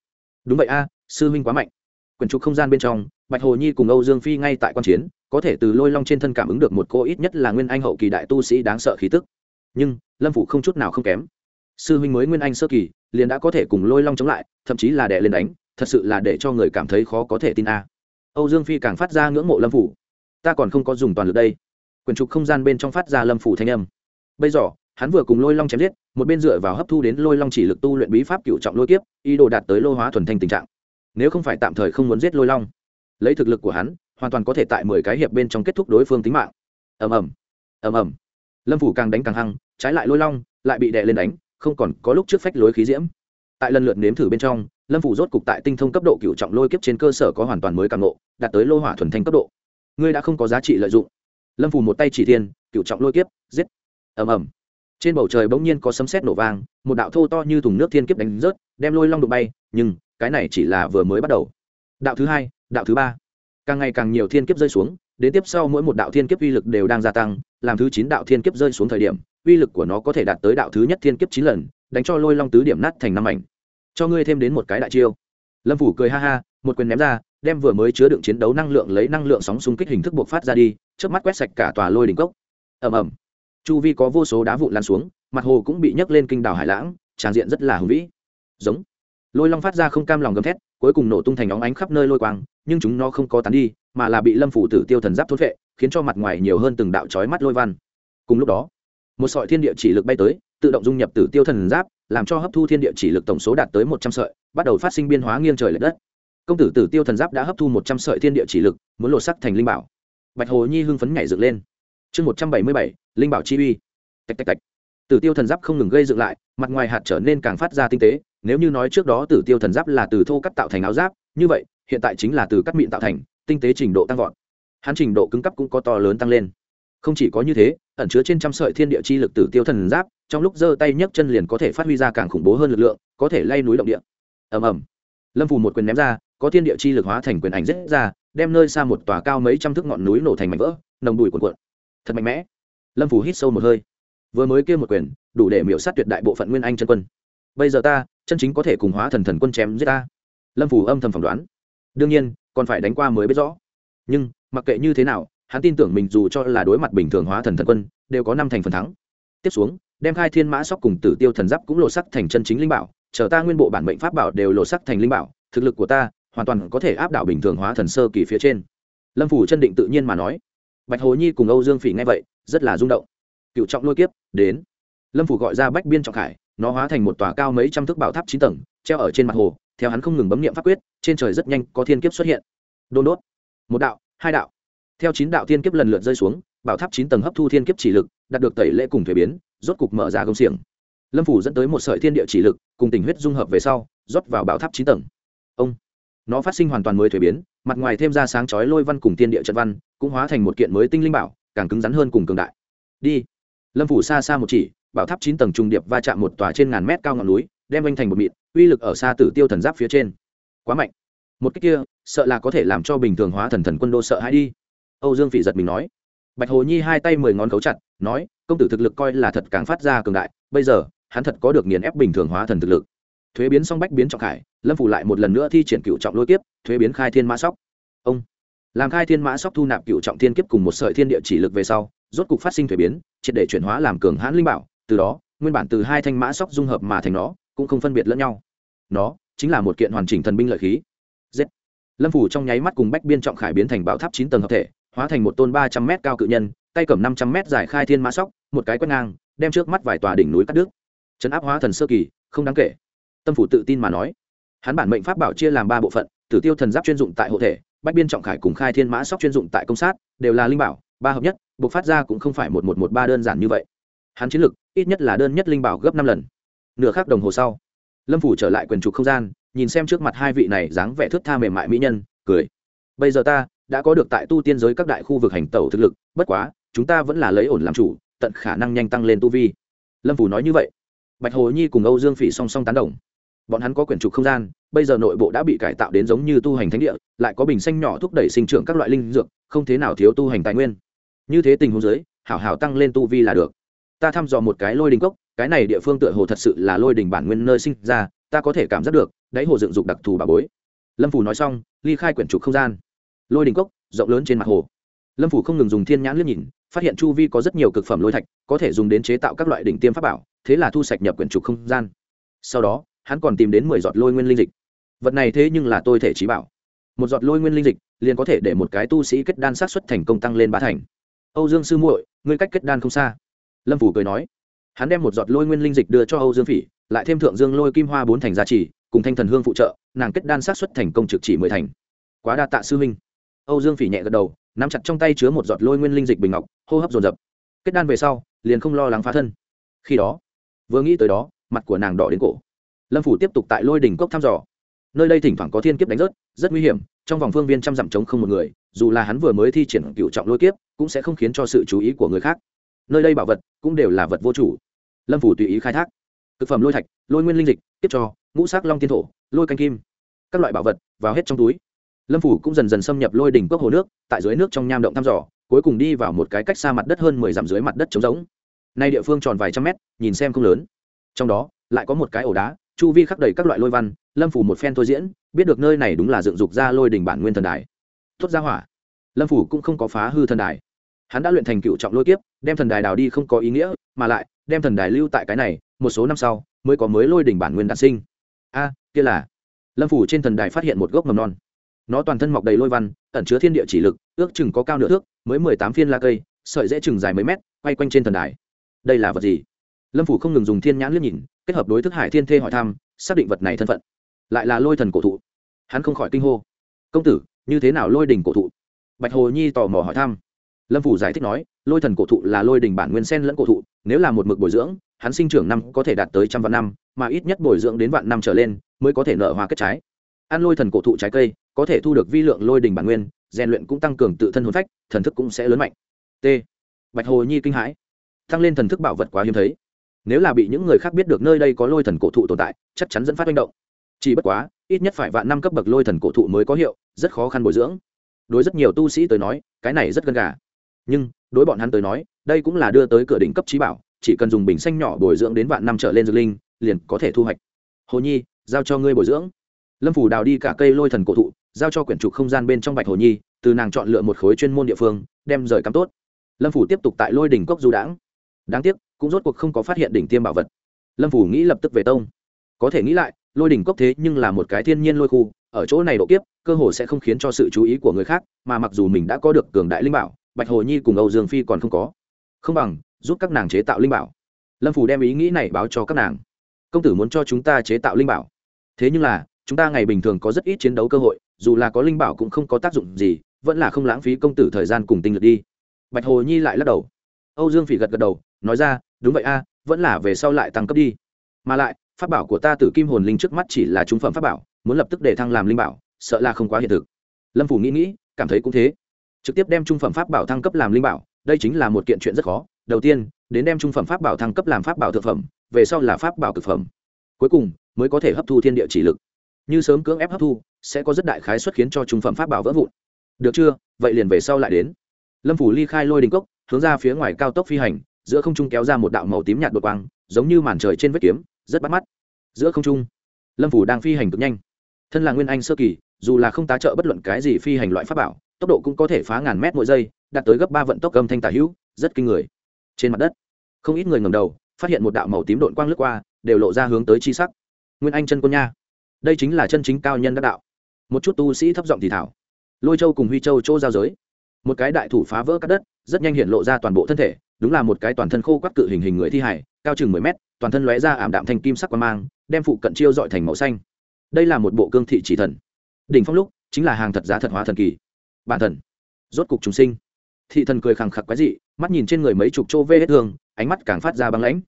Đúng vậy a, sư huynh quá mạnh. Quyển trục không gian bên trong, bạch hồ nhi cùng âu dương phi ngay tại q u a n chiến, có thể từ lôi long trên thân cảm ứng được một cô ít nhất là nguyên anh hậu kỳ đại tu sĩ đáng sợ khí tức. Nhưng, lâm phủ không chút nào không kém sư huynh mới nguyên anh sơ kỳ, liền đã có thể cùng lôi long chống lại, thậm chí là đẻ lên đánh, thật sự là để cho người cảm thấy khó có thể tin a. Âu dương phi càng phát ra ngưỡng mộ lâm phủ. Ta còn không có dùng toàn lực đây. Quyển trục không gian bên trong phát ra lâm phủ thanh âm. Bây giờ, hắn vừa cùng lôi long chém giết, một bên dựa vào hấp thu đến lôi long chỉ lực tu luyện bí pháp cựu trọng lôi kiếp, ý đồ đạt tới lô hóa thuần thanh tình trạng. Nếu không phải tạm thời không muốn giết lôi long, lấy thực lực của hắn, hoàn toàn có thể tại mười cái hiệp bên trong kết thúc đối phương tính mạng. Ầm ầm. Ầm ầm. Lâm phủ càng đánh càng hăng, trái lại lôi long, lại bị đè lên đánh không còn có lúc trước phách lối khí diễm. Tại lần lượt nếm thử bên trong, lâm phủ rốt cục tại tinh thông cấp độ cựu trọng lôi kiếp trên cơ sở có hoàn toàn mới càng ngộ, đạt tới lô hỏa thuần thanh cấp độ. Ngươi đã không có giá trị lợi dụng. Lâm phủ một tay chỉ thiên, cựu trọng lôi kiếp, giết. Ầm ầm. Trên bầu trời bỗng nhiên có sấm sét nổ vang, một đạo thô to như thùng nước thiên kiếp đánh rớt, đem lôi long đụng bay, nhưng, cái này chỉ là vừa mới bắt đầu. Đạo thứ hai, đạo thứ ba. Càng ngày càng nhiều thiên kiếp rơi xuống, đến tiếp sau mỗi một đạo thiên kiếp uy lực đều đang gia tăng, làm thứ chín đạo thiên kiếp rơi xuống thời điểm uy lực của nó có thể đạt tới đạo thứ nhất thiên kiếp chín lần, đánh cho lôi long tứ điểm nát thành năm ảnh cho ngươi thêm đến một cái đại chiêu. Lâm phủ cười ha ha, một quyền ném ra, đem vừa mới chứa đựng chiến đấu năng lượng lấy năng lượng sóng xung kích hình thức buộc phát ra đi trước mắt quét sạch cả tòa lôi đỉnh cốc. Ầm ầm. Chu vi có vô số đá vụn lan xuống, mặt hồ cũng bị nhấc lên kinh đảo hải lãng, tràn diện rất là hùng vĩ. Giống. Lôi long phát ra không cam lòng gầm thét, cuối cùng nổ tung thành óng ánh khắp nơi lôi quang, nhưng chúng nó không có tán đi, mà là bị lâm phủ tử tiêu thần giáp thốt vệ khiến cho mặt ngoài nhiều hơn từng đạo trói mắt lôi văn. Cùng lúc đó một sợi thiên địa chỉ lực bay tới, tự động dung nhập tử tiêu thần giáp, làm cho hấp thu thiên địa chỉ lực tổng số đạt tới một trăm sợi, bắt đầu phát sinh biên hóa nghiêng trời l ệ đất. Công tử tử tiêu thần giáp đã hấp thu một trăm sợi thiên địa chỉ lực, muốn lột sắc thành linh bảo. Bạch hồ nhi hưng phấn nhảy dựng lên. Chương một trăm bảy mươi bảy, linh bảo chi uy. Tạch tạch tạch. Tử tiêu thần giáp không ngừng gây dựng lại, mặt ngoài hạt trở nên càng phát ra tinh tế, nếu như nói trước đó tử tiêu thần giáp là từ thô cắt tạo thành áo giáp, như vậy, hiện tại chính là từ cắt mịn tạo thành, tinh tế trình độ tăng vọt. Hắn trình độ cứng cấp cũng có to lớn tăng lên không chỉ có như thế, ẩn chứa trên trăm sợi thiên địa chi lực tử tiêu thần giáp, trong lúc giơ tay nhấc chân liền có thể phát huy ra càng khủng bố hơn lực lượng, có thể lay núi động địa. Ầm ầm. Lâm phù một quyền ném ra, có thiên địa chi lực hóa thành quyền ảnh rết ra, đem nơi xa một tòa cao mấy trăm thước ngọn núi nổ thành mảnh vỡ, nồng đùi cuộn cuộn. Thật mạnh mẽ. Lâm phù hít sâu một hơi. Vừa mới kêu một quyền, đủ để miểu sát tuyệt đại bộ phận nguyên anh chân quân. Bây giờ ta, chân chính có thể cùng hóa thần thần quân chém giết ta. Lâm phù âm thầm phỏng đoán. Đương nhiên, còn phải đánh qua mới biết rõ. Nhưng, mặc kệ như thế nào hắn tin tưởng mình dù cho là đối mặt bình thường hóa thần thần quân, đều có năm thành phần thắng. Tiếp xuống, đem khai thiên mã sóc cùng tử tiêu thần giáp cũng lộ sắc thành chân chính linh bảo, chờ ta nguyên bộ bản mệnh pháp bảo đều lộ sắc thành linh bảo, thực lực của ta hoàn toàn có thể áp đảo bình thường hóa thần sơ kỳ phía trên. Lâm phủ chân định tự nhiên mà nói. Bạch hồ nhi cùng âu dương phỉ nghe vậy, rất là rung động. Cựu trọng lôi kiếp, đến. Lâm phủ gọi ra bách biên trọng khải, nó hóa thành một tòa cao mấy trăm thước bảo tháp chín tầng, treo ở trên mặt hồ, theo hắn không ngừng bấm nghiệm pháp quyết, trên trời rất nhanh có thiên kiếp xuất hiện. Đôn đốt. Một đạo, hai đạo theo chín đạo thiên kiếp lần lượt rơi xuống, bảo tháp chín tầng hấp thu thiên kiếp chỉ lực, đạt được tẩy lễ cùng thuế biến, rốt cục mở ra công xiềng. Lâm phủ dẫn tới một sợi thiên địa chỉ lực, cùng tình huyết dung hợp về sau, rót vào bảo tháp chín tầng. Ông, nó phát sinh hoàn toàn mới thuế biến, mặt ngoài thêm ra sáng chói lôi văn cùng tiên địa trận văn, cũng hóa thành một kiện mới tinh linh bảo, càng cứng rắn hơn cùng cường đại. Đi. Lâm phủ xa xa một chỉ, bảo tháp chín tầng trung điệp va chạm một tòa trên ngàn mét cao ngọn núi, đem anh thành một mịn, uy lực ở xa tử tiêu thần giáp phía trên. Quá mạnh. Một cách kia, sợ là có thể làm cho bình thường hóa thần thần quân đô sợ hãi đi âu dương phỉ giật mình nói. Bạch hồ nhi hai tay mười ngón cấu chặt, nói, công tử thực lực coi là thật càng phát ra cường đại, bây giờ, hắn thật có được nghiền ép bình thường hóa thần thực lực. Thuế biến xong bách biến trọng khải, lâm phủ lại một lần nữa thi triển cựu trọng lôi kiếp, thuế biến khai thiên mã sóc. Ông, làm khai thiên mã sóc thu nạp cựu trọng thiên kiếp cùng một sợi thiên địa chỉ lực về sau, rốt cục phát sinh thuế biến, triệt để chuyển hóa làm cường hãn linh bảo, từ đó, nguyên bản từ hai thanh mã sóc dung hợp mà thành nó, cũng không phân biệt lẫn nhau. Nó chính là một kiện hoàn chỉnh thần binh lợi khí. Z. lâm phủ trong nháy mắt cùng bách biên trọng khải biến thành bảo tháp chín tầng hợp thể hóa thành một tôn ba trăm m cao cự nhân, tay cầm năm trăm m dài khai thiên mã sóc, một cái quét ngang, đem trước mắt vài tòa đỉnh núi cắt đứt. Chấn áp hóa thần sơ kỳ, không đáng kể. Tâm phủ tự tin mà nói. Hắn bản mệnh pháp bảo chia làm ba bộ phận, tử tiêu thần giáp chuyên dụng tại hộ thể, bách biên trọng khải cùng khai thiên mã sóc chuyên dụng tại công sát, đều là linh bảo, ba hợp nhất, buộc phát ra cũng không phải một một một ba đơn giản như vậy. Hắn chiến lực, ít nhất là đơn nhất linh bảo gấp năm lần. Nửa khắc đồng hồ sau, lâm phủ trở lại quyền trục không gian, nhìn xem trước mặt hai vị này dáng vẻ thước tha mềm mại mỹ nhân, cười. Bây giờ ta đã có được tại tu tiên giới các đại khu vực hành tẩu thực lực, bất quá, chúng ta vẫn là lấy ổn làm chủ, tận khả năng nhanh tăng lên tu vi. Lâm phủ nói như vậy. Bạch hồ nhi cùng âu dương phỉ song song tán đồng. Bọn hắn có quyển trục không gian, bây giờ nội bộ đã bị cải tạo đến giống như tu hành thánh địa, lại có bình xanh nhỏ thúc đẩy sinh trưởng các loại linh dược, không thế nào thiếu tu hành tài nguyên. Như thế tình huống giới hảo hảo tăng lên tu vi là được. Ta thăm dò một cái lôi đình cốc, cái này địa phương tựa hồ thật sự là lôi đình bản nguyên nơi sinh ra, ta có thể cảm giác được, đáy hồ dựng dục đặc thù bà bối. Lâm phủ nói xong, ly khai quyển trục không gian lôi đình cốc, rộng lớn trên mặt hồ. Lâm phủ không ngừng dùng thiên nhãn liếc nhìn, phát hiện chu vi có rất nhiều cực phẩm lôi thạch, có thể dùng đến chế tạo các loại đỉnh tiêm pháp bảo, thế là thu sạch nhập quyển trục không gian. Sau đó, hắn còn tìm đến mười giọt lôi nguyên linh dịch. Vật này thế nhưng là tôi thể trí bảo. Một giọt lôi nguyên linh dịch, liền có thể để một cái tu sĩ kết đan sát xuất thành công tăng lên ba thành. Âu dương sư muội, ngươi cách kết đan không xa. Lâm phủ cười nói. Hắn đem một giọt lôi nguyên linh dịch đưa cho âu dương phỉ, lại thêm thượng dương lôi kim hoa bốn thành gia trì cùng thanh thần hương phụ trợ, nàng kết đan sát xuất thành công trực chỉ mười thành. Quá đa tạ sư huynh âu dương phỉ nhẹ gật đầu, nắm chặt trong tay chứa một giọt lôi nguyên linh dịch bình ngọc, hô hấp dồn dập. Kết đan về sau, liền không lo lắng phá thân. Khi đó, vừa nghĩ tới đó, mặt của nàng đỏ đến cổ. Lâm phủ tiếp tục tại lôi đỉnh cốc thăm dò. Nơi đây thỉnh thoảng có thiên kiếp đánh rớt, rất nguy hiểm, trong vòng phương viên trăm dặm trống không một người, dù là hắn vừa mới thi triển cựu trọng lôi kiếp, cũng sẽ không khiến cho sự chú ý của người khác. Nơi đây bảo vật cũng đều là vật vô chủ. Lâm phủ tùy ý khai thác. Thực phẩm lôi thạch, lôi nguyên linh dịch, tiếp cho, ngũ sắc long tiên thổ, lôi canh kim. Các loại bảo vật vào hết trong túi lâm phủ cũng dần dần xâm nhập lôi đỉnh cốc hồ nước, tại dưới nước trong nham động thăm dò, cuối cùng đi vào một cái cách xa mặt đất hơn mười dặm dưới mặt đất trống rỗng. Nay địa phương tròn vài trăm mét, nhìn xem không lớn. Trong đó, lại có một cái ổ đá, chu vi khắc đầy các loại lôi văn, lâm phủ một phen thôi diễn, biết được nơi này đúng là dựng dục ra lôi đỉnh bản nguyên thần đài. Thốt ra hỏa. Lâm phủ cũng không có phá hư thần đài. Hắn đã luyện thành cựu trọng lôi kiếp, đem thần đài đào đi không có ý nghĩa, mà lại, đem thần đài lưu tại cái này, một số năm sau, mới có mới lôi đỉnh bản nguyên đạn sinh. A, kia là. Lâm phủ trên thần đài phát hiện một gốc mầm non nó toàn thân mọc đầy lôi văn, ẩn chứa thiên địa chỉ lực, ước chừng có cao nửa thước, mới mười tám phiên la cây, sợi dễ chừng dài mấy mét, quay quanh trên thần đài. Đây là vật gì? Lâm phủ không ngừng dùng thiên nhãn liếc nhìn, kết hợp đối thức hải thiên thê hỏi thăm, xác định vật này thân phận. Lại là lôi thần cổ thụ. Hắn không khỏi kinh hô. Công tử, như thế nào lôi đình cổ thụ? Bạch hồ nhi tò mò hỏi thăm. Lâm phủ giải thích nói, lôi thần cổ thụ là lôi đình bản nguyên sen lẫn cổ thụ, nếu là một mực bồi dưỡng, hắn sinh trưởng năm có thể đạt tới trăm vạn năm, mà ít nhất bồi dưỡng đến vạn năm trở lên mới có thể nở hoa kết trái. Ăn lôi thần cổ thụ trái cây có thể thu được vi lượng lôi đình bản nguyên, rèn luyện cũng tăng cường tự thân hồn phách, thần thức cũng sẽ lớn mạnh. T. Bạch hồ nhi kinh hãi. Tăng lên thần thức bảo vật quá hiếm thấy. Nếu là bị những người khác biết được nơi đây có lôi thần cổ thụ tồn tại, chắc chắn dẫn phát manh động. Chỉ bất quá, ít nhất phải vạn năm cấp bậc lôi thần cổ thụ mới có hiệu, rất khó khăn bồi dưỡng. Đối rất nhiều tu sĩ tới nói, cái này rất gần gà. Nhưng, đối bọn hắn tới nói, đây cũng là đưa tới cửa đỉnh cấp trí bảo, chỉ cần dùng bình xanh nhỏ bồi dưỡng đến vạn năm trở lên dược linh, liền có thể thu hoạch. Hồ nhi, giao cho ngươi bồi dưỡng. Lâm phủ đào đi cả cây lôi thần cổ thụ giao cho quyển trục không gian bên trong bạch hồ nhi, từ nàng chọn lựa một khối chuyên môn địa phương, đem rời cắm tốt. Lâm phủ tiếp tục tại lôi đỉnh cốc du đãng. Đáng tiếc, cũng rốt cuộc không có phát hiện đỉnh tiêm bảo vật. Lâm phủ nghĩ lập tức về tông. Có thể nghĩ lại, lôi đỉnh cốc thế nhưng là một cái thiên nhiên lôi khu, ở chỗ này độ kiếp, cơ hồ sẽ không khiến cho sự chú ý của người khác, mà mặc dù mình đã có được cường đại linh bảo, bạch hồ nhi cùng âu dương phi còn không có. Không bằng, giúp các nàng chế tạo linh bảo. Lâm phủ đem ý nghĩ này báo cho các nàng. Công tử muốn cho chúng ta chế tạo linh bảo. Thế nhưng là, chúng ta ngày bình thường có rất ít chiến đấu cơ hội dù là có linh bảo cũng không có tác dụng gì, vẫn là không lãng phí công tử thời gian cùng tinh lực đi. Bạch hồ nhi lại lắc đầu. Âu dương phỉ gật gật đầu, nói ra, đúng vậy a, vẫn là về sau lại tăng cấp đi. Mà lại, pháp bảo của ta tử kim hồn linh trước mắt chỉ là trung phẩm pháp bảo, muốn lập tức để thăng làm linh bảo, sợ là không quá hiện thực. Lâm phủ nghĩ nghĩ, cảm thấy cũng thế. Trực tiếp đem trung phẩm pháp bảo thăng cấp làm linh bảo, đây chính là một kiện chuyện rất khó. Đầu tiên, đến đem trung phẩm pháp bảo thăng cấp làm pháp bảo thực phẩm, về sau là pháp bảo thực phẩm. Cuối cùng, mới có thể hấp thu thiên địa chỉ lực như sớm cưỡng ép hấp thu, sẽ có rất đại khái xuất khiến cho trung phẩm pháp bảo vỡ vụn. Được chưa? Vậy liền về sau lại đến. Lâm phủ ly khai lôi đình cốc, hướng ra phía ngoài cao tốc phi hành, giữa không trung kéo ra một đạo màu tím nhạt đột quang, giống như màn trời trên vết kiếm, rất bắt mắt. Giữa không trung, lâm phủ đang phi hành cực nhanh. Thân là nguyên anh sơ kỳ, dù là không tá trợ bất luận cái gì phi hành loại pháp bảo, tốc độ cũng có thể phá ngàn mét mỗi giây, đạt tới gấp ba vận tốc âm thanh tả hữu, rất kinh người. Trên mặt đất, không ít người ngầm đầu, phát hiện một đạo màu tím đội quang lướt qua, đều lộ ra hướng tới chi sắc. Nguyên anh chân quân nha đây chính là chân chính cao nhân đắc đạo. Một chút tu sĩ thấp giọng thì thảo. Lôi châu cùng huy châu chỗ giao giới. Một cái đại thủ phá vỡ các đất, rất nhanh hiện lộ ra toàn bộ thân thể, đúng là một cái toàn thân khô quắc cự hình hình người thi hải cao chừng mười mét, toàn thân lóe ra ảm đạm thành kim sắc quan mang, đem phụ cận chiêu dọi thành màu xanh. Đây là một bộ cương thị chỉ thần. Đỉnh phong lúc, chính là hàng thật giá thật hóa thần kỳ. Bản thần. Rốt cục chúng sinh. Thị thần cười khẳng khặc quái dị, mắt nhìn trên người mấy chục chỗ vê hết thương, ánh mắt càng phát ra băng lãnh.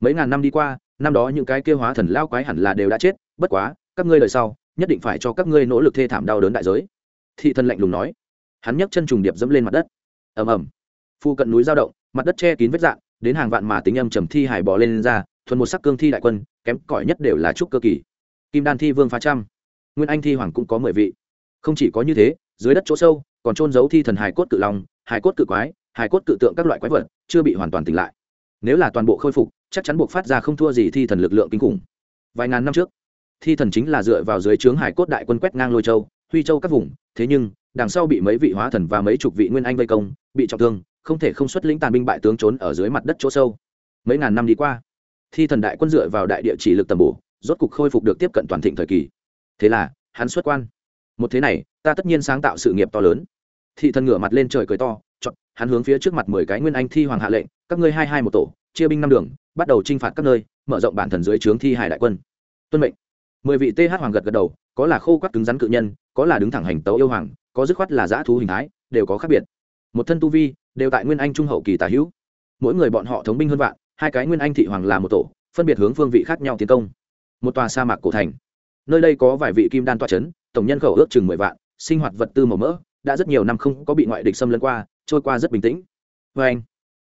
Mấy ngàn năm đi qua, năm đó những cái kêu hóa thần lao quái hẳn là đều đã chết, bất quá các ngươi lời sau nhất định phải cho các ngươi nỗ lực thê thảm đau đớn đại giới. Thị thần lạnh lùng nói. Hắn nhấc chân trùng điệp dẫm lên mặt đất. Ầm ầm. Phu cận núi giao động mặt đất che kín vết dạng đến hàng vạn mà tính âm trầm thi hải bò lên, lên ra thuần một sắc cương thi đại quân kém cỏi nhất đều là trúc cơ kỳ. Kim đan thi vương phá trăm. Nguyên anh thi hoàng cũng có mười vị. Không chỉ có như thế dưới đất chỗ sâu còn trôn giấu thi thần hài cốt cự long hài cốt cự quái hài cốt cự tượng các loại quái vật chưa bị hoàn toàn tỉnh lại. Nếu là toàn bộ khôi phục chắc chắn buộc phát ra không thua gì thi thần lực lượng kinh khủng. Vài ngàn năm trước thi thần chính là dựa vào dưới trướng hải cốt đại quân quét ngang lôi châu, huy châu các vùng, thế nhưng, đằng sau bị mấy vị hóa thần và mấy chục vị nguyên anh vây công, bị trọng thương, không thể không xuất lĩnh tàn binh bại tướng trốn ở dưới mặt đất chỗ sâu. Mấy ngàn năm đi qua, thi thần đại quân dựa vào đại địa chỉ lực tầm bổ, rốt cục khôi phục được tiếp cận toàn thịnh thời kỳ. Thế là, hắn xuất quan. Một thế này, ta tất nhiên sáng tạo sự nghiệp to lớn. Thị thần ngửa mặt lên trời cười to, chọn, hắn hướng phía trước mặt mười cái nguyên anh thi hoàng hạ lệnh, các ngươi hai hai một tổ, chia binh năm đường, bắt đầu chinh phạt các nơi, mở rộng bản thần dưới trướng thi hải đại quân. Tuân mệnh mười vị th hoàng gật gật đầu, có là khô quắc cứng rắn cự nhân, có là đứng thẳng hành tấu yêu hoàng, có dứt khoát là giã thú hình thái, đều có khác biệt. Một thân tu vi, đều tại nguyên anh trung hậu kỳ tả hữu. Mỗi người bọn họ thống binh hơn vạn, hai cái nguyên anh thị hoàng là một tổ, phân biệt hướng phương vị khác nhau tiến công. Một tòa sa mạc cổ thành. Nơi đây có vài vị kim đan toa c h ấ n tổng nhân khẩu ước chừng mười vạn, sinh hoạt vật tư màu mỡ, đã rất nhiều năm không có bị ngoại địch xâm lấn qua, trôi qua rất bình tĩnh. Vê anh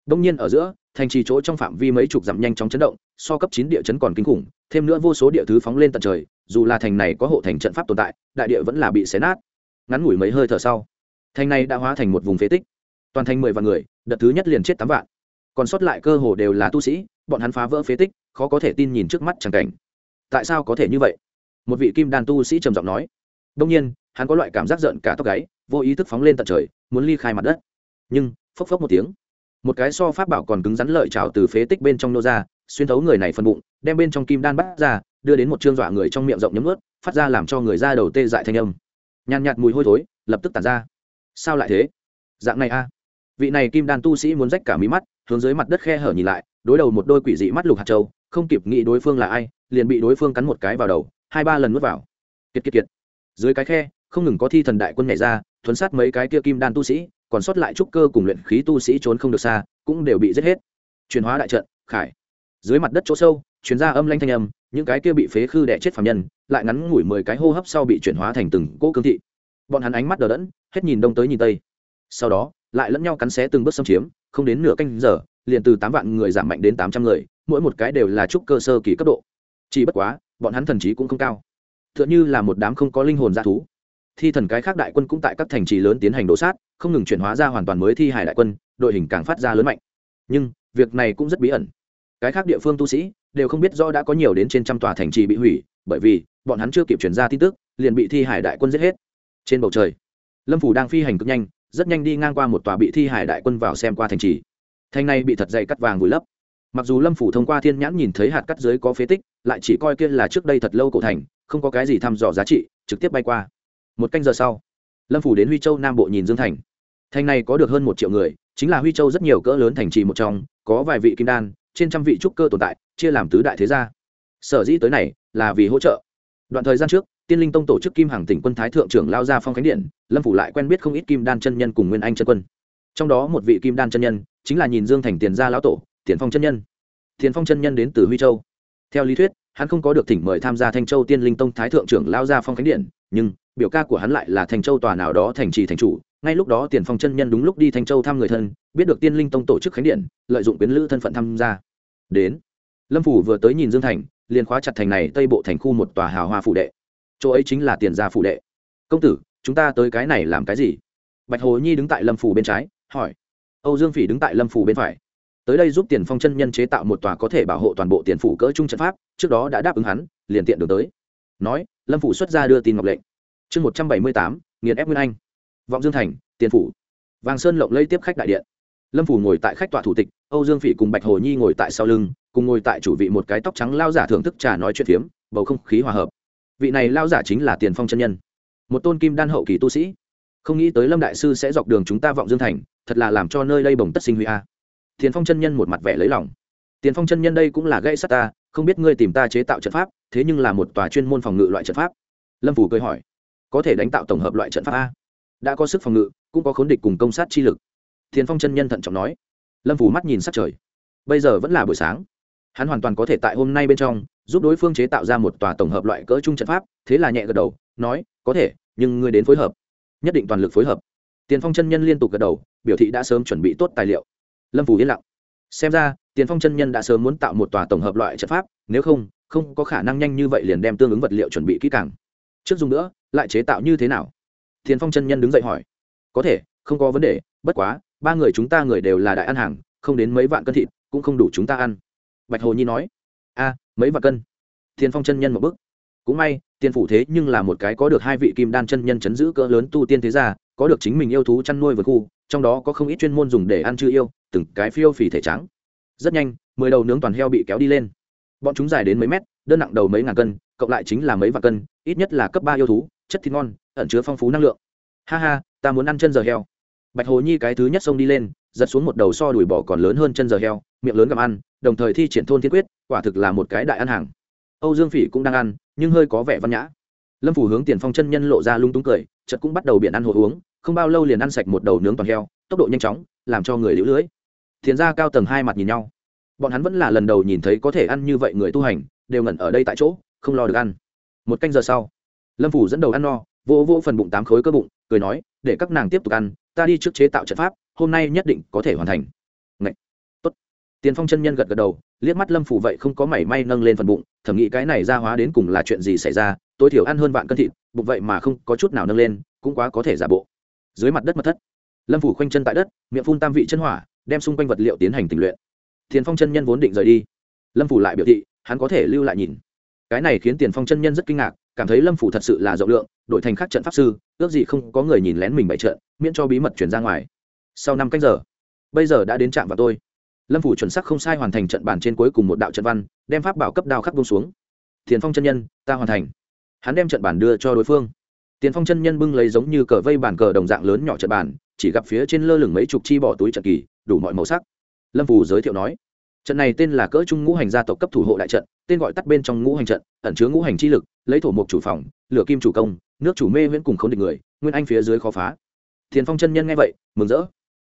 đông nhiên ở giữa thành trì chỗ trong phạm vi mấy chục dặm nhanh chóng chấn động, so cấp chín địa chấn còn kinh khủng, thêm nữa vô số địa thứ phóng lên tận trời, dù là thành này có hộ thành trận pháp tồn tại, đại địa vẫn là bị xé nát. Ngắn ngủi mấy hơi thở sau, thành này đã hóa thành một vùng phế tích. Toàn thành mười vạn người, đợt thứ nhất liền chết tám vạn. Còn sót lại cơ hồ đều là tu sĩ, bọn hắn phá vỡ phế tích, khó có thể tin nhìn trước mắt chẳng cảnh. Tại sao có thể như vậy? Một vị kim đan tu sĩ trầm giọng nói. Đông nhiên, hắn có loại cảm giác giận cả tóc gáy, vô ý thức phóng lên tận trời, muốn ly khai mặt đất. Nhưng, phốc phốc một tiếng một cái so pháp bảo còn cứng rắn lợi trào từ phế tích bên trong nô ra, xuyên thấu người này phân bụng, đem bên trong kim đan bắt ra, đưa đến một trương dọa người trong miệng rộng nhấm ướt phát ra làm cho người ra đầu tê dại thanh âm. Nhàn nhạt mùi hôi thối, lập tức tàn ra. Sao lại thế? Dạng này a. Vị này kim đan tu sĩ muốn rách cả mí mắt, hướng dưới mặt đất khe hở nhìn lại, đối đầu một đôi quỷ dị mắt lục hạt châu, không kịp nghĩ đối phương là ai, liền bị đối phương cắn một cái vào đầu, hai ba lần nuốt vào. Kiệt kiệt kiệt. Dưới cái khe, không ngừng có thi thần đại quân nhảy ra, thuấn sát mấy cái kia kim đan tu sĩ còn sót lại trúc cơ cùng luyện khí tu sĩ trốn không được xa, cũng đều bị giết hết. Chuyển hóa đại trận, khải. Dưới mặt đất chỗ sâu chuyển ra âm lanh thanh âm, những cái kia bị phế khư đẻ chết phạm nhân, lại ngắn ngủi mười cái hô hấp sau bị chuyển hóa thành từng cỗ cương thị. Bọn hắn ánh mắt đờ đẫn, hết nhìn đông tới nhìn tây. Sau đó, lại lẫn nhau cắn xé từng bước xâm chiếm, không đến nửa canh giờ, liền từ tám vạn người giảm mạnh đến tám trăm người, mỗi một cái đều là trúc cơ sơ kỳ cấp độ. Chỉ bất quá, bọn hắn thần trí cũng không cao. T h ư ợ n h ư là một đám không có linh hồn g thú thi thần cái khác đại quân cũng tại các thành trì lớn tiến hành đổ sát, không ngừng chuyển hóa ra hoàn toàn mới thi hải đại quân, đội hình càng phát ra lớn mạnh. Nhưng, việc này cũng rất bí ẩn. Cái khác địa phương tu sĩ đều không biết do đã có nhiều đến trên trăm tòa thành trì bị hủy, bởi vì bọn hắn chưa kịp chuyển ra tin tức, liền bị thi hải đại quân giết hết. Trên bầu trời, lâm phủ đang phi hành cực nhanh, rất nhanh đi ngang qua một tòa bị thi hải đại quân vào xem qua thành trì. Thành này bị thật dày cắt vàng vùi lấp. Mặc dù lâm phủ thông qua thiên nhãn nhìn thấy hạt cắt dưới có phế tích, lại chỉ coi kia là trước đây thật lâu cổ thành, không có cái gì thăm dò giá trị, trực tiếp bay qua một canh giờ sau, lâm phủ đến huy châu nam bộ nhìn dương thành. Thành này có được hơn một triệu người, chính là huy châu rất nhiều cỡ lớn thành trì một trong, có vài vị kim đan, trên trăm vị trúc cơ tồn tại, chia làm tứ đại thế gia. Sở dĩ tới này là vì hỗ trợ. Đoạn thời gian trước, tiên linh tông tổ chức kim hàng tỉnh quân thái thượng trưởng lao ra phong khánh điện, lâm phủ lại quen biết không ít kim đan chân nhân cùng nguyên anh chân quân. Trong đó một vị kim đan chân nhân chính là nhìn dương thành tiền gia lão tổ, tiền phong chân nhân. Tiền phong chân nhân đến từ huy châu. Theo lý thuyết, hắn không có được thỉnh mời tham gia thanh châu tiên linh tông thái thượng trưởng lao ra phong khánh điện nhưng biểu ca của hắn lại là thành châu tòa nào đó thành trì thành chủ, ngay lúc đó tiền phong chân nhân đúng lúc đi thanh châu thăm người thân, biết được tiên linh tông tổ chức khánh điện, lợi dụng quyến lữ thân phận tham gia. Đến, lâm phủ vừa tới nhìn dương thành, liền khóa chặt thành này tây bộ thành khu một tòa hào hoa phủ đệ. Chỗ ấy chính là tiền gia phủ đệ. Công tử, chúng ta tới cái này làm cái gì? Bạch hồ nhi đứng tại lâm phủ bên trái, hỏi. Âu dương phỉ đứng tại lâm phủ bên phải. Tới đây giúp tiền phong chân nhân chế tạo một tòa có thể bảo hộ toàn bộ tiền phủ cỡ trung trận pháp, trước đó đã đáp ứng hắn, liền tiện được tới. Nói lâm phủ xuất ra đưa tin ngọc lệnh chương một trăm bảy mươi tám nghiền ép nguyên anh vọng dương thành tiền phủ vàng sơn lộng lây tiếp khách đại điện lâm phủ ngồi tại khách tọa thủ tịch âu dương phỉ cùng bạch hồ nhi ngồi tại sau lưng cùng ngồi tại chủ vị một cái tóc trắng lao giả thưởng thức trà nói chuyện phiếm bầu không khí hòa hợp vị này lao giả chính là tiền phong chân nhân một tôn kim đan hậu kỳ tu sĩ không nghĩ tới lâm đại sư sẽ dọc đường chúng ta vọng dương thành thật là làm cho nơi đây bồng tất sinh huy a tiền phong chân nhân một mặt vẻ lấy lòng tiền phong chân nhân đây cũng là gây sát ta, không biết ngươi tìm ta chế tạo trận pháp, thế nhưng là một tòa chuyên môn phòng ngự loại trận pháp. Lâm phủ cười hỏi, có thể đánh tạo tổng hợp loại trận pháp a? Đã có sức phòng ngự, cũng có khốn địch cùng công sát chi lực. Tiền phong chân nhân thận trọng nói. Lâm phủ mắt nhìn sát trời. Bây giờ vẫn là buổi sáng. Hắn hoàn toàn có thể tại hôm nay bên trong, giúp đối phương chế tạo ra một tòa tổng hợp loại cỡ trung trận pháp, thế là nhẹ gật đầu, nói, có thể, nhưng ngươi đến phối hợp. Nhất định toàn lực phối hợp. Tiền phong chân nhân liên tục gật đầu, biểu thị đã sớm chuẩn bị tốt tài liệu. Lâm phủ yên lặng xem ra, tiền phong chân nhân đã sớm muốn tạo một tòa tổng hợp loại trận pháp, nếu không không có khả năng nhanh như vậy liền đem tương ứng vật liệu chuẩn bị kỹ càng. Trước dùng nữa, lại chế tạo như thế nào? Tiền phong chân nhân đứng dậy hỏi. Có thể, không có vấn đề, bất quá, ba người chúng ta người đều là đại ăn hàng, không đến mấy vạn cân thịt, cũng không đủ chúng ta ăn. Bạch hồ nhi nói. A, mấy vạn cân? Tiền phong chân nhân một bức cũng may, tiền phủ thế nhưng là một cái có được hai vị kim đan chân nhân chấn giữ cỡ lớn tu tiên thế gia có được chính mình yêu thú chăn nuôi vườn khu, trong đó có không ít chuyên môn dùng để ăn chư yêu, từng cái phiêu phì thể trắng. Rất nhanh, mười đầu nướng toàn heo bị kéo đi lên. Bọn chúng dài đến mấy mét, đơn nặng đầu mấy ngàn cân, cộng lại chính là mấy vạn cân, ít nhất là cấp ba yêu thú, chất thịt ngon, ẩn chứa phong phú năng lượng. Ha ha, ta muốn ăn chân giờ heo. Bạch hồ nhi cái thứ nhất xông đi lên, giật xuống một đầu so đùi bỏ còn lớn hơn chân giờ heo, miệng lớn gặm ăn, đồng thời thi triển thôn thiên quyết, quả thực là một cái đại ăn hàng. Âu dương phỉ cũng đang ăn, nhưng hơi có vẻ văn nhã lâm phủ hướng tiền phong chân nhân lộ ra lung túng cười, chợt cũng bắt đầu biển ăn hồ uống, không bao lâu liền ăn sạch một đầu nướng toàn heo, tốc độ nhanh chóng, làm cho người lũ lưỡi thiền ra cao tầng hai mặt nhìn nhau. Bọn hắn vẫn là lần đầu nhìn thấy có thể ăn như vậy người tu hành, đều ngẩn ở đây tại chỗ, không lo được ăn. Một canh giờ sau, lâm phủ dẫn đầu ăn no, vỗ vỗ phần bụng tám khối cơ bụng, cười nói, để các nàng tiếp tục ăn, ta đi trước chế tạo trận pháp, hôm nay nhất định có thể hoàn thành. Ngậy! tốt. Tiền phong chân nhân gật gật đầu, liếc mắt lâm phủ vậy không có mảy may nâng lên phần bụng, thầm nghĩ cái này ra hóa đến cùng là chuyện gì xảy ra tối thiểu ăn hơn vạn cân thịt, bụng vậy mà không có chút nào nâng lên, cũng quá có thể giả bộ. Dưới mặt đất mật thất, lâm phủ khoanh chân tại đất, miệng phun tam vị chân hỏa, đem xung quanh vật liệu tiến hành tình luyện. Tiền phong chân nhân vốn định rời đi. Lâm phủ lại biểu thị, hắn có thể lưu lại nhìn. Cái này khiến tiền phong chân nhân rất kinh ngạc, cảm thấy lâm phủ thật sự là rộng lượng đội thành khắc trận pháp sư, ước gì không có người nhìn lén mình bày trận, miễn cho bí mật chuyển ra ngoài. Sau năm cách giờ, bây giờ đã đến trạm vào tôi. Lâm phủ chuẩn sắc không sai hoàn thành trận bàn trên cuối cùng một đạo trận văn, đem pháp bảo cấp đao khắc bông xuống. Tiền phong chân nhân, ta hoàn thành hắn đem trận bàn đưa cho đối phương. Tiền phong chân nhân bưng lấy giống như cờ vây bàn cờ đồng dạng lớn nhỏ trận bàn, chỉ gặp phía trên lơ lửng mấy chục chi bỏ túi trận kỳ, đủ mọi màu sắc. Lâm phù giới thiệu nói, trận này tên là cỡ trung ngũ hành gia tộc cấp thủ hộ đại trận, tên gọi tắt bên trong ngũ hành trận, ẩn chứa ngũ hành chi lực, lấy thổ mục chủ phòng, lửa kim chủ công, nước chủ mê huyễn cùng không địch người, nguyên anh phía dưới khó phá. Thiền phong chân nhân nghe vậy, mừng rỡ.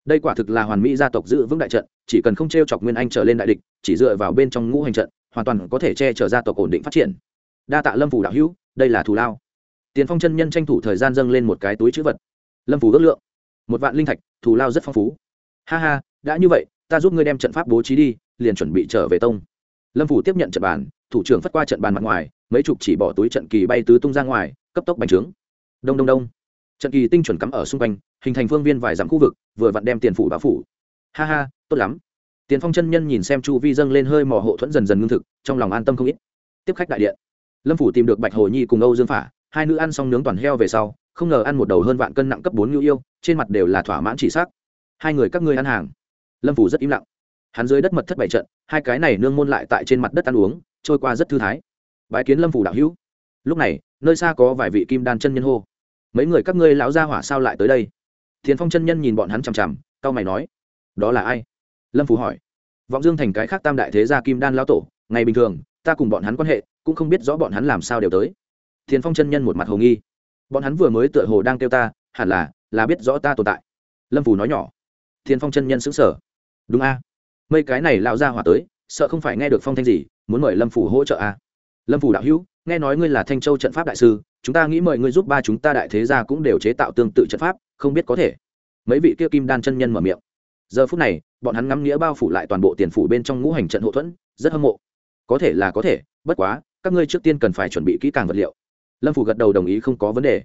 Đây quả thực là hoàn mỹ gia tộc giữ vững đại trận, chỉ cần không t r e o chọc nguyên anh trở lên đại địch, chỉ dựa vào bên trong ngũ hành trận, hoàn toàn có thể che chở gia tộc ổn định phát triển đa tạ lâm phủ đạo hữu, đây là thù lao. Tiền phong chân nhân tranh thủ thời gian dâng lên một cái túi chữ vật. Lâm phủ ước lượng. Một vạn linh thạch, thù lao rất phong phú. Ha ha, đã như vậy, ta giúp ngươi đem trận pháp bố trí đi, liền chuẩn bị trở về tông. Lâm phủ tiếp nhận trận bàn, thủ trưởng phất qua trận bàn mặt ngoài, mấy chục chỉ bỏ túi trận kỳ bay tứ tung ra ngoài, cấp tốc bành trướng. Đông đông đông. Trận kỳ tinh chuẩn cắm ở xung quanh, hình thành phương viên vài dặm khu vực, vừa vặn đem tiền phủ báo phủ. Ha ha, tốt lắm. Tiền phong chân nhân nhìn xem chu vi dâng lên hơi mỏ hộ thuẫn dần dần ngưng thực, trong lòng an tâm không ít. Tiếp khách đại điện lâm phủ tìm được bạch hồ nhi cùng âu dương phả, hai nữ ăn xong nướng toàn heo về sau, không ngờ ăn một đầu hơn vạn cân nặng cấp bốn nhu yêu, trên mặt đều là thỏa mãn chỉ xác hai người các ngươi ăn hàng. Lâm phủ rất im lặng. Hắn dưới đất mật thất bảy trận, hai cái này nương môn lại tại trên mặt đất ăn uống, trôi qua rất thư thái. Bãi kiến lâm phủ đạo hữu. Lúc này, nơi xa có vài vị kim đan chân nhân hô. Mấy người các ngươi lão gia hỏa sao lại tới đây? Thiền phong chân nhân nhìn bọn hắn chằm chằm, cau mày nói. Đó là ai? Lâm phủ hỏi. Vọng dương thành cái khác tam đại thế gia kim đan lão tổ, ngày bình thường, ta cùng bọn hắn quan hệ cũng không biết rõ bọn hắn làm sao đều tới. Thiền phong chân nhân một mặt hồ nghi. Bọn hắn vừa mới tựa hồ đang kêu ta, hẳn là là biết rõ ta tồn tại. Lâm phủ nói nhỏ. Thiền phong chân nhân xứng sở đúng a. Mấy cái này lão ra hỏa tới, sợ không phải nghe được phong thanh gì, muốn mời lâm phủ hỗ trợ a. Lâm phủ đạo hữu, nghe nói ngươi là thanh châu trận pháp đại sư, chúng ta nghĩ mời ngươi giúp ba chúng ta đại thế gia cũng đều chế tạo tương tự trận pháp, không biết có thể. Mấy vị kia kim đan chân nhân mở miệng. Giờ phút này, bọn hắn ngắm nghĩa bao phủ lại toàn bộ tiền phủ bên trong ngũ hành trận hậu thuẫn, rất hâm mộ. Có thể là có thể, bất quá các ngươi trước tiên cần phải chuẩn bị kỹ càng vật liệu. Lâm phủ gật đầu đồng ý không có vấn đề.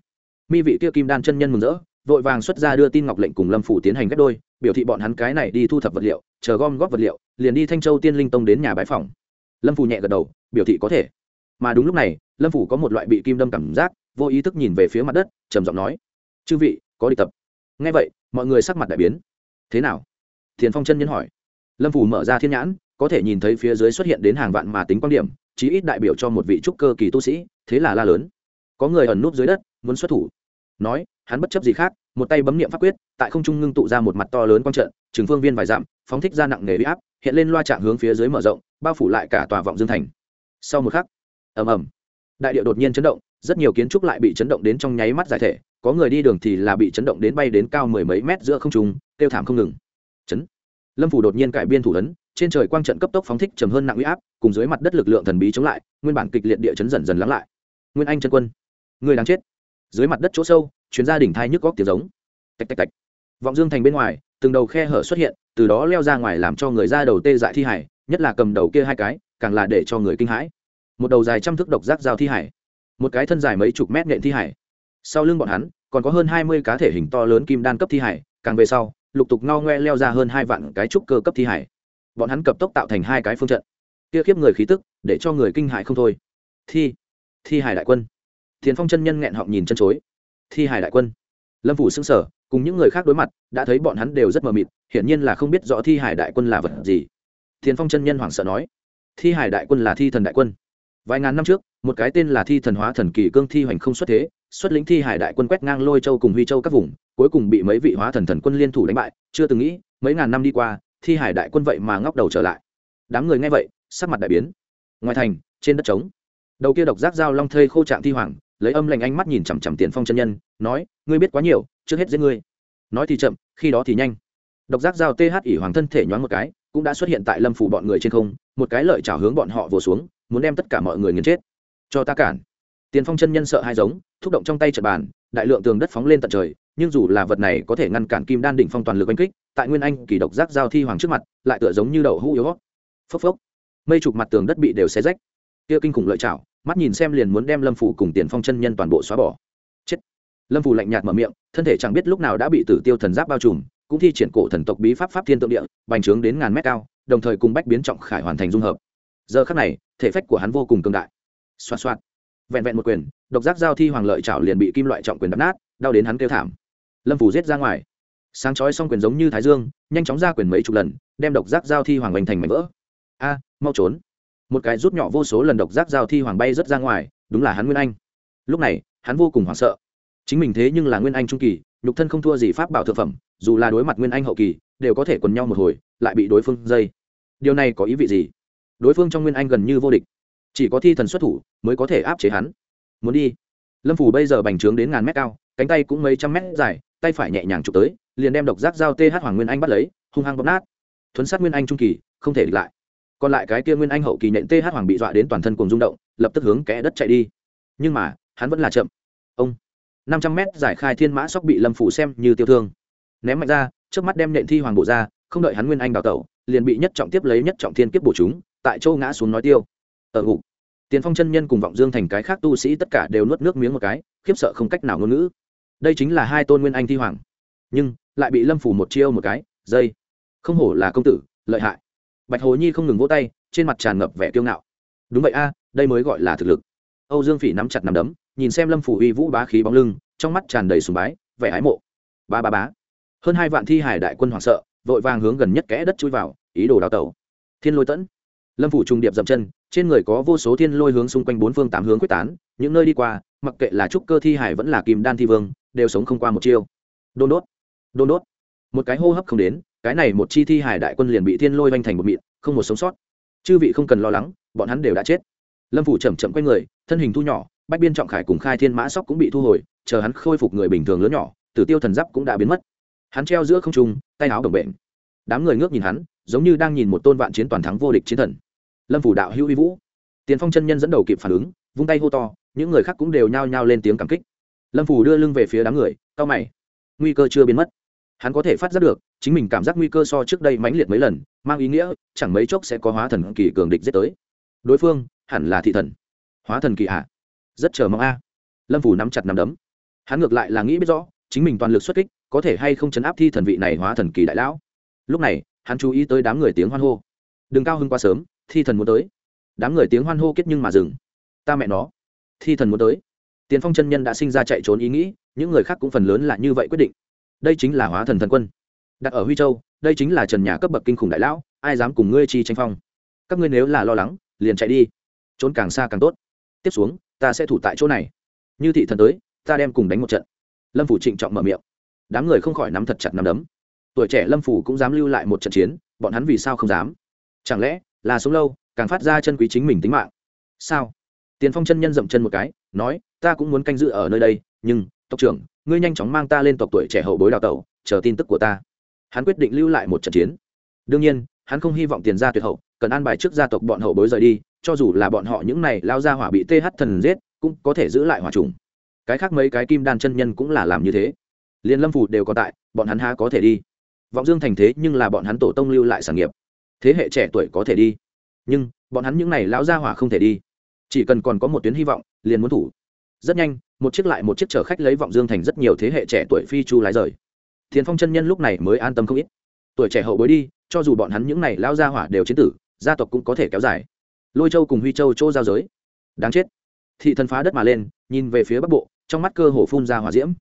Mi vị kia kim đan chân nhân mừng rỡ, vội vàng xuất ra đưa tin ngọc lệnh cùng lâm phủ tiến hành ghép đôi, biểu thị bọn hắn cái này đi thu thập vật liệu, chờ gom góp vật liệu, liền đi thanh châu tiên linh tông đến nhà bãi phòng lâm phủ nhẹ gật đầu, biểu thị có thể. Mà đúng lúc này, lâm phủ có một loại bị kim đâm cảm giác, vô ý thức nhìn về phía mặt đất, trầm giọng nói, chư vị, có đi tập. Ngay vậy, mọi người sắc mặt đại biến. Thế nào? Thiền phong chân nhân hỏi. Lâm phủ mở ra thiên nhãn, có thể nhìn thấy phía dưới xuất hiện đến hàng vạn mà tính quan điểm chí ít đại biểu cho một vị trúc cơ kỳ tu sĩ, thế là la lớn. Có người ẩn núp dưới đất, muốn xuất thủ. Nói, hắn bất chấp gì khác, một tay bấm niệm pháp quyết, tại không trung ngưng tụ ra một mặt to lớn quang trận, trường phương viên vài dặm, phóng thích ra nặng nề bị áp, hiện lên loa trạng hướng phía dưới mở rộng, bao phủ lại cả tòa vọng dương thành. Sau một khắc, ầm ầm, đại địa đột nhiên chấn động, rất nhiều kiến trúc lại bị chấn động đến trong nháy mắt giải thể, có người đi đường thì là bị chấn động đến bay đến cao mười mấy mét giữa không trung tiêu thảm không ngừng. Chấn. Lâm phủ đột nhiên cải biên thủ ấn trên trời quang trận cấp tốc phóng thích trầm hơn nặng uy áp, cùng dưới mặt đất lực lượng thần bí chống lại, nguyên bản kịch liệt địa chấn dần dần lắng lại. Nguyên anh chân quân, người đang chết. Dưới mặt đất chỗ sâu chuyến gia đỉnh thai nhức góc tiếng giống. Tạch tạch tạch. Vọng dương thành bên ngoài, từng đầu khe hở xuất hiện, từ đó leo ra ngoài làm cho người ra đầu tê dại thi hải, nhất là cầm đầu kia hai cái, càng là để cho người kinh hãi. Một đầu dài trăm thước độc giác giao thi hải, một cái thân dài mấy chục mét nện thi hải. Sau lưng bọn hắn, còn có hơn hai mươi cá thể hình to lớn kim đan cấp thi hải, càng về sau, lục tục no ngoe leo ra hơn hai vạn cái trúc cơ cấp thi hải bọn hắn cập tốc tạo thành hai cái phương trận. Kia khiếp người khí tức, để cho người kinh hại không thôi. Thi thi hải đại quân. Thiền phong chân nhân nghẹn họng nhìn chân chối. Thi hải đại quân. Lâm phủ xưng sở cùng những người khác đối mặt, đã thấy bọn hắn đều rất mờ mịt, hiển nhiên là không biết rõ thi hải đại quân là vật gì. Thiền phong chân nhân hoảng sợ nói, thi hải đại quân là thi thần đại quân. Vài ngàn năm trước, một cái tên là thi thần hóa thần kỳ cương thi hoành không xuất thế, xuất lĩnh thi hải đại quân quét ngang lôi châu cùng huy châu các vùng, cuối cùng bị mấy vị hóa thần thần quân liên thủ đánh bại, chưa từng nghĩ, mấy ngàn năm đi qua thi hải đại quân vậy mà ngóc đầu trở lại. Đám người nghe vậy, sắc mặt đại biến. Ngoài thành, trên đất trống. Đầu kia độc giác dao long thây khô trạng thi hoàng, lấy âm lành ánh mắt nhìn chằm chằm tiền phong chân nhân, nói, ngươi biết quá nhiều, trước hết giết ngươi. Nói thì chậm, khi đó thì nhanh. Độc giác dao th ỉ hoàng thân thể nhoáng một cái, cũng đã xuất hiện tại lâm phủ bọn người trên không, một cái lợi chảo hướng bọn họ vồ xuống, muốn đem tất cả mọi người nghiền chết. Cho ta cản. Tiền phong chân nhân sợ hai giống, thúc động trong tay trật bàn, đại lượng tường đất phóng lên tận trời, nhưng dù là vật này có thể ngăn cản kim đan đỉnh phong toàn lực oanh kích tại nguyên anh kỳ độc giác giao thi hoàng trước mặt, lại tựa giống như đậu hũ yếu phốc phốc. Mây chụp mặt tường đất bị đều xé rách. Kia kinh khủng lợi chảo, mắt nhìn xem liền muốn đem lâm phủ cùng tiền phong chân nhân toàn bộ xóa bỏ. Chết. Lâm phủ lạnh nhạt mở miệng, thân thể chẳng biết lúc nào đã bị tử tiêu thần giáp bao trùm, cũng thi triển cổ thần tộc bí pháp pháp thiên tượng địa, bành trướng đến ngàn mét cao, đồng thời cùng bách biến trọng khải hoàn thành dung hợp. Giờ khắc này, thể phách của hắn vô cùng cường đại. Xoa xoa vẹn vẹn một quyền, độc giác giao thi hoàng lợi chảo liền bị kim loại trọng quyền đập nát, đau đến hắn kêu thảm. Lâm phủ giết ra ngoài sáng chói xong quyền giống như thái dương, nhanh chóng ra quyền mấy chục lần, đem độc giác giao thi hoàng oanh thành mảnh vỡ. A, mau trốn. Một cái rút nhỏ vô số lần độc giác giao thi hoàng bay rớt ra ngoài, đúng là hắn nguyên anh. Lúc này, hắn vô cùng hoảng sợ. Chính mình thế nhưng là nguyên anh trung kỳ, nhục thân không thua gì pháp bảo thực phẩm, dù là đối mặt nguyên anh hậu kỳ, đều có thể quần nhau một hồi, lại bị đối phương dây. Điều này có ý vị gì? Đối phương trong nguyên anh gần như vô địch. Chỉ có thi thần xuất thủ mới có thể áp chế hắn. Muốn đi lâm phủ bây giờ bành trướng đến ngàn mét cao, cánh tay cũng mấy trăm mét dài, tay phải nhẹ nhàng chụp tới, liền đem độc giác giao th hoàng nguyên anh bắt lấy, hung hăng bóp nát. Thuấn sát nguyên anh trung kỳ, không thể địch lại. Còn lại cái kia nguyên anh hậu kỳ nhện th hoàng bị dọa đến toàn thân cùng rung động, lập tức hướng kẽ đất chạy đi. Nhưng mà, hắn vẫn là chậm. Ông, năm trăm mét giải khai thiên mã sóc bị lâm phủ xem như tiêu thương. Ném mạnh ra, trước mắt đem nhện thi hoàng bộ ra, không đợi hắn nguyên anh đào tẩu, liền bị nhất trọng tiếp lấy nhất trọng thiên kiếp bổ chúng, tại châu ngã xuống nói tiêu. Ở ngục tiền phong chân nhân cùng vọng dương thành cái khác tu sĩ tất cả đều nuốt nước miếng một cái, khiếp sợ không cách nào ngôn ngữ. Đây chính là hai tôn nguyên anh thi hoàng. Nhưng, lại bị lâm phủ một chiêu một cái, dây. Không hổ là công tử, lợi hại. Bạch hồ nhi không ngừng vỗ tay, trên mặt tràn ngập vẻ kiêu ngạo. Đúng vậy a, đây mới gọi là thực lực. Âu dương phỉ nắm chặt nằm đấm, nhìn xem lâm phủ uy vũ bá khí bóng lưng, trong mắt tràn đầy sùng bái, vẻ ái mộ. Ba ba bá hơn hai vạn thi hải đại quân hoảng sợ, vội vàng hướng gần nhất kẽ đất chui vào, ý đồ đào tẩu. Thiên lôi tẫn lâm phủ trùng điệp dậm chân, trên người có vô số thiên lôi hướng xung quanh bốn phương tám hướng quyết tán, những nơi đi qua, mặc kệ là trúc cơ thi hải vẫn là kim đan thi vương, đều sống không qua một chiêu. Đôn đốt đôn đốt. Một cái hô hấp không đến, cái này một chi thi hải đại quân liền bị thiên lôi vanh thành một mịn, không một sống sót. Chư vị không cần lo lắng, bọn hắn đều đã chết. Lâm phủ chậm chậm q u a y người, thân hình thu nhỏ, bách biên trọng khải cùng khai thiên mã sóc cũng bị thu hồi, chờ hắn khôi phục người bình thường lớn nhỏ, tử tiêu thần giáp cũng đã biến mất. Hắn treo giữa không trung, tay áo đồng bệnh. Đám người ngước nhìn hắn, giống như đang nhìn một tôn vạn chiến toàn thắng vô địch chiến thần lâm phủ đạo hữu uy vũ tiền phong chân nhân dẫn đầu kịp phản ứng vung tay hô to những người khác cũng đều nhao nhao lên tiếng cảm kích lâm phủ đưa lưng về phía đám người cao mày nguy cơ chưa biến mất hắn có thể phát giác được chính mình cảm giác nguy cơ so trước đây mãnh liệt mấy lần mang ý nghĩa chẳng mấy chốc sẽ có hóa thần kỳ cường địch giết tới đối phương hẳn là thị thần hóa thần kỳ ạ à? rất chờ mong a lâm phủ nắm chặt nắm đấm hắn ngược lại là nghĩ biết rõ chính mình toàn lực xuất kích có thể hay không chấn áp thi thần vị này hóa thần kỳ đại lão lúc này hắn chú ý tới đám người tiếng hoan hô đừng cao hơn quá sớm thi thần muốn tới. Đám người tiếng hoan hô kết nhưng mà dừng. Ta mẹ nó, thi thần muốn tới. Tiền phong chân nhân đã sinh ra chạy trốn ý nghĩ, những người khác cũng phần lớn là như vậy quyết định. Đây chính là hóa thần thần quân. Đặt ở huy châu, đây chính là trần nhà cấp bậc kinh khủng đại lão, ai dám cùng ngươi chi tranh phong? Các ngươi nếu là lo lắng, liền chạy đi. Trốn càng xa càng tốt. Tiếp xuống, ta sẽ thủ tại chỗ này. Như thị thần tới, ta đem cùng đánh một trận. Lâm phủ trịnh trọng mở miệng. Đám người không khỏi nắm thật chặt nắm đấm. Tuổi trẻ lâm phủ cũng dám lưu lại một trận chiến, bọn hắn vì sao không dám? Chẳng lẽ là sống lâu, càng phát ra chân quý chính mình tính mạng. Sao? Tiền phong chân nhân dậm chân một cái, nói, ta cũng muốn canh giữ ở nơi đây, nhưng, tộc trưởng, ngươi nhanh chóng mang ta lên tộc tuổi trẻ hậu bối đào tẩu, chờ tin tức của ta. Hắn quyết định lưu lại một trận chiến. Đương nhiên, hắn không hy vọng tiền gia tuyệt hậu, cần an bài trước gia tộc bọn hậu bối rời đi, cho dù là bọn họ những này lao ra hỏa bị th thần giết, cũng có thể giữ lại hỏa trùng. Cái khác mấy cái kim đan chân nhân cũng là làm như thế. Liền lâm phủ đều có tại, bọn hắn há có thể đi. Vọng dương thành thế nhưng là bọn hắn tổ tông lưu lại sản nghiệp thế hệ trẻ tuổi có thể đi. Nhưng, bọn hắn những n à y lão gia hỏa không thể đi. Chỉ cần còn có một tuyến hy vọng, liền muốn thủ. Rất nhanh, một chiếc lại một chiếc chở khách lấy vọng dương thành rất nhiều thế hệ trẻ tuổi phi chu lái rời. Thiền phong chân nhân lúc này mới an tâm không ít. Tuổi trẻ hậu bối đi, cho dù bọn hắn những n à y lão gia hỏa đều chiến tử, gia tộc cũng có thể kéo dài. Lôi châu cùng huy châu chỗ giao giới. Đáng chết. Thị thần phá đất mà lên, nhìn về phía bắc bộ, trong mắt cơ hồ phun ra hỏa diễm.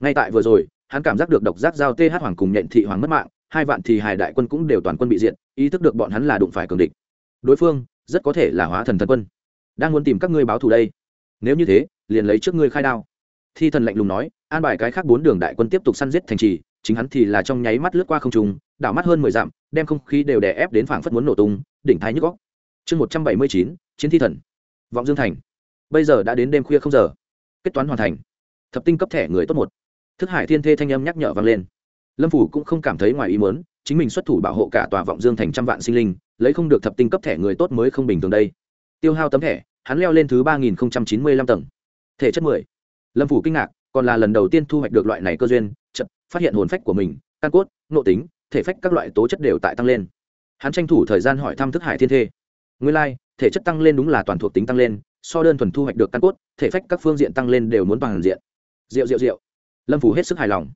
Ngay tại vừa rồi, hắn cảm giác được độc giác giao th hoàng cùng nhện thị hoàng mất mạng hai vạn thì hải đại quân cũng đều toàn quân bị diện ý thức được bọn hắn là đụng phải cường địch. Đối phương rất có thể là hóa thần thần quân, đang muốn tìm các ngươi báo thù đây. Nếu như thế, liền lấy trước ngươi khai đao. Thi thần lạnh lùng nói, an bài cái khác bốn đường đại quân tiếp tục săn giết thành trì, chính hắn thì là trong nháy mắt lướt qua không trùng đảo mắt hơn mười dặm, đem không khí đều đè ép đến phảng phất muốn nổ tung, đỉnh thái nhức góc chương một trăm bảy mươi chín, chiến thi thần. Vọng dương thành. Bây giờ đã đến đêm khuya không giờ. Kết toán hoàn thành. Thập tinh cấp thẻ người tốt một. Thức hải thiên thê thanh âm nhắc nhở vang lên lâm phủ cũng không cảm thấy ngoài ý muốn chính mình xuất thủ bảo hộ cả tòa vọng dương thành trăm vạn sinh linh lấy không được thập tinh cấp thẻ người tốt mới không bình thường đây. Tiêu hao tấm thẻ hắn leo lên thứ ba nghìn chín mươi lăm tầng. Thể chất mười. Lâm phủ kinh ngạc còn là lần đầu tiên thu hoạch được loại này cơ duyên chật phát hiện hồn phách của mình căn cốt nộ tính thể phách các loại tố chất đều tại tăng lên. Hắn tranh thủ thời gian hỏi thăm thức hải thiên thê. Nguyên lai、like, thể chất tăng lên đúng là toàn thuộc tính tăng lên so đơn thuần thu hoạch được căn cốt thể phách các phương diện tăng lên đều muốn bằng diện. Rượu rượu rượu. Lâm phủ hết sức hài lòng.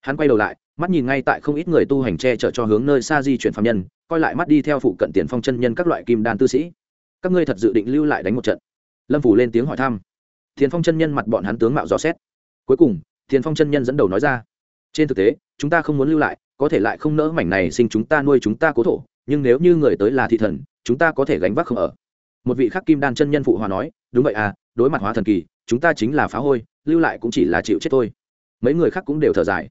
Hắn quay đầu lại mắt nhìn ngay tại không ít người tu hành che chở cho hướng nơi xa di chuyển phạm nhân, coi lại mắt đi theo phụ cận tiền phong chân nhân các loại kim đan tư sĩ. Các ngươi thật dự định lưu lại đánh một trận? Lâm phủ lên tiếng hỏi thăm. Tiền phong chân nhân mặt bọn hắn tướng mạo dò xét. Cuối cùng, tiền phong chân nhân dẫn đầu nói ra. Trên thực tế, chúng ta không muốn lưu lại, có thể lại không nỡ mảnh này sinh chúng ta nuôi chúng ta cố thổ, nhưng nếu như người tới là thị thần, chúng ta có thể gánh vác không ở. Một vị khắc kim đan chân nhân phụ hòa nói, đúng vậy à đối mặt hóa thần kỳ, chúng ta chính là phá hôi, lưu lại cũng chỉ là chịu chết thôi. Mấy người khác cũng đều thở dài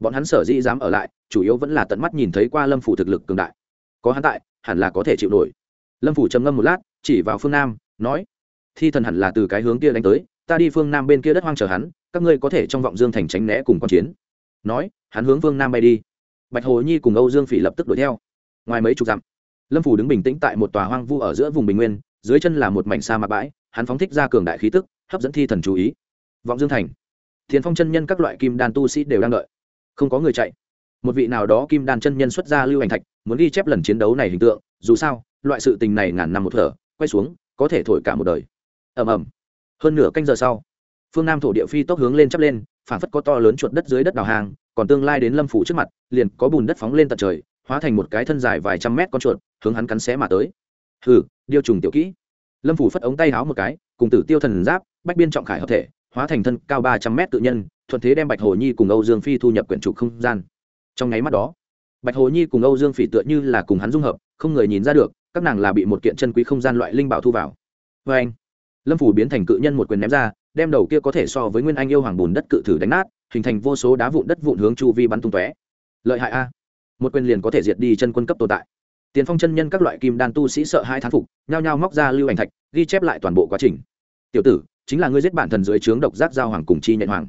bọn hắn sở dĩ dám ở lại, chủ yếu vẫn là tận mắt nhìn thấy qua lâm phủ thực lực cường đại. Có hắn tại, hẳn là có thể chịu nổi. Lâm phủ trầm ngâm một lát, chỉ vào phương nam, nói, thi thần hẳn là từ cái hướng kia đánh tới, ta đi phương nam bên kia đất hoang chờ hắn, các ngươi có thể trong vọng dương thành tránh né cùng q chiến. Nói, hắn hướng phương nam bay đi. Bạch hồ nhi cùng âu dương phỉ lập tức đuổi theo. Ngoài mấy chục dặm, lâm phủ đứng bình tĩnh tại một tòa hoang vu ở giữa vùng bình nguyên, dưới chân là một mảnh sa mạc bãi, hắn phóng thích ra cường đại khí tức, hấp dẫn thi thần chú ý. Vọng dương thành, thiền phong chân nhân các loại kim đan tu sĩ đều đang đợi không có người chạy. Một vị nào đó kim đan chân nhân xuất ra lưu hành thạch, muốn ghi chép lần chiến đấu này hình tượng, dù sao, loại sự tình này ngàn năm một thở, quay xuống, có thể thổi cả một đời. Ầm ầm. Hơn nửa canh giờ sau, phương nam thổ địa phi tốc hướng lên chắp lên phản phất có to lớn chuột đất dưới đất đào hàng, còn tương lai đến lâm phủ trước mặt, liền có bùn đất phóng lên tận trời, hóa thành một cái thân dài vài trăm mét con chuột, hướng hắn cắn xé mà tới. Hừ, điêu trùng tiểu kỹ. Lâm phủ phất ống tay háo một cái, cùng tử tiêu thần giáp, bách biên trọng khải hợp thể, hóa thành thân cao ba trăm mét tự nhân thuận thế đem bạch hồ nhi cùng âu dương phi thu nhập quyển trục không gian. Trong nháy mắt đó, bạch hồ nhi cùng âu dương phỉ tựa như là cùng hắn dung hợp, không người nhìn ra được, các nàng là bị một kiện chân quý không gian loại linh bảo thu vào. Vê anh, lâm phủ biến thành cự nhân một quyền ném ra, đem đầu kia có thể so với nguyên anh yêu hoàng bùn đất cự thử đánh nát, hình thành vô số đá vụn đất vụn hướng chu vi bắn tung tóe. Lợi hại a. Một quyền liền có thể diệt đi chân quân cấp tồn tại. Tiền phong chân nhân các loại kim đan tu sĩ sợ hai thán phục, nhao nhao móc ra lưu ảnh thạch, ghi chép lại toàn bộ quá trình. Tiểu tử, chính là ngươi giết bản thần dưới trướng độc giác giao hoàng cùng chi nhện hoàng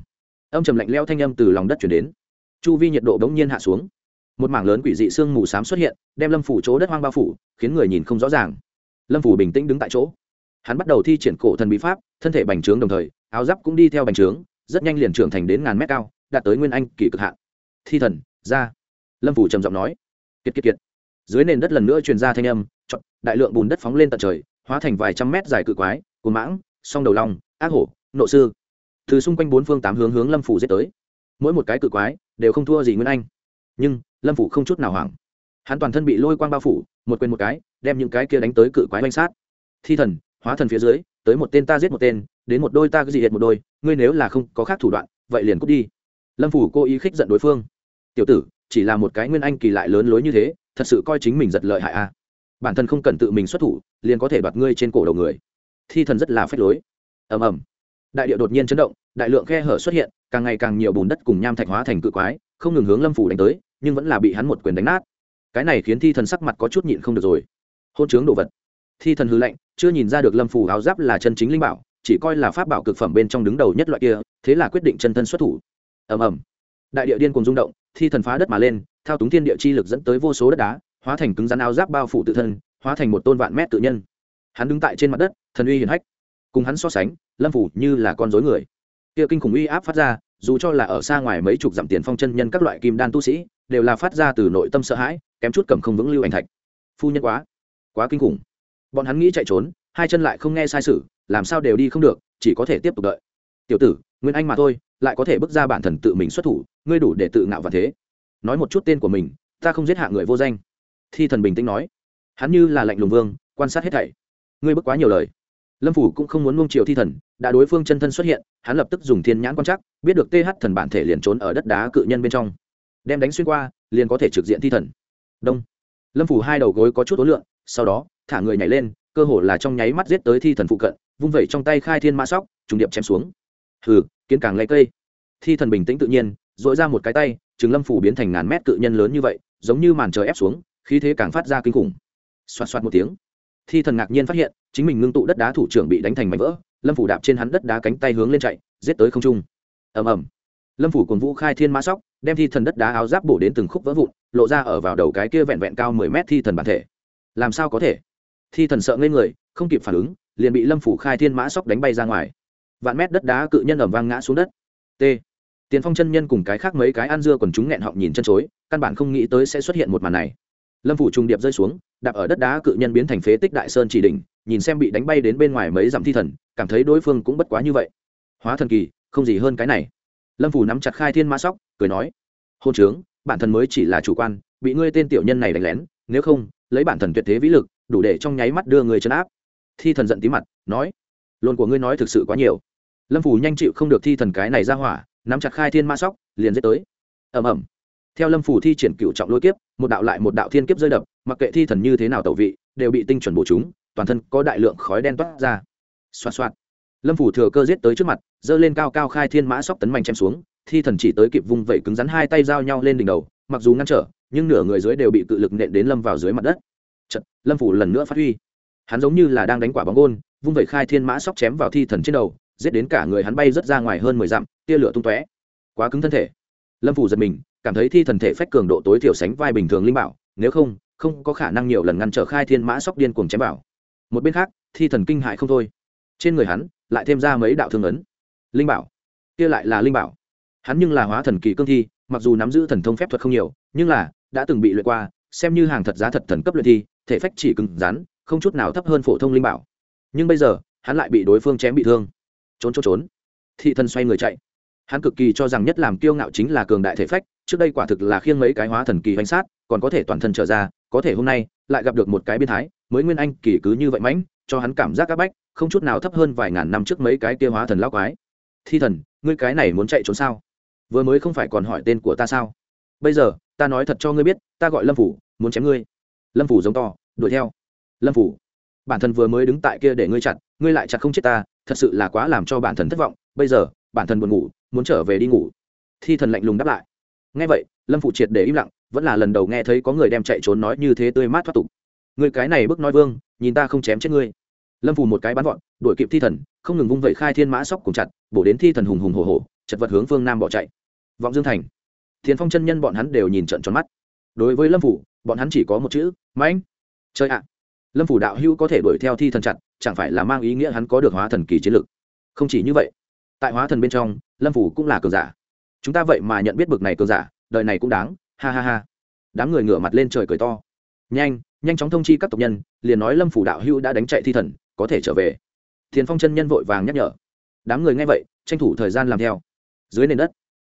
âm trầm lạnh leo thanh âm từ lòng đất chuyển đến. Chu vi nhiệt độ đ ố n g nhiên hạ xuống. Một mảng lớn quỷ dị sương mù s á m xuất hiện, đem lâm phủ chỗ đất hoang bao phủ, khiến người nhìn không rõ ràng. Lâm phủ bình tĩnh đứng tại chỗ. Hắn bắt đầu thi triển cổ thần bí pháp, thân thể bành trướng đồng thời, áo giáp cũng đi theo bành trướng, rất nhanh liền trưởng thành đến ngàn mét cao, đạt tới nguyên anh kỳ cực hạn. Thi thần, ra. Lâm phủ trầm giọng nói. Kiệt kiệt kiệt. Dưới nền đất lần nữa truyền ra thanh âm chọn đại lượng bùn đất phóng lên tận trời, hóa thành vài trăm mét dài cự quái cồn mãng, song đầu long, ác hổ, nộ sư từ xung quanh bốn phương tám hướng hướng lâm phủ giết tới. Mỗi một cái cự quái đều không thua gì nguyên anh. Nhưng, lâm phủ không chút nào hoảng. Hắn toàn thân bị lôi quang bao phủ, một quên một cái, đem những cái kia đánh tới cự quái oanh sát. Thi thần, hóa thần phía dưới, tới một tên ta giết một tên, đến một đôi ta cứ dị hiệt một đôi, ngươi nếu là không có khác thủ đoạn, vậy liền cút đi. Lâm phủ cố ý khích giận đối phương. Tiểu tử, chỉ là một cái nguyên anh kỳ lại lớn lối như thế, thật sự coi chính mình giật lợi hại a à. bản thân không cần tự mình xuất thủ, liền có thể đoạt ngươi trên cổ đầu người. Thi thần rất là phách lối. Ầm ầm đại địa đột nhiên chấn động, đại lượng khe hở xuất hiện, càng ngày càng nhiều bùn đất cùng nham thạch hóa thành cự quái, không ngừng hướng lâm phủ đánh tới, nhưng vẫn là bị hắn một quyền đánh nát. Cái này khiến thi thần sắc mặt có chút nhịn không được rồi. Hôn chướng đồ vật. Thi thần hư lệnh chưa nhìn ra được lâm phủ áo giáp là chân chính linh bảo, chỉ coi là pháp bảo cực phẩm bên trong đứng đầu nhất loại kia, thế là quyết định chân thân xuất thủ. Ầm ầm. Đại địa điên cùng rung động, thi thần phá đất mà lên, thao túng thiên địa chi lực dẫn tới vô số đất đá, hóa thành cứng rắn áo giáp bao phủ tự thân, hóa thành một tôn vạn mét tự nhân. Hắn đứng tại trên mặt đất, thần uy hiển hách cùng hắn so sánh, lâm phủ như là con dối người. Kia kinh khủng uy áp phát ra, dù cho là ở xa ngoài mấy chục dặm tiền phong chân nhân các loại kim đan tu sĩ, đều là phát ra từ nội tâm sợ hãi, kém chút cầm không vững lưu ảnh thạch. Phu nhân quá quá kinh khủng. Bọn hắn nghĩ chạy trốn, hai chân lại không nghe sai sự, làm sao đều đi không được, chỉ có thể tiếp tục đợi. Tiểu tử, nguyên anh mà thôi, lại có thể bước ra bản thần tự mình xuất thủ, ngươi đủ để tự ngạo và thế. Nói một chút tên của mình, ta không giết hạ người vô danh. Thi thần bình tĩnh nói. Hắn như là lạnh lùng vương, quan sát hết thảy. Ngươi bước quá nhiều lời lâm phủ cũng không muốn nung chiều thi thần, đã đối phương chân thân xuất hiện, hắn lập tức dùng thiên nhãn quan chắc biết được th thần bản thể liền trốn ở đất đá cự nhân bên trong. Đem đánh xuyên qua, liền có thể trực diện thi thần. Đông. Lâm phủ hai đầu gối có chút ối lượng sau đó, thả người nhảy lên, cơ hồ là trong nháy mắt giết tới thi thần phụ cận, vung vẩy trong tay khai thiên mã sóc, trùng điệp chém xuống. Hừ, kiến càng lấy cây. Thi thần bình tĩnh tự nhiên dội ra một cái tay chừng lâm phủ biến thành ngàn mét cự nhân lớn như vậy, giống như màn trời ép xuống, khí thế càng phát ra kinh khủng. Xoạt xoạt một tiếng thi thần ngạc nhiên phát hiện, chính mình ngưng tụ đất đá thủ trưởng bị đánh thành mảnh vỡ, lâm phủ đạp trên hắn đất đá cánh tay hướng lên chạy, giết tới không trung. Ầm ầm. Lâm phủ cùng vũ khai thiên mã sóc, đem thi thần đất đá áo giáp bổ đến từng khúc vỡ vụn, lộ ra ở vào đầu cái kia vẹn vẹn cao mười mét thi thần bản thể. Làm sao có thể? Thi thần sợ ngây người, không kịp phản ứng, liền bị lâm phủ khai thiên mã sóc đánh bay ra ngoài. Vạn mét đất đá cự nhân ẩm vang ngã xuống đất. T. Tiền phong chân nhân cùng cái khác mấy cái ăn dưa còn chúng nghẹn họng nhìn chân chối, căn bản không nghĩ tới sẽ xuất hiện một màn này. Lâm phủ trùng điệp rơi xuống đạp ở đất đá cự nhân biến thành phế tích đại sơn chỉ đỉnh, nhìn xem bị đánh bay đến bên ngoài mấy dặm thi thần, cảm thấy đối phương cũng bất quá như vậy. Hóa thần kỳ, không gì hơn cái này. Lâm phủ nắm chặt khai thiên ma sóc, cười nói, hôn trướng, bản thân mới chỉ là chủ quan, bị ngươi tên tiểu nhân này đánh lén, nếu không, lấy bản thần tuyệt thế vĩ lực, đủ để trong nháy mắt đưa người chấn áp. Thi thần giận tí mặt, nói lồn của ngươi nói thực sự quá nhiều. Lâm phủ nhanh chịu không được thi thần cái này ra hỏa, nắm chặt khai thiên ma sóc, liền dết tới. Ẩm ẩm theo lâm phủ thi triển cựu trọng lôi kiếp, một đạo lại một đạo thiên kiếp rơi đập mặc kệ thi thần như thế nào tẩu vị đều bị tinh chuẩn bổ chúng toàn thân có đại lượng khói đen toát ra. Xoa xoa lâm phủ thừa cơ giết tới trước mặt giơ lên cao cao khai thiên mã sóc tấn mạnh chém xuống thi thần chỉ tới kịp vung vẩy cứng rắn hai tay giao nhau lên đỉnh đầu mặc dù ngăn trở nhưng nửa người dưới đều bị cự lực nện đến lâm vào dưới mặt đất. Chật, lâm phủ lần nữa phát huy. Hắn giống như là đang đánh quả bóng gôn vung vẩy khai thiên mã sóc chém vào thi thần trên đầu giết đến cả người hắn bay rất ra ngoài hơn mười dặm tia lửa tung tóe. Quá cứng thân thể. Lâm phủ giật mình cảm thấy thi thần thể phách cường độ tối thiểu sánh vai bình thường linh bảo nếu không không có khả năng nhiều lần ngăn trở khai thiên mã sóc điên cuồng chém vào. Một bên khác, thi thần kinh hại không thôi. Trên người hắn, lại thêm ra mấy đạo thương ấn. Linh bảo. Kia lại là linh bảo. Hắn nhưng là hóa thần kỳ cương thi, mặc dù nắm giữ thần thông phép thuật không nhiều, nhưng là, đã từng bị luyện qua, xem như hàng thật giá thật thần cấp luyện thi, thể phách chỉ cứng rắn, không chút nào thấp hơn phổ thông linh bảo. Nhưng bây giờ, hắn lại bị đối phương chém bị thương. Trốn trốn trốn. Thị thần xoay người chạy. Hắn cực kỳ cho rằng nhất làm kiêu ngạo chính là cường đại thể phách, trước đây quả thực là khiêng mấy cái hóa thần kỳ hoành sát, còn có thể toàn thân trở ra có thể hôm nay lại gặp được một cái biến thái, mới nguyên anh kỳ cứ như vậy mãnh, cho hắn cảm giác áp bách, không chút nào thấp hơn vài ngàn năm trước mấy cái kia hóa thần lao quái. Thi thần, ngươi cái này muốn chạy trốn sao? Vừa mới không phải còn hỏi tên của ta sao? Bây giờ, ta nói thật cho ngươi biết, ta gọi lâm phủ, muốn chém ngươi. Lâm phủ giống to, đuổi theo. Lâm phủ, bản thân vừa mới đứng tại kia để ngươi chặt, ngươi lại chặt không chết ta, thật sự là quá làm cho bản thân thất vọng. Bây giờ, bản thân buồn ngủ, muốn trở về đi ngủ. Thi thần lạnh lùng đáp lại. Nghe vậy lâm phụ triệt để im lặng, vẫn là lần đầu nghe thấy có người đem chạy trốn nói như thế tươi mát thoát tục. Người cái này bức nói vương, nhìn ta không chém chết ngươi. Lâm phù một cái bắn vọn đuổi kịp thi thần, không ngừng vung vẩy khai thiên mã sóc cùng chặt, bổ đến thi thần hùng hùng hồ hồ chật vật hướng phương nam bỏ chạy. Vọng dương thành. Thiền phong chân nhân bọn hắn đều nhìn trận tròn mắt. Đối với lâm phủ bọn hắn chỉ có một chữ, mãnh. Chơi ạ. Lâm phủ đạo hữu có thể đuổi theo thi thần chặt, chẳng phải là mang ý nghĩa hắn có được hóa thần kỳ chiến lực. Không chỉ như vậy, tại hóa thần bên trong, lâm phủ cũng là cường giả. Chúng ta vậy mà nhận biết bực này cường giả đời này cũng đáng, ha ha ha. Đám người ngửa mặt lên trời cười to. Nhanh nhanh chóng thông chi các tộc nhân, liền nói lâm phủ đạo hưu đã đánh chạy thi thần, có thể trở về. Thiền phong chân nhân vội vàng nhắc nhở. Đám người nghe vậy, tranh thủ thời gian làm theo. Dưới nền đất,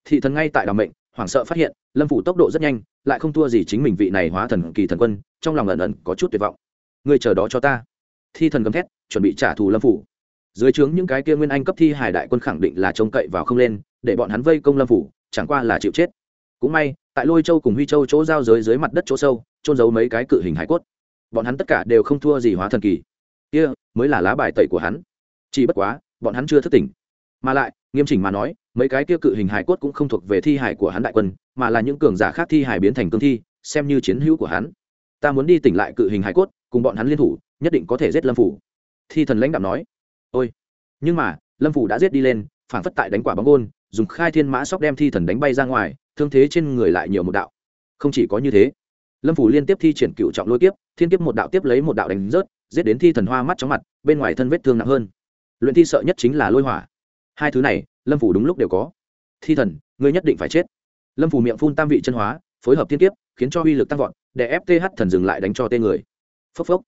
thị thần ngay tại đàm mệnh, hoảng sợ phát hiện, lâm phủ tốc độ rất nhanh, lại không thua gì chính mình vị này hóa thần kỳ thần quân, trong lòng ẩn ẩn có chút tuyệt vọng. Người chờ đó cho ta. Thi thần gầm thét, chuẩn bị trả thù lâm phủ. Dưới trướng những cái kia nguyên anh cấp thi hải đại quân khẳng định là trông cậy vào không lên, để bọn hắn vây công lâm phủ, chẳng qua là chịu chết cũng may, tại lôi châu cùng huy châu chỗ giao giới dưới mặt đất chỗ sâu trôn giấu mấy cái cự hình hải cốt. Bọn hắn tất cả đều không thua gì hóa thần kỳ. Kia, mới là lá bài tẩy của hắn. Chỉ bất quá, bọn hắn chưa thức tỉnh. Mà lại, nghiêm chỉnh mà nói, mấy cái kia cự hình hải cốt cũng không thuộc về thi hải của hắn đại quân, mà là những cường giả khác thi hải biến thành cương thi, xem như chiến hữu của hắn. Ta muốn đi tỉnh lại cự hình hải cốt, cùng bọn hắn liên thủ, nhất định có thể giết lâm phủ. Thi thần lãnh đạo nói. Ôi. Nhưng mà, lâm phủ đã giết đi lên phản phất tại đánh quả bóng gôn, dùng khai thiên mã sóc đem thi thần đánh bay ra ngoài thương thế trên người lại nhiều một đạo. Không chỉ có như thế, lâm phủ liên tiếp thi triển cựu trọng lôi kiếp, thiên kiếp một đạo tiếp lấy một đạo đánh rớt, giết đến thi thần hoa mắt chóng mặt, bên ngoài thân vết thương nặng hơn. Luyện thi sợ nhất chính là lôi hỏa. Hai thứ này, lâm phủ đúng lúc đều có. Thi thần, ngươi nhất định phải chết. Lâm phủ miệng phun tam vị chân hóa, phối hợp thiên kiếp, khiến cho uy lực tăng vọt, để fth thần dừng lại đánh cho tên người. Phốc phốc.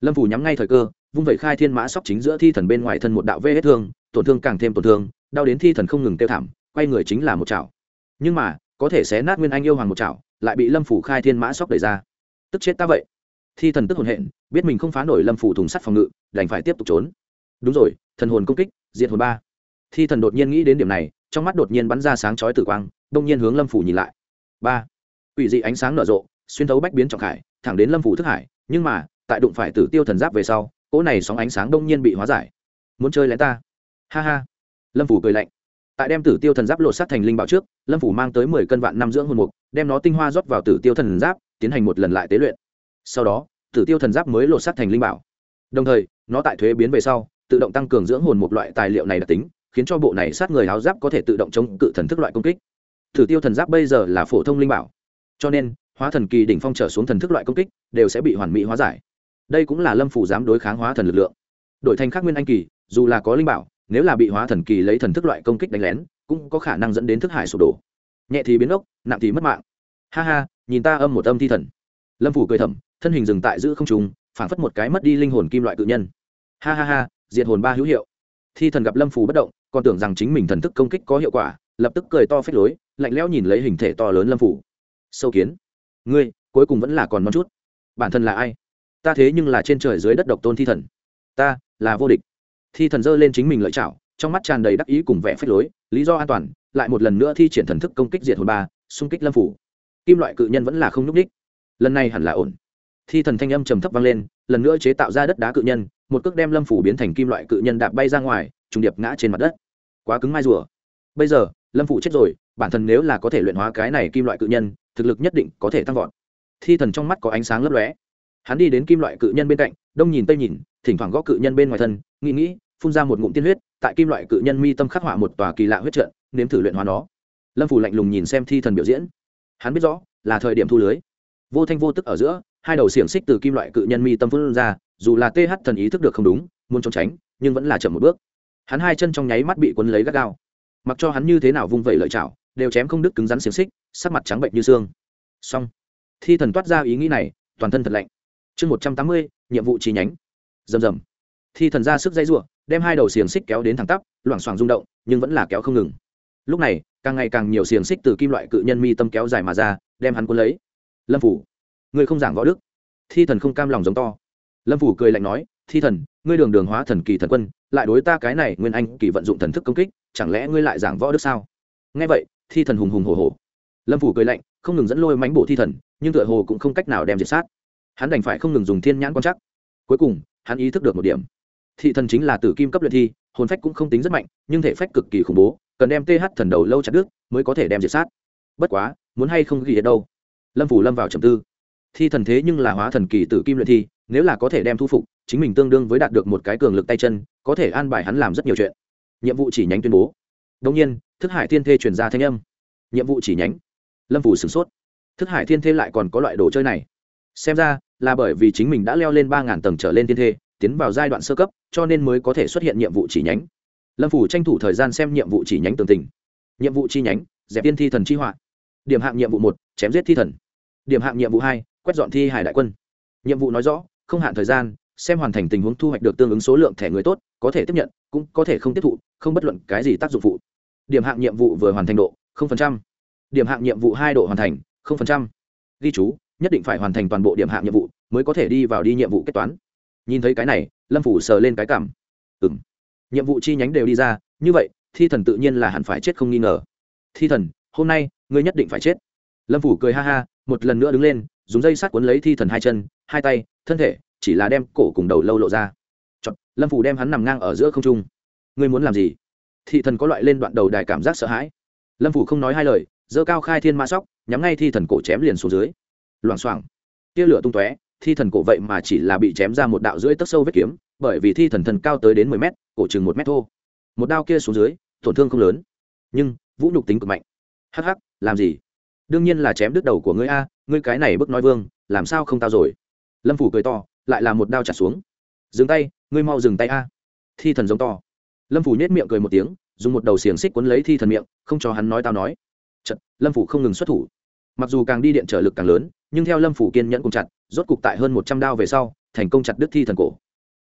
Lâm phủ nhắm ngay thời cơ, vung vẩy khai thiên mã sóc chính giữa thi thần bên ngoài thân một đạo vết thương, tổn thương càng thêm tổn thương, đau đến thi thần không ngừng tiêu thảm, quay người chính là một chảo. Nhưng mà có thể xé nát nguyên anh yêu hoàng một chảo, lại bị lâm phủ khai thiên mã sóc đẩy ra. Tức chết ta vậy. Thi thần tức hồn hện, biết mình không phá nổi lâm phủ thùng sắt phòng ngự, đành phải tiếp tục trốn. Đúng rồi, thần hồn công kích diện hồn ba. Thi thần đột nhiên nghĩ đến điểm này, trong mắt đột nhiên bắn ra sáng chói tử quang, đông nhiên hướng lâm phủ nhìn lại. Ba. Ủy dị ánh sáng nở rộ, xuyên thấu bách biến trọng khải, thẳng đến lâm phủ thức hải, nhưng mà, tại đụng phải tử tiêu thần giáp về sau, cỗ này sóng ánh sáng đông nhiên bị hóa giải. Muốn chơi lén ta. Ha ha. Lâm phủ cười lạnh tại đem tử tiêu thần giáp lột sát thành linh bảo trước, lâm phủ mang tới mười cân vạn năm dưỡng hồn mục, đem nó tinh hoa rót vào tử tiêu thần giáp, tiến hành một lần lại tế luyện. Sau đó, tử tiêu thần giáp mới lột sát thành linh bảo. Đồng thời, nó tại thuế biến về sau, tự động tăng cường dưỡng hồn một loại tài liệu này đặc tính, khiến cho bộ này sát người áo giáp có thể tự động chống cự thần thức loại công kích. Tử tiêu thần giáp bây giờ là phổ thông linh bảo, cho nên, hóa thần kỳ đỉnh phong trở xuống thần thức loại công kích đều sẽ bị hoàn mỹ hóa giải. Đây cũng là lâm phủ dám đối kháng hóa thần lực lượng. Đổi thành khắc nguyên anh kỳ, dù là có linh bảo nếu là bị hóa thần kỳ lấy thần thức loại công kích đánh lén, cũng có khả năng dẫn đến thức hải sụp đổ. Nhẹ thì biến ốc, nặng thì mất mạng. Ha ha, nhìn ta âm một âm thi thần. Lâm phủ cười thầm, thân hình dừng tại giữ không trùng phảng phất một cái mất đi linh hồn kim loại tự nhân. Ha ha ha, diệt hồn ba hữu hiệu. Thi thần gặp lâm phủ bất động, còn tưởng rằng chính mình thần thức công kích có hiệu quả, lập tức cười to phết lối, lạnh lẽo nhìn lấy hình thể to lớn lâm phủ. Sâu kiến. Ngươi, cuối cùng vẫn là còn non chút. Bản thân là ai? Ta thế nhưng là trên trời dưới đất độc tôn thi thần. Ta là vô địch thi thần dơ lên chính mình lợi chảo, trong mắt tràn đầy đắc ý cùng vẻ phách lối, lý do an toàn, lại một lần nữa thi triển thần thức công kích diệt hồn ba, xung kích lâm phủ. Kim loại cự nhân vẫn là không nhúc ních lần này hẳn là ổn. Thi thần thanh âm trầm thấp vang lên, lần nữa chế tạo ra đất đá cự nhân, một cước đem lâm phủ biến thành kim loại cự nhân đạp bay ra ngoài, trùng điệp ngã trên mặt đất. Quá cứng mai rùa. Bây giờ, lâm phủ chết rồi, bản thân nếu là có thể luyện hóa cái này kim loại cự nhân, thực lực nhất định có thể tăng vọt. Thi thần trong mắt có ánh sáng lấp lóe. Hắn đi đến kim loại cự nhân bên cạnh, đông nhìn tây nhìn, thỉnh thoảng gõ cự nhân bên ngoài thân, nghĩ nghĩ phun ra một ngụm tiên huyết, tại kim loại cự nhân mi tâm khắc họa một tòa kỳ lạ huyết trận, nếm thử luyện hóa nó. Lâm phủ lạnh lùng nhìn xem thi thần biểu diễn. Hắn biết rõ, là thời điểm thu lưới. Vô thanh vô tức ở giữa, hai đầu xiềng xích từ kim loại cự nhân mi tâm phun ra, dù là th thần ý thức được không đúng, muốn trốn tránh, nhưng vẫn là chậm một bước. Hắn hai chân trong nháy mắt bị quấn lấy gắt gao. Mặc cho hắn như thế nào vung vẩy lợi chảo đều chém không đứt cứng rắn xiềng xích, sắc mặt trắng bệnh như xương. Xong. Thi thần toát ra ý nghĩ này, toàn thân thật lạnh. Chương một trăm tám mươi, nhiệm vụ chi nhánh. Rầm rầm. Thi thần ra sức dây ruộng đem hai đầu xiềng xích kéo đến thẳng tắp, loảng xoảng rung động, nhưng vẫn là kéo không ngừng. Lúc này, càng ngày càng nhiều xiềng xích từ kim loại cự nhân mi tâm kéo dài mà ra, đem hắn cuốn lấy. Lâm phủ, ngươi không giảng võ đức. Thi thần không cam lòng giống to. Lâm phủ cười lạnh nói, thi thần, ngươi đường đường hóa thần kỳ thần quân, lại đối ta cái này nguyên anh kỳ vận dụng thần thức công kích, chẳng lẽ ngươi lại giảng võ đức sao? Nghe vậy, thi thần hùng hùng hồ hồ lâm phủ cười lạnh, không ngừng dẫn lôi mánh bổ thi thần, nhưng tựa hồ cũng không cách nào đem diệt sát. Hắn đành phải không ngừng dùng thiên nhãn quan chắc cuối cùng, hắn ý thức được một điểm thị thần chính là tử kim cấp luyện thi, hồn phách cũng không tính rất mạnh, nhưng thể phách cực kỳ khủng bố, cần đem th thần đầu lâu chặt đứt mới có thể đem diệt sát. Bất quá, muốn hay không ghi ở đâu? Lâm phủ lâm vào trầm tư. Thi thần thế nhưng là hóa thần kỳ tử kim luyện thi, nếu là có thể đem thu phục, chính mình tương đương với đạt được một cái cường lực tay chân, có thể an bài hắn làm rất nhiều chuyện. Nhiệm vụ chỉ nhánh tuyên bố. Đông nhiên, thức hải thiên thê truyền ra thanh âm. Nhiệm vụ chỉ nhánh. Lâm phủ sửng sốt. Thức hải thiên thê lại còn có loại đồ chơi này. Xem ra, là bởi vì chính mình đã leo lên ba ngàn tầng trở lên thiên thê tiến vào giai đoạn sơ cấp cho nên mới có thể xuất hiện nhiệm vụ chỉ nhánh. Lâm phủ tranh thủ thời gian xem nhiệm vụ chỉ nhánh tường tình. Nhiệm vụ chi nhánh dẹp tiên thi thần chi họa. Điểm hạng nhiệm vụ một chém giết thi thần. Điểm hạng nhiệm vụ hai quét dọn thi hải đại quân. Nhiệm vụ nói rõ không hạn thời gian xem hoàn thành tình huống thu hoạch được tương ứng số lượng thẻ người tốt có thể tiếp nhận cũng có thể không tiếp thụ không bất luận cái gì tác dụng phụ. Điểm hạng nhiệm vụ vừa hoàn thành độ 0%, điểm hạng nhiệm vụ hai độ hoàn thành 0%. ghi chú nhất định phải hoàn thành toàn bộ điểm hạng nhiệm vụ mới có thể đi vào đi nhiệm vụ kết toán nhìn thấy cái này lâm phủ sờ lên cái cảm. Ừ m nhiệm vụ chi nhánh đều đi ra như vậy thi thần tự nhiên là hẳn phải chết không nghi ngờ. Thi thần hôm nay ngươi nhất định phải chết. Lâm phủ cười ha ha một lần nữa đứng lên dùng dây sắt cuốn lấy thi thần hai chân hai tay thân thể chỉ là đem cổ cùng đầu lâu lộ ra. Chọc, lâm phủ đem hắn nằm ngang ở giữa không trung. Ngươi muốn làm gì? Thị thần có loại lên đoạn đầu đài cảm giác sợ hãi. Lâm phủ không nói hai lời dơ cao khai thiên ma sóc nhắm ngay thi thần cổ chém liền xuống dưới. Loảng xoảng. Tia lửa tung tóe thi thần cổ vậy mà chỉ là bị chém ra một đạo rưỡi tấc sâu vết kiếm bởi vì thi thần thần cao tới đến mười mét cổ chừng một mét thô. Một đao kia xuống dưới tổn thương không lớn nhưng vũ nhục tính cực mạnh. Hắc hắc làm gì? Đương nhiên là chém đứt đầu của ngươi a ngươi cái này bức nói vương làm sao không tao rồi? Lâm phủ cười to lại là một đao chặt xuống. Dừng tay ngươi mau dừng tay a. Thi thần giống to. Lâm phủ nhét miệng cười một tiếng dùng một đầu xiềng xích quấn lấy thi thần miệng không cho hắn nói tao nói. Chật, lâm phủ không ngừng xuất thủ. Mặc dù càng đi điện trở lực càng lớn nhưng theo lâm phủ kiên nhẫn cùng chặt rốt cục tại hơn một trăm đao về sau, thành công chặt đứt thi thần cổ.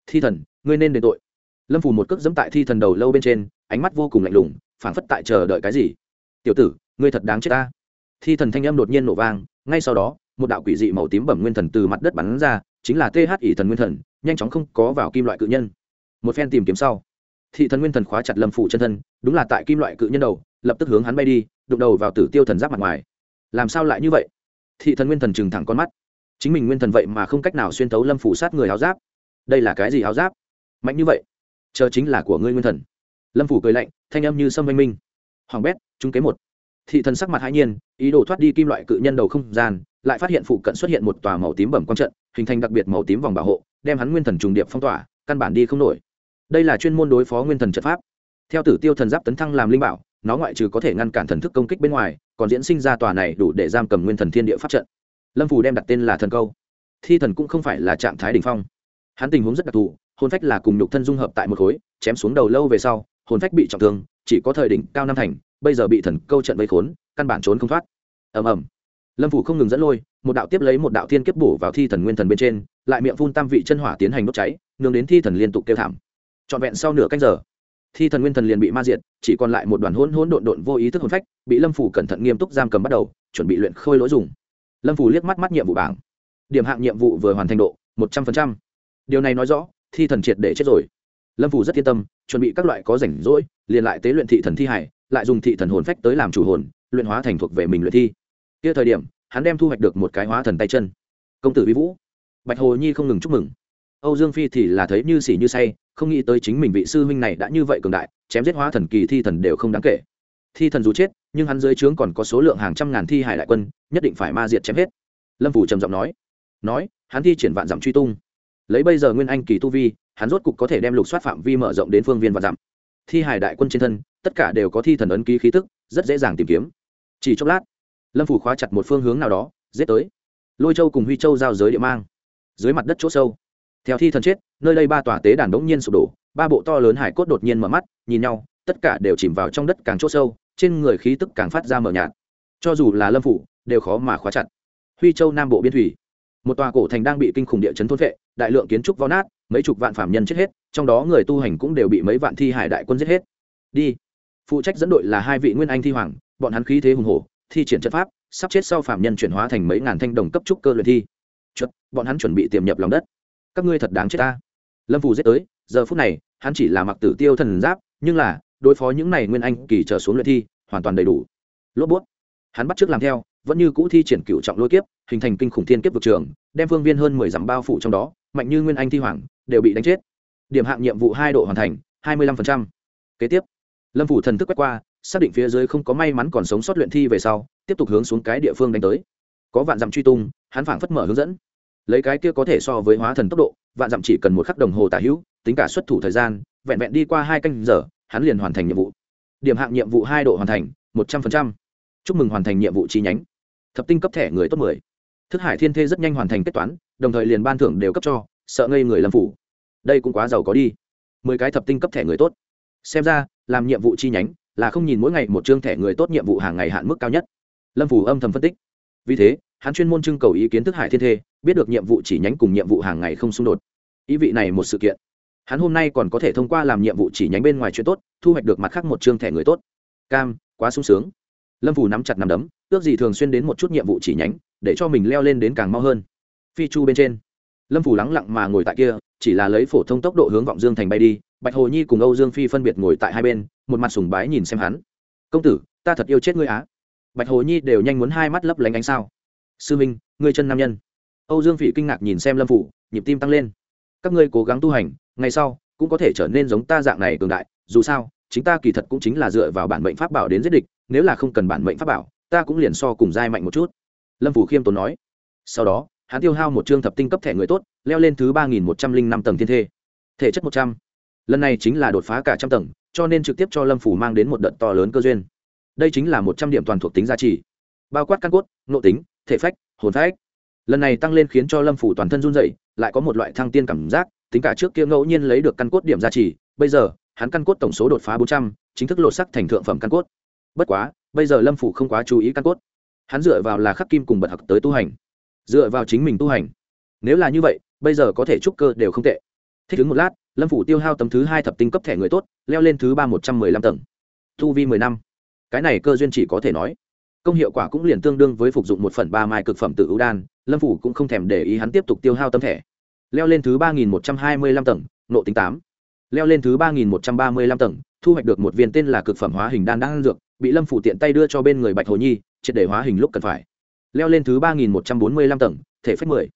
Thi thần, ngươi nên đền tội. Lâm phủ một cước dẫm tại thi thần đầu lâu bên trên, ánh mắt vô cùng lạnh lùng, phảng phất tại chờ đợi cái gì. Tiểu tử, ngươi thật đáng chết ta. Thi thần thanh âm đột nhiên nổ vang, ngay sau đó, một đạo quỷ dị màu tím bẩm nguyên thần từ mặt đất bắn ra, chính là th ỷ thần nguyên thần, nhanh chóng không có vào kim loại cự nhân. Một phen tìm kiếm sau, thị thần nguyên thần khóa chặt lâm phủ chân thân, đúng là tại kim loại cự nhân đầu, lập tức hướng hắn bay đi, đụng đầu vào tử tiêu thần giáp mặt ngoài. Làm sao lại như vậy? Thị thần nguyên thần trừng thẳng con mắt chính mình nguyên thần vậy mà không cách nào xuyên thấu lâm phủ sát người áo giáp. Đây là cái gì áo giáp? Mạnh như vậy, chờ chính là của ngươi nguyên thần. Lâm phủ cười lạnh, thanh âm như sâm oanh minh. Hoàng bét trung kế một. Thị thần sắc mặt hãi nhiên, ý đồ thoát đi kim loại cự nhân đầu không gian, lại phát hiện phụ cận xuất hiện một tòa màu tím bẩm quang trận, hình thành đặc biệt màu tím vòng bảo hộ, đem hắn nguyên thần trùng điệp phong tỏa, căn bản đi không nổi. Đây là chuyên môn đối phó nguyên thần trận pháp. Theo tử tiêu thần giáp tấn thăng làm linh bảo, nó ngoại trừ có thể ngăn cản thần thức công kích bên ngoài, còn diễn sinh ra tòa này đủ để giam cầm nguyên thần thiên địa pháp trận lâm phù đem đặt tên là thần câu thi thần cũng không phải là trạng thái đ ỉ n h phong hắn tình huống rất đặc thù hồn phách là cùng nhục thân dung hợp tại một khối chém xuống đầu lâu về sau hồn phách bị trọng thương chỉ có thời đỉnh cao năm thành bây giờ bị thần câu trận vây khốn căn bản trốn không thoát ầm ầm lâm phủ không ngừng dẫn lôi một đạo tiếp lấy một đạo thiên kiếp bổ vào thi thần nguyên thần bên trên lại miệng phun tam vị chân hỏa tiến hành đốt cháy nương đến thi thần liên tục kêu thảm trọn vẹn sau nửa canh giờ thi thần nguyên thần liền bị ma diệt chỉ còn lại một đoàn hỗn hỗn độn độn vô ý thức hồn phách bị lâm phủ cẩn thận nghiêm túc giam cầm bắt đầu chuẩn bị luyện khôi lỗi dùng lâm phủ liếc mắt mắt nhiệm vụ bảng. Điểm hạng nhiệm vụ vừa hoàn thành độ, một trăm linh điều này nói rõ, thi thần triệt để chết rồi. Lâm phủ rất yên tâm, chuẩn bị các loại có rảnh rỗi, liền lại tế luyện thị thần thi hải lại dùng thị thần hồn phách tới làm chủ hồn, luyện hóa thành thuộc về mình luyện thi. Kia thời điểm, hắn đem thu hoạch được một cái hóa thần tay chân. Công tử vi vũ. Bạch hồ nhi không ngừng chúc mừng. Âu dương phi thì là thấy như xỉ như say, không nghĩ tới chính mình vị sư huynh này đã như vậy cường đại, chém giết hóa thần kỳ thi thần đều không đáng kể thi thần dù chết, nhưng hắn dưới trướng còn có số lượng hàng trăm ngàn thi hải đại quân, nhất định phải ma diệt chém hết. Lâm phủ trầm giọng nói. Nói, hắn thi triển vạn dặm truy tung. Lấy bây giờ nguyên anh kỳ tu vi, hắn rốt cục có thể đem lục soát phạm vi mở rộng đến phương viên vạn dặm. Thi hải đại quân trên thân, tất cả đều có thi thần ấn ký khí tức, rất dễ dàng tìm kiếm. Chỉ chốc lát, lâm phủ khóa chặt một phương hướng nào đó, giết tới. Lôi châu cùng huy châu giao giới địa mang. Dưới mặt đất chỗ sâu. Theo thi thần chết, nơi đây ba tòa tế đàn đống nhiên sụp đổ, ba bộ to lớn hải cốt đột nhiên mở mắt, nhìn nhau tất cả đều chìm vào trong đất càng chỗ sâu trên người khí tức càng phát ra mờ nhạt. Cho dù là lâm phủ đều khó mà khóa chặt. Huy châu nam bộ biên thủy. Một tòa cổ thành đang bị kinh khủng địa chấn thôn vệ đại lượng kiến trúc vó nát mấy chục vạn phạm nhân chết hết trong đó người tu hành cũng đều bị mấy vạn thi hải đại quân giết hết. Đi. Phụ trách dẫn đội là hai vị nguyên anh thi hoàng bọn hắn khí thế hùng hổ thi triển chất pháp sắp chết sau phạm nhân chuyển hóa thành mấy ngàn thanh đồng cấp trúc cơ luyện thi. Chật, bọn hắn chuẩn bị tiềm nhập lòng đất. Các ngươi thật đáng chết ta. Lâm phù giết tới giờ phút này hắn chỉ là mặc tử tiêu thần giáp nhưng là đối phó những này nguyên anh kỳ trở xuống luyện thi, hoàn toàn đầy đủ. Lốp bút. Hắn bắt trước làm theo, vẫn như cũ thi triển cựu trọng lôi kiếp, hình thành kinh khủng thiên kiếp vực trường, đem phương viên hơn mười dặm bao phủ trong đó, mạnh như nguyên anh thi hoàng, đều bị đánh chết. Điểm hạng nhiệm vụ hai độ hoàn thành, hai mươi lăm phần trăm. Kế tiếp, lâm phủ thần thức quét qua, xác định phía dưới không có may mắn còn sống sót luyện thi về sau, tiếp tục hướng xuống cái địa phương đánh tới. Có vạn dặm truy tung, hắn phảng phất mở hướng dẫn. Lấy cái kia có thể so với hóa thần tốc độ, vạn dặm chỉ cần một khắc đồng hồ tả hữu, tính cả xuất thủ thời gian, vẹn vẹn đi qua hai canh giờ hắn liền hoàn thành nhiệm vụ. Điểm hạng nhiệm vụ hai độ hoàn thành, một trăm linh chúc mừng hoàn thành nhiệm vụ chi nhánh. Thập tinh cấp thẻ người tốt mười. Thức hải thiên thê rất nhanh hoàn thành kết toán, đồng thời liền ban thưởng đều cấp cho, sợ ngây người Lâm phủ. Đây cũng quá giàu có đi. Mười cái thập tinh cấp thẻ người tốt. Xem ra, làm nhiệm vụ chi nhánh là không nhìn mỗi ngày một chương thẻ người tốt nhiệm vụ hàng ngày hạn mức cao nhất. Lâm phủ âm thầm phân tích. Vì thế, hắn chuyên môn trưng cầu ý kiến thức hải thiên thê, biết được nhiệm vụ chỉ nhánh cùng nhiệm vụ hàng ngày không xung đột. Ý vị này một sự kiện hắn hôm nay còn có thể thông qua làm nhiệm vụ chỉ nhánh bên ngoài chuyện tốt, thu hoạch được mặt khác một chương thẻ người tốt. Cam, quá sung sướng. Lâm phủ nắm chặt nằm đấm, ước gì thường xuyên đến một chút nhiệm vụ chỉ nhánh, để cho mình leo lên đến càng mau hơn. Phi chu bên trên. Lâm phủ lắng lặng mà ngồi tại kia, chỉ là lấy phổ thông tốc độ hướng vọng dương thành bay đi, bạch hồ nhi cùng âu dương phi phân biệt ngồi tại hai bên, một mặt sùng bái nhìn xem hắn. Công tử, ta thật yêu chết ngươi á. Bạch hồ nhi đều nhanh muốn hai mắt lấp lánh ánh sao. Sư minh, ngươi chân nam nhân. Âu dương phỉ kinh ngạc nhìn xem lâm phủ nhịp tim tăng lên. Các ngươi cố gắng tu hành ngày sau, cũng có thể trở nên giống ta dạng này cường đại, dù sao, chính ta kỳ thật cũng chính là dựa vào bản mệnh pháp bảo đến giết địch, nếu là không cần bản mệnh pháp bảo, ta cũng liền so cùng giai mạnh một chút. Lâm phủ khiêm tốn nói. Sau đó, hắn tiêu hao một chương thập tinh cấp thẻ người tốt, leo lên thứ ba nghìn một trăm linh năm tầng thiên thê. Thể chất một trăm. Lần này chính là đột phá cả trăm tầng, cho nên trực tiếp cho lâm phủ mang đến một đợt to lớn cơ duyên. Đây chính là một trăm điểm toàn thuộc tính giá trị. Bao quát căn cốt nộ tính, thể phách, hồn phách. Lần này tăng lên khiến cho lâm phủ toàn thân run dậy lại có một loại thăng tiên cảm giác tính cả trước kia ngẫu nhiên lấy được căn cốt điểm giá trị bây giờ, hắn căn cốt tổng số đột phá bốn trăm, chính thức lột sắc thành thượng phẩm căn cốt. Bất quá, bây giờ lâm phủ không quá chú ý căn cốt. Hắn dựa vào là khắc kim cùng bật học tới tu hành. Dựa vào chính mình tu hành. Nếu là như vậy, bây giờ có thể trúc cơ đều không tệ. Thích ứng một lát, lâm phủ tiêu hao tấm thứ hai thập tinh cấp thẻ người tốt, leo lên thứ ba một trăm mười lăm tầng. Tu vi mười năm. Cái này cơ duyên chỉ có thể nói. Công hiệu quả cũng liền tương đương với phục dụng một phần ba mai cực phẩm tự ưu đan, lâm phủ cũng không thèm để ý hắn tiếp tục tiêu hao tấm thẻ leo lên thứ ba nghìn một trăm hai mươi lăm tầng, nộ tính tám. Leo lên thứ ba nghìn một trăm ba mươi lăm tầng, thu hoạch được một viên tên là cực phẩm hóa hình đan đan dược, bị lâm phủ tiện tay đưa cho bên người bạch hồ nhi, triệt để hóa hình lúc cần phải. Leo lên thứ ba nghìn một trăm bốn mươi lăm tầng, thể phách mười.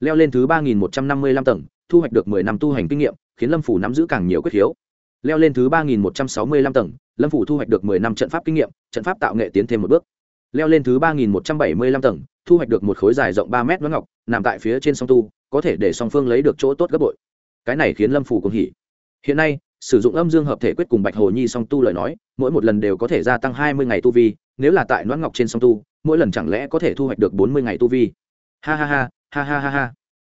Leo lên thứ ba nghìn một trăm năm mươi lăm tầng, thu hoạch được mười năm tu hành kinh nghiệm, khiến lâm phủ nắm giữ càng nhiều quyết hiếu. leo lên thứ ba nghìn một trăm sáu mươi lăm tầng, lâm phủ thu hoạch được mười năm trận pháp kinh nghiệm, trận pháp tạo nghệ tiến thêm một bước. Leo lên thứ ba nghìn một trăm bảy mươi lăm tầng, thu hoạch được một khối dài rộng ba mét ngọc, nằm tại phía trên sông tu có thể để song phương lấy được chỗ tốt gấp bội. Cái này khiến lâm phủ cũng hỉ. Hiện nay, sử dụng âm dương hợp thể quyết cùng bạch hồ nhi song tu lời nói, mỗi một lần đều có thể gia tăng hai mươi ngày tu vi, nếu là tại nón ngọc trên song tu, mỗi lần chẳng lẽ có thể thu hoạch được bốn mươi ngày tu vi? Ha ha ha ha ha ha ha.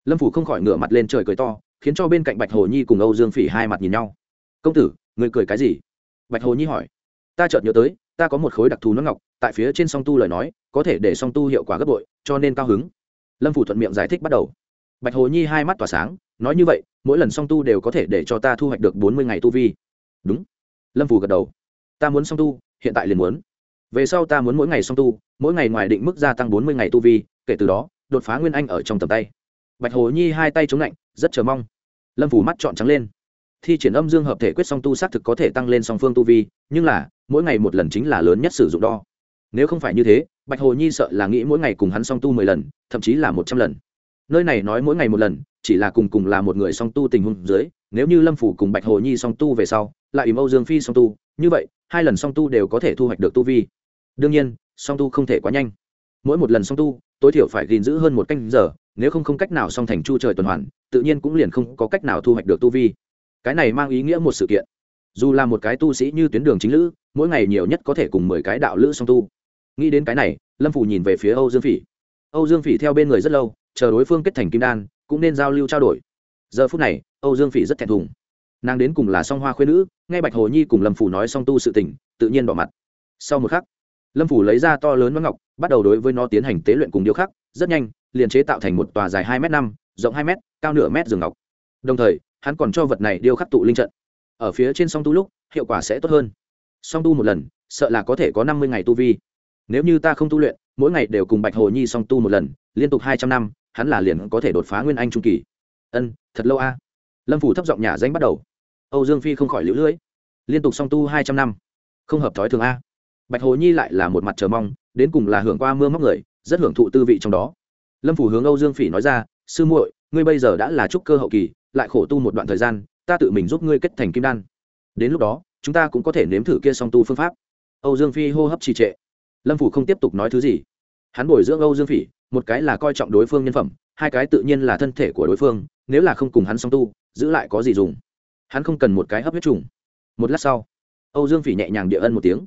Lâm phủ không khỏi ngửa mặt lên trời cười to, khiến cho bên cạnh bạch hồ nhi cùng âu dương phỉ hai mặt nhìn nhau. Công tử người cười cái gì? Bạch hồ nhi hỏi. Ta chợt nhớ tới, ta có một khối đặc thù nón ngọc, tại phía trên song tu lời nói, có thể để song tu hiệu quả gấp bội, cho nên cao hứng. Lâm phủ thuận miệng giải thích bắt đầu bạch hồ nhi hai mắt tỏa sáng, nói như vậy, mỗi lần song tu đều có thể để cho ta thu hoạch được bốn mươi ngày tu vi. Đúng. Lâm phù gật đầu. Ta muốn song tu, hiện tại liền muốn. Về sau ta muốn mỗi ngày song tu, mỗi ngày ngoài định mức gia tăng bốn mươi ngày tu vi, kể từ đó, đột phá nguyên anh ở trong tầm tay. Bạch hồ nhi hai tay chống lạnh, rất chờ mong. Lâm phủ mắt trọn trắng lên. Thi triển âm dương hợp thể quyết song tu xác thực có thể tăng lên song phương tu vi, nhưng là, mỗi ngày một lần chính là lớn nhất sử dụng đo. Nếu không phải như thế, bạch hồ nhi sợ là nghĩ mỗi ngày cùng hắn song tu mười lần, thậm chí là một trăm lần nơi này nói mỗi ngày một lần, chỉ là cùng cùng là một người song tu tình huống dưới, nếu như lâm phủ cùng bạch hồ nhi song tu về sau, lại ìm âu dương phi song tu, như vậy, hai lần song tu đều có thể thu hoạch được tu vi. Đương nhiên, song tu không thể quá nhanh. Mỗi một lần song tu, tối thiểu phải gìn giữ hơn một canh giờ, nếu không không cách nào song thành chu trời tuần hoàn, tự nhiên cũng liền không có cách nào thu hoạch được tu vi. Cái này mang ý nghĩa một sự kiện. Dù là một cái tu sĩ như tuyến đường chính lữ, mỗi ngày nhiều nhất có thể cùng mười cái đạo lữ song tu. Nghĩ đến cái này, lâm phủ nhìn về phía âu dương phỉ. Âu dương phỉ theo bên người rất lâu chờ đối phương kết thành kim đan, cũng nên giao lưu trao đổi. Giờ phút này, âu dương phỉ rất thẹn thùng. Nàng đến cùng là song hoa khuyên nữ, nghe bạch hồ nhi cùng lâm phủ nói song tu sự tình, tự nhiên bỏ mặt. Sau một khắc, lâm phủ lấy ra to lớn nón ngọc, bắt đầu đối với nó tiến hành tế luyện cùng điêu khắc, rất nhanh, liền chế tạo thành một tòa dài hai m năm, rộng hai m cao nửa mét giường ngọc. Đồng thời, hắn còn cho vật này điêu khắc tụ linh trận. Ở phía trên song tu lúc, hiệu quả sẽ tốt hơn. Song tu một lần, sợ là có thể có năm mươi ngày tu vi. Nếu như ta không tu luyện, mỗi ngày đều cùng bạch hồ nhi song tu một lần, liên tục hai trăm năm hắn là liền có thể đột phá nguyên anh trung kỳ. Ân, thật lâu a. Lâm phủ thấp giọng nhà danh bắt đầu. Âu dương phi không khỏi lũ lưỡi. Liên tục song tu hai trăm năm. Không hợp thói thường a. Bạch hồ nhi lại là một mặt chờ mong, đến cùng là hưởng qua mưa móc người, rất hưởng thụ tư vị trong đó. Lâm phủ hướng âu dương phỉ nói ra, sư muội, ngươi bây giờ đã là trúc cơ hậu kỳ, lại khổ tu một đoạn thời gian, ta tự mình giúp ngươi kết thành kim đan. Đến lúc đó, chúng ta cũng có thể nếm thử kia song tu phương pháp. Âu dương phi hô hấp trì trệ. Lâm phủ không tiếp tục nói thứ gì. Hắn bồi dưỡng âu dương phỉ một cái là coi trọng đối phương nhân phẩm, hai cái tự nhiên là thân thể của đối phương, nếu là không cùng hắn song tu, giữ lại có gì dùng? Hắn không cần một cái hấp huyết trùng. Một lát sau, âu dương phỉ nhẹ nhàng địa ân một tiếng.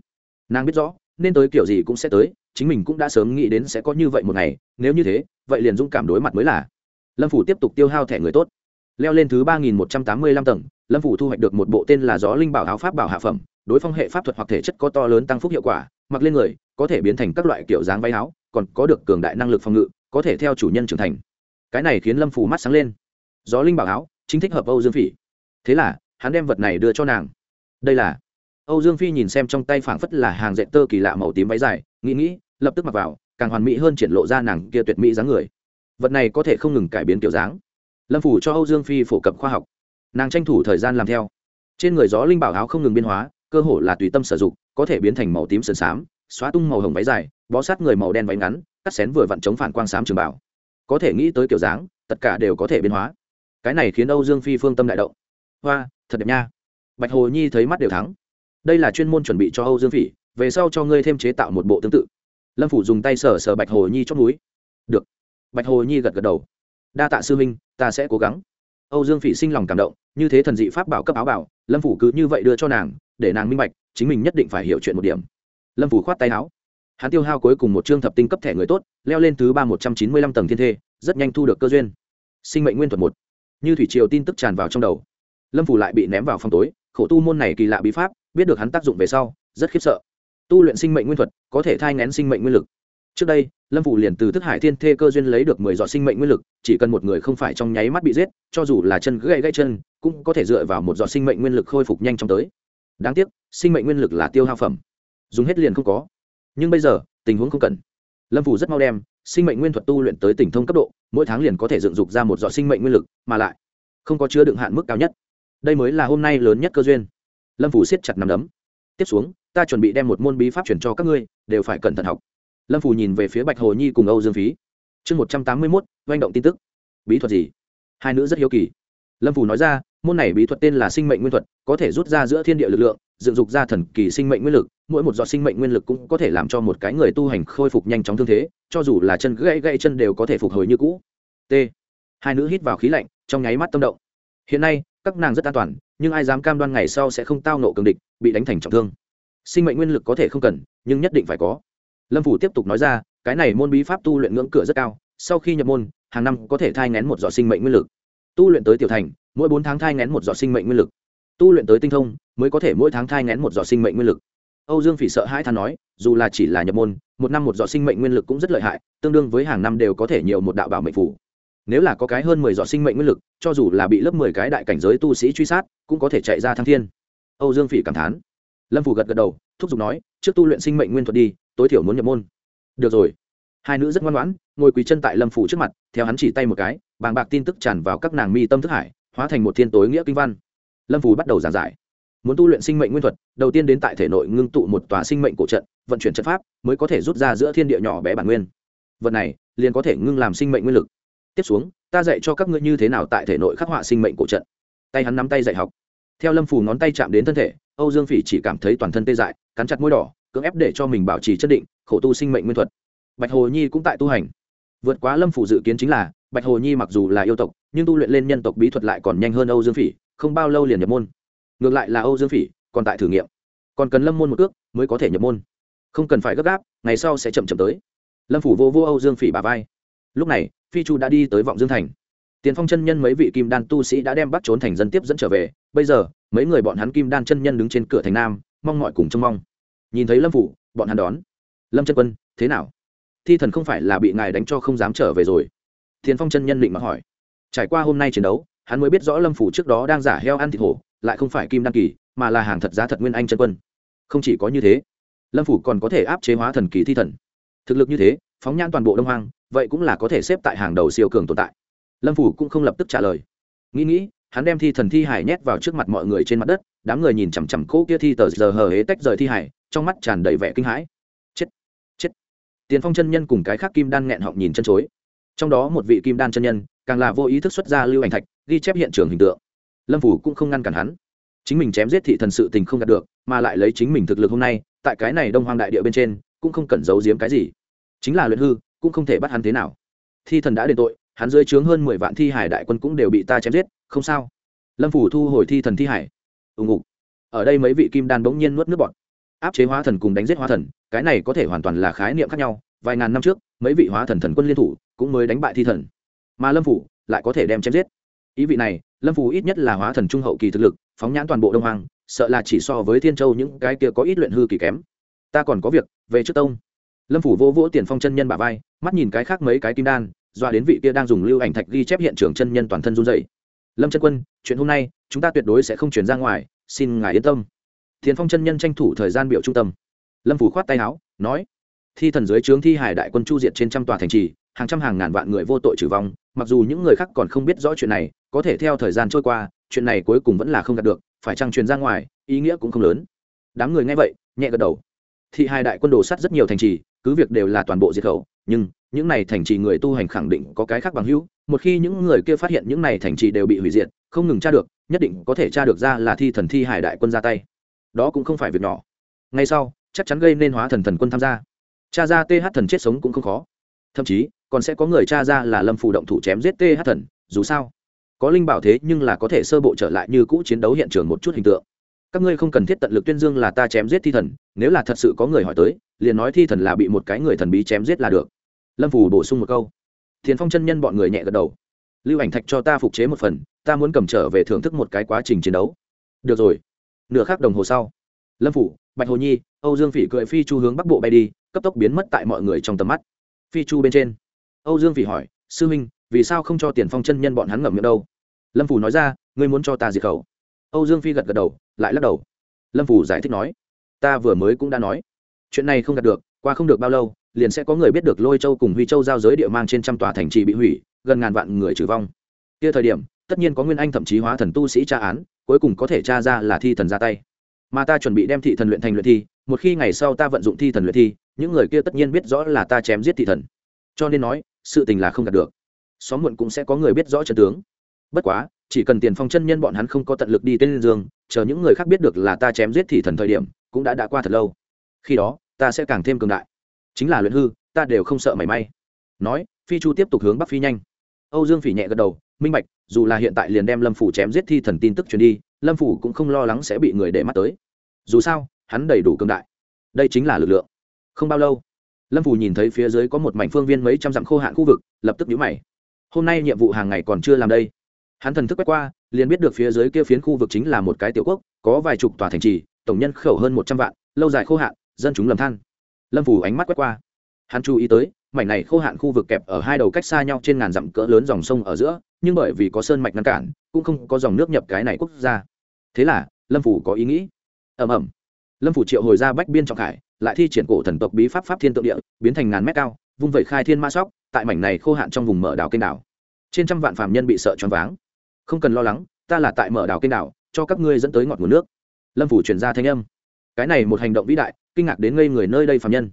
Nàng biết rõ, nên tới kiểu gì cũng sẽ tới, chính mình cũng đã sớm nghĩ đến sẽ có như vậy một ngày, nếu như thế, vậy liền dũng cảm đối mặt mới là. Lâm phủ tiếp tục tiêu hao thẻ người tốt. Leo lên thứ ba nghìn một trăm tám mươi lăm tầng, lâm phủ thu hoạch được một bộ tên là gió linh bảo áo pháp bảo hạ phẩm, đối phong hệ pháp thuật hoặc thể chất có to lớn tăng phúc hiệu quả, mặc lên người, có thể biến thành các loại kiểu dáng váy áo còn có được cường đại năng lực phòng ngự, có thể theo chủ nhân trưởng thành. Cái này khiến lâm phủ mắt sáng lên. Gió linh bảo áo, chính thích hợp âu dương phỉ. Thế là, hắn đem vật này đưa cho nàng. Đây là, âu dương phi nhìn xem trong tay phảng phất là hàng dạy tơ kỳ lạ màu tím váy dài, nghĩ nghĩ, lập tức mặc vào, càng hoàn mỹ hơn triển lộ ra nàng kia tuyệt mỹ dáng người. Vật này có thể không ngừng cải biến kiểu dáng. Lâm phủ cho âu dương phi phổ cập khoa học. Nàng tranh thủ thời gian làm theo. Trên người gió linh bảo áo không ngừng biên hóa, cơ hồ là tùy tâm sử dụng, có thể biến thành màu tím sườn xám, xóa tung màu hồng váy dài bó sát người màu đen váy ngắn, cắt xén vừa vặn chống phản quang xám trường bảo. Có thể nghĩ tới kiểu dáng, tất cả đều có thể biến hóa. Cái này khiến âu dương phi phương tâm đại động. Hoa, thật đẹp nha. Bạch hồ nhi thấy mắt đều thắng. Đây là chuyên môn chuẩn bị cho âu dương phỉ về sau cho ngươi thêm chế tạo một bộ tương tự. Lâm phủ dùng tay sờ sờ bạch hồ nhi chót núi. Được. Bạch hồ nhi gật gật đầu. Đa tạ sư minh ta sẽ cố gắng. Âu dương phỉ sinh lòng cảm động, như thế thần dị pháp bảo cấp áo bảo, lâm phủ cứ như vậy đưa cho nàng, để nàng minh bạch, chính mình nhất định phải hiểu chuyện một điểm. Lâm phủ khoát tay áo hắn tiêu hao cuối cùng một chương thập tinh cấp thẻ người tốt, leo lên thứ ba một trăm chín mươi lăm tầng thiên thê, rất nhanh thu được cơ duyên. Sinh mệnh nguyên thuật một. Như thủy triều tin tức tràn vào trong đầu. Lâm phủ lại bị ném vào phòng tối, khổ tu môn này kỳ lạ bí pháp, biết được hắn tác dụng về sau, rất khiếp sợ. Tu luyện sinh mệnh nguyên thuật, có thể thai ngén sinh mệnh nguyên lực. Trước đây, lâm phủ liền từ thức hải thiên thê cơ duyên lấy được mười giọt sinh mệnh nguyên lực, chỉ cần một người không phải trong nháy mắt bị giết, cho dù là chân gãy gãy chân, cũng có thể dựa vào một giọt sinh mệnh nguyên lực khôi phục nhanh chóng tới. Đáng tiếc, sinh mệnh nguyên lực là tiêu hao phẩm. Dùng hết liền không có nhưng bây giờ, tình huống không cần. Lâm phủ rất mau đem sinh mệnh nguyên thuật tu luyện tới tỉnh thông cấp độ, mỗi tháng liền có thể dựng dục ra một giọt sinh mệnh nguyên lực, mà lại không có chứa đựng hạn mức cao nhất. Đây mới là hôm nay lớn nhất cơ duyên. Lâm phủ siết chặt nằm đấm. Tiếp xuống, ta chuẩn bị đem một môn bí pháp chuyển cho các ngươi, đều phải cẩn thận học. Lâm phủ nhìn về phía bạch hồ nhi cùng âu dương phí. Chương một trăm tám mươi mốt doanh động tin tức. Bí thuật gì? Hai nữ rất hiếu kỳ. Lâm phủ nói ra, môn này bí thuật tên là sinh mệnh nguyên thuật, có thể rút ra giữa thiên địa lực lượng, dựng dục ra thần kỳ sinh mệnh nguyên lực mỗi một giọt sinh mệnh nguyên lực cũng có thể làm cho một cái người tu hành khôi phục nhanh chóng thương thế, cho dù là chân gãy gãy chân đều có thể phục hồi như cũ. T. Hai nữ hít vào khí lạnh, trong nháy mắt tâm động. Hiện nay, các nàng rất an toàn, nhưng ai dám cam đoan ngày sau sẽ không tao nộ cường địch, bị đánh thành trọng thương. Sinh mệnh nguyên lực có thể không cần, nhưng nhất định phải có. Lâm phủ tiếp tục nói ra, cái này môn bí pháp tu luyện ngưỡng cửa rất cao, sau khi nhập môn, hàng năm có thể thai ngén một giọt sinh mệnh nguyên lực. Tu luyện tới tiểu thành, mỗi bốn tháng thai ngén một giọt sinh mệnh nguyên lực. Tu luyện tới tinh thông, mới có thể mỗi tháng thai ngén một giọt sinh mệnh nguyên lực âu dương phỉ sợ hãi than nói, dù là chỉ là nhập môn, một năm một giọt sinh mệnh nguyên lực cũng rất lợi hại, tương đương với hàng năm đều có thể nhiều một đạo bảo mệnh phù. nếu là có cái hơn mười giọt sinh mệnh nguyên lực, cho dù là bị lớp mười cái đại cảnh giới tu sĩ truy sát, cũng có thể chạy ra thăng thiên. Âu dương phỉ cảm thán. Lâm Phù gật gật đầu, thúc giục nói, trước tu luyện sinh mệnh nguyên thuật đi, tối thiểu muốn nhập môn. Được rồi. Hai nữ rất ngoan ngoãn, ngồi quỳ chân tại lâm Phù trước mặt, theo hắn chỉ tay một cái, bàng bạc tin tức tràn vào các nàng mi tâm thức hải, hóa thành một thiên tối nghĩa kinh văn. Lâm Phù bắt đầu giảng giải muốn tu luyện sinh mệnh nguyên thuật, đầu tiên đến tại thể nội ngưng tụ một tòa sinh mệnh cổ trận, vận chuyển trận pháp, mới có thể rút ra giữa thiên địa nhỏ bé bản nguyên. Vật này, liền có thể ngưng làm sinh mệnh nguyên lực. Tiếp xuống, ta dạy cho các ngươi như thế nào tại thể nội khắc họa sinh mệnh cổ trận. Tay hắn nắm tay dạy học. Theo lâm phủ ngón tay chạm đến thân thể, âu dương phỉ chỉ cảm thấy toàn thân tê dại, cắn chặt môi đỏ, cưỡng ép để cho mình bảo trì chất định, khổ tu sinh mệnh nguyên thuật. Bạch hồ nhi cũng tại tu hành. Vượt quá lâm phủ dự kiến chính là, bạch hồ nhi mặc dù là yêu tộc, nhưng tu luyện lên nhân tộc bí thuật lại còn nhanh hơn âu dương phỉ, không bao lâu liền nhập môn ngược lại là âu dương phỉ, còn tại thử nghiệm. Còn cần lâm môn một ước mới có thể nhập môn. Không cần phải gấp gáp, ngày sau sẽ chậm chậm tới. Lâm phủ vô vô âu dương phỉ bà vai. Lúc này, phi chu đã đi tới vọng dương thành. Tiền phong chân nhân mấy vị kim đan tu sĩ đã đem bắt trốn thành dân tiếp dẫn trở về. Bây giờ, mấy người bọn hắn kim đan chân nhân đứng trên cửa thành nam, mong mọi cùng trông mong. Nhìn thấy lâm phủ, bọn hắn đón. Lâm chân quân, thế nào? Thi thần không phải là bị ngài đánh cho không dám trở về rồi? Tiền phong chân nhân định mà hỏi. Trải qua hôm nay chiến đấu, hắn mới biết rõ lâm phủ trước đó đang giả heo ăn thịt hổ lại không phải kim đăng kỳ, mà là hàng thật giá thật nguyên anh chân quân. Không chỉ có như thế, lâm phủ còn có thể áp chế hóa thần kỳ thi thần. Thực lực như thế, phóng nhan toàn bộ đông hoang, vậy cũng là có thể xếp tại hàng đầu siêu cường tồn tại. Lâm phủ cũng không lập tức trả lời. Nghĩ nghĩ, hắn đem thi thần thi hải nhét vào trước mặt mọi người trên mặt đất, đám người nhìn chằm chằm cỗ kia thi tờ giờ hờ hế tách rời thi hải, trong mắt tràn đầy vẻ kinh hãi. Chết chết. Tiền phong chân nhân cùng cái khác kim đan nghẹn họng nhìn chân chối. Trong đó một vị kim đan chân nhân, càng là vô ý thức xuất ra lưu ảnh thạch, ghi chép hiện trường hình tượng lâm phủ cũng không ngăn cản hắn. Chính mình chém giết thị thần sự tình không đạt được, mà lại lấy chính mình thực lực hôm nay, tại cái này đông hoang đại địa bên trên, cũng không cần giấu giếm cái gì. Chính là luyện hư, cũng không thể bắt hắn thế nào. Thi thần đã đền tội, hắn dưới trướng hơn mười vạn thi hải đại quân cũng đều bị ta chém giết, không sao. Lâm phủ thu hồi thi thần thi hải. Ù ngục. Ở đây mấy vị kim đan bỗng nhiên nuốt nước bọt. Áp chế hóa thần cùng đánh giết hóa thần, cái này có thể hoàn toàn là khái niệm khác nhau. Vài ngàn năm trước, mấy vị hóa thần thần quân liên thủ, cũng mới đánh bại thi thần. Mà lâm phủ lại có thể đem chém giết ý vị này, lâm phủ ít nhất là hóa thần trung hậu kỳ thực lực, phóng nhãn toàn bộ đông hoàng sợ là chỉ so với thiên châu những cái kia có ít luyện hư kỳ kém. Ta còn có việc, về trước tông. Lâm phủ vô vỗ tiền phong chân nhân bà vai, mắt nhìn cái khác mấy cái kim đan doa đến vị kia đang dùng lưu ảnh thạch ghi chép hiện trường chân nhân toàn thân run dậy lâm chân quân, chuyện hôm nay, chúng ta tuyệt đối sẽ không chuyển ra ngoài, xin ngài yên tâm. Thiền phong chân nhân tranh thủ thời gian biểu trung tâm. Lâm phủ khoát tay áo, nói, thi thần dưới trướng thi hải đại quân chu diệt trên trăm tòa thành trì hàng trăm hàng ngàn vạn người vô tội trừ vong, mặc dù những người khác còn không biết rõ chuyện này, có thể theo thời gian trôi qua, chuyện này cuối cùng vẫn là không đạt được, phải trăng truyền ra ngoài, ý nghĩa cũng không lớn. Đám người nghe vậy, nhẹ gật đầu. Thị hai đại quân đồ sắt rất nhiều thành trì, cứ việc đều là toàn bộ diệt khẩu, nhưng những này thành trì người tu hành khẳng định có cái khác bằng hữu. Một khi những người kia phát hiện những này thành trì đều bị hủy diệt, không ngừng tra được, nhất định có thể tra được ra là thi thần thi hải đại quân ra tay. Đó cũng không phải việc nhỏ. Ngay sau, chắc chắn gây nên hóa thần thần quân tham gia. Cha ra th thần chết sống cũng không khó thậm chí, còn sẽ có người cha ra là lâm phù động thủ chém giết th thần, dù sao, có linh bảo thế nhưng là có thể sơ bộ trở lại như cũ chiến đấu hiện trường một chút hình tượng. Các ngươi không cần thiết tận lực tuyên dương là ta chém giết thi thần, nếu là thật sự có người hỏi tới, liền nói thi thần là bị một cái người thần bí chém giết là được. Lâm phù bổ sung một câu. Thiền phong chân nhân bọn người nhẹ gật đầu. Lưu ảnh thạch cho ta phục chế một phần, ta muốn cầm trở về thưởng thức một cái quá trình chiến đấu. Được rồi. Nửa khắc đồng hồ sau, lâm phủ bạch hồ nhi, âu dương phỉ cười phi chu hướng bắc bộ bay đi, cấp tốc biến mất tại mọi người trong tầm mắt phi chu bên trên. Âu dương phỉ hỏi, sư huynh vì sao không cho tiền phong chân nhân bọn hắn ngậm miệng đâu? Lâm phủ nói ra, ngươi muốn cho ta diệt khẩu. Âu dương phi gật gật đầu, lại lắc đầu. Lâm phủ giải thích nói, ta vừa mới cũng đã nói, chuyện này không đạt được, qua không được bao lâu, liền sẽ có người biết được lôi châu cùng huy châu giao giới địa mang trên trăm tòa thành trì bị hủy, gần ngàn vạn người trừ vong. Kia thời điểm, tất nhiên có nguyên anh thậm chí hóa thần tu sĩ tra án, cuối cùng có thể tra ra là thi thần ra tay. Mà ta chuẩn bị đem thị thần luyện thành luyện thi, một khi ngày sau ta vận dụng thi thần luyện thi những người kia tất nhiên biết rõ là ta chém giết thị thần. Cho nên nói, sự tình là không đạt được. Xóm muộn cũng sẽ có người biết rõ trận tướng. Bất quá, chỉ cần tiền phong chân nhân bọn hắn không có tận lực đi tên dương, chờ những người khác biết được là ta chém giết thị thần thời điểm, cũng đã đã qua thật lâu. Khi đó, ta sẽ càng thêm cường đại. Chính là luyện hư, ta đều không sợ mảy may. Nói, phi chu tiếp tục hướng bắc phi nhanh. Âu dương phỉ nhẹ gật đầu, minh bạch, dù là hiện tại liền đem lâm phủ chém giết thi thần tin tức truyền đi, lâm phủ cũng không lo lắng sẽ bị người để mắt tới. Dù sao, hắn đầy đủ cường đại. Đây chính là lực lượng không bao lâu, lâm phủ nhìn thấy phía dưới có một mảnh phương viên mấy trăm dặm khô hạn khu vực, lập tức nhũ mày. Hôm nay nhiệm vụ hàng ngày còn chưa làm đây. Hắn thần thức quét qua, liền biết được phía dưới kia phiến khu vực chính là một cái tiểu quốc, có vài chục tòa thành trì, tổng nhân khẩu hơn một trăm vạn, lâu dài khô hạn, dân chúng lầm than. Lâm phủ ánh mắt quét qua. Hắn chú ý tới, mảnh này khô hạn khu vực kẹp ở hai đầu cách xa nhau trên ngàn dặm cỡ lớn dòng sông ở giữa, nhưng bởi vì có sơn mạch ngăn cản, cũng không có dòng nước nhập cái này quốc gia. Thế là, lâm phủ có ý nghĩ. Ẩm ẩm lâm phủ triệu hồi ra bách biên trọng khải lại thi triển cổ thần tộc bí pháp pháp thiên tượng địa, biến thành ngàn mét cao, vung vẩy khai thiên ma sóc, tại mảnh này khô hạn trong vùng mở đảo kênh đảo. Trên trăm vạn phàm nhân bị sợ choáng váng. Không cần lo lắng, ta là tại mở đảo kênh đảo, cho các ngươi dẫn tới ngọt nguồn nước. Lâm phủ chuyển ra thanh âm. Cái này một hành động vĩ đại, kinh ngạc đến ngây người nơi đây phàm nhân.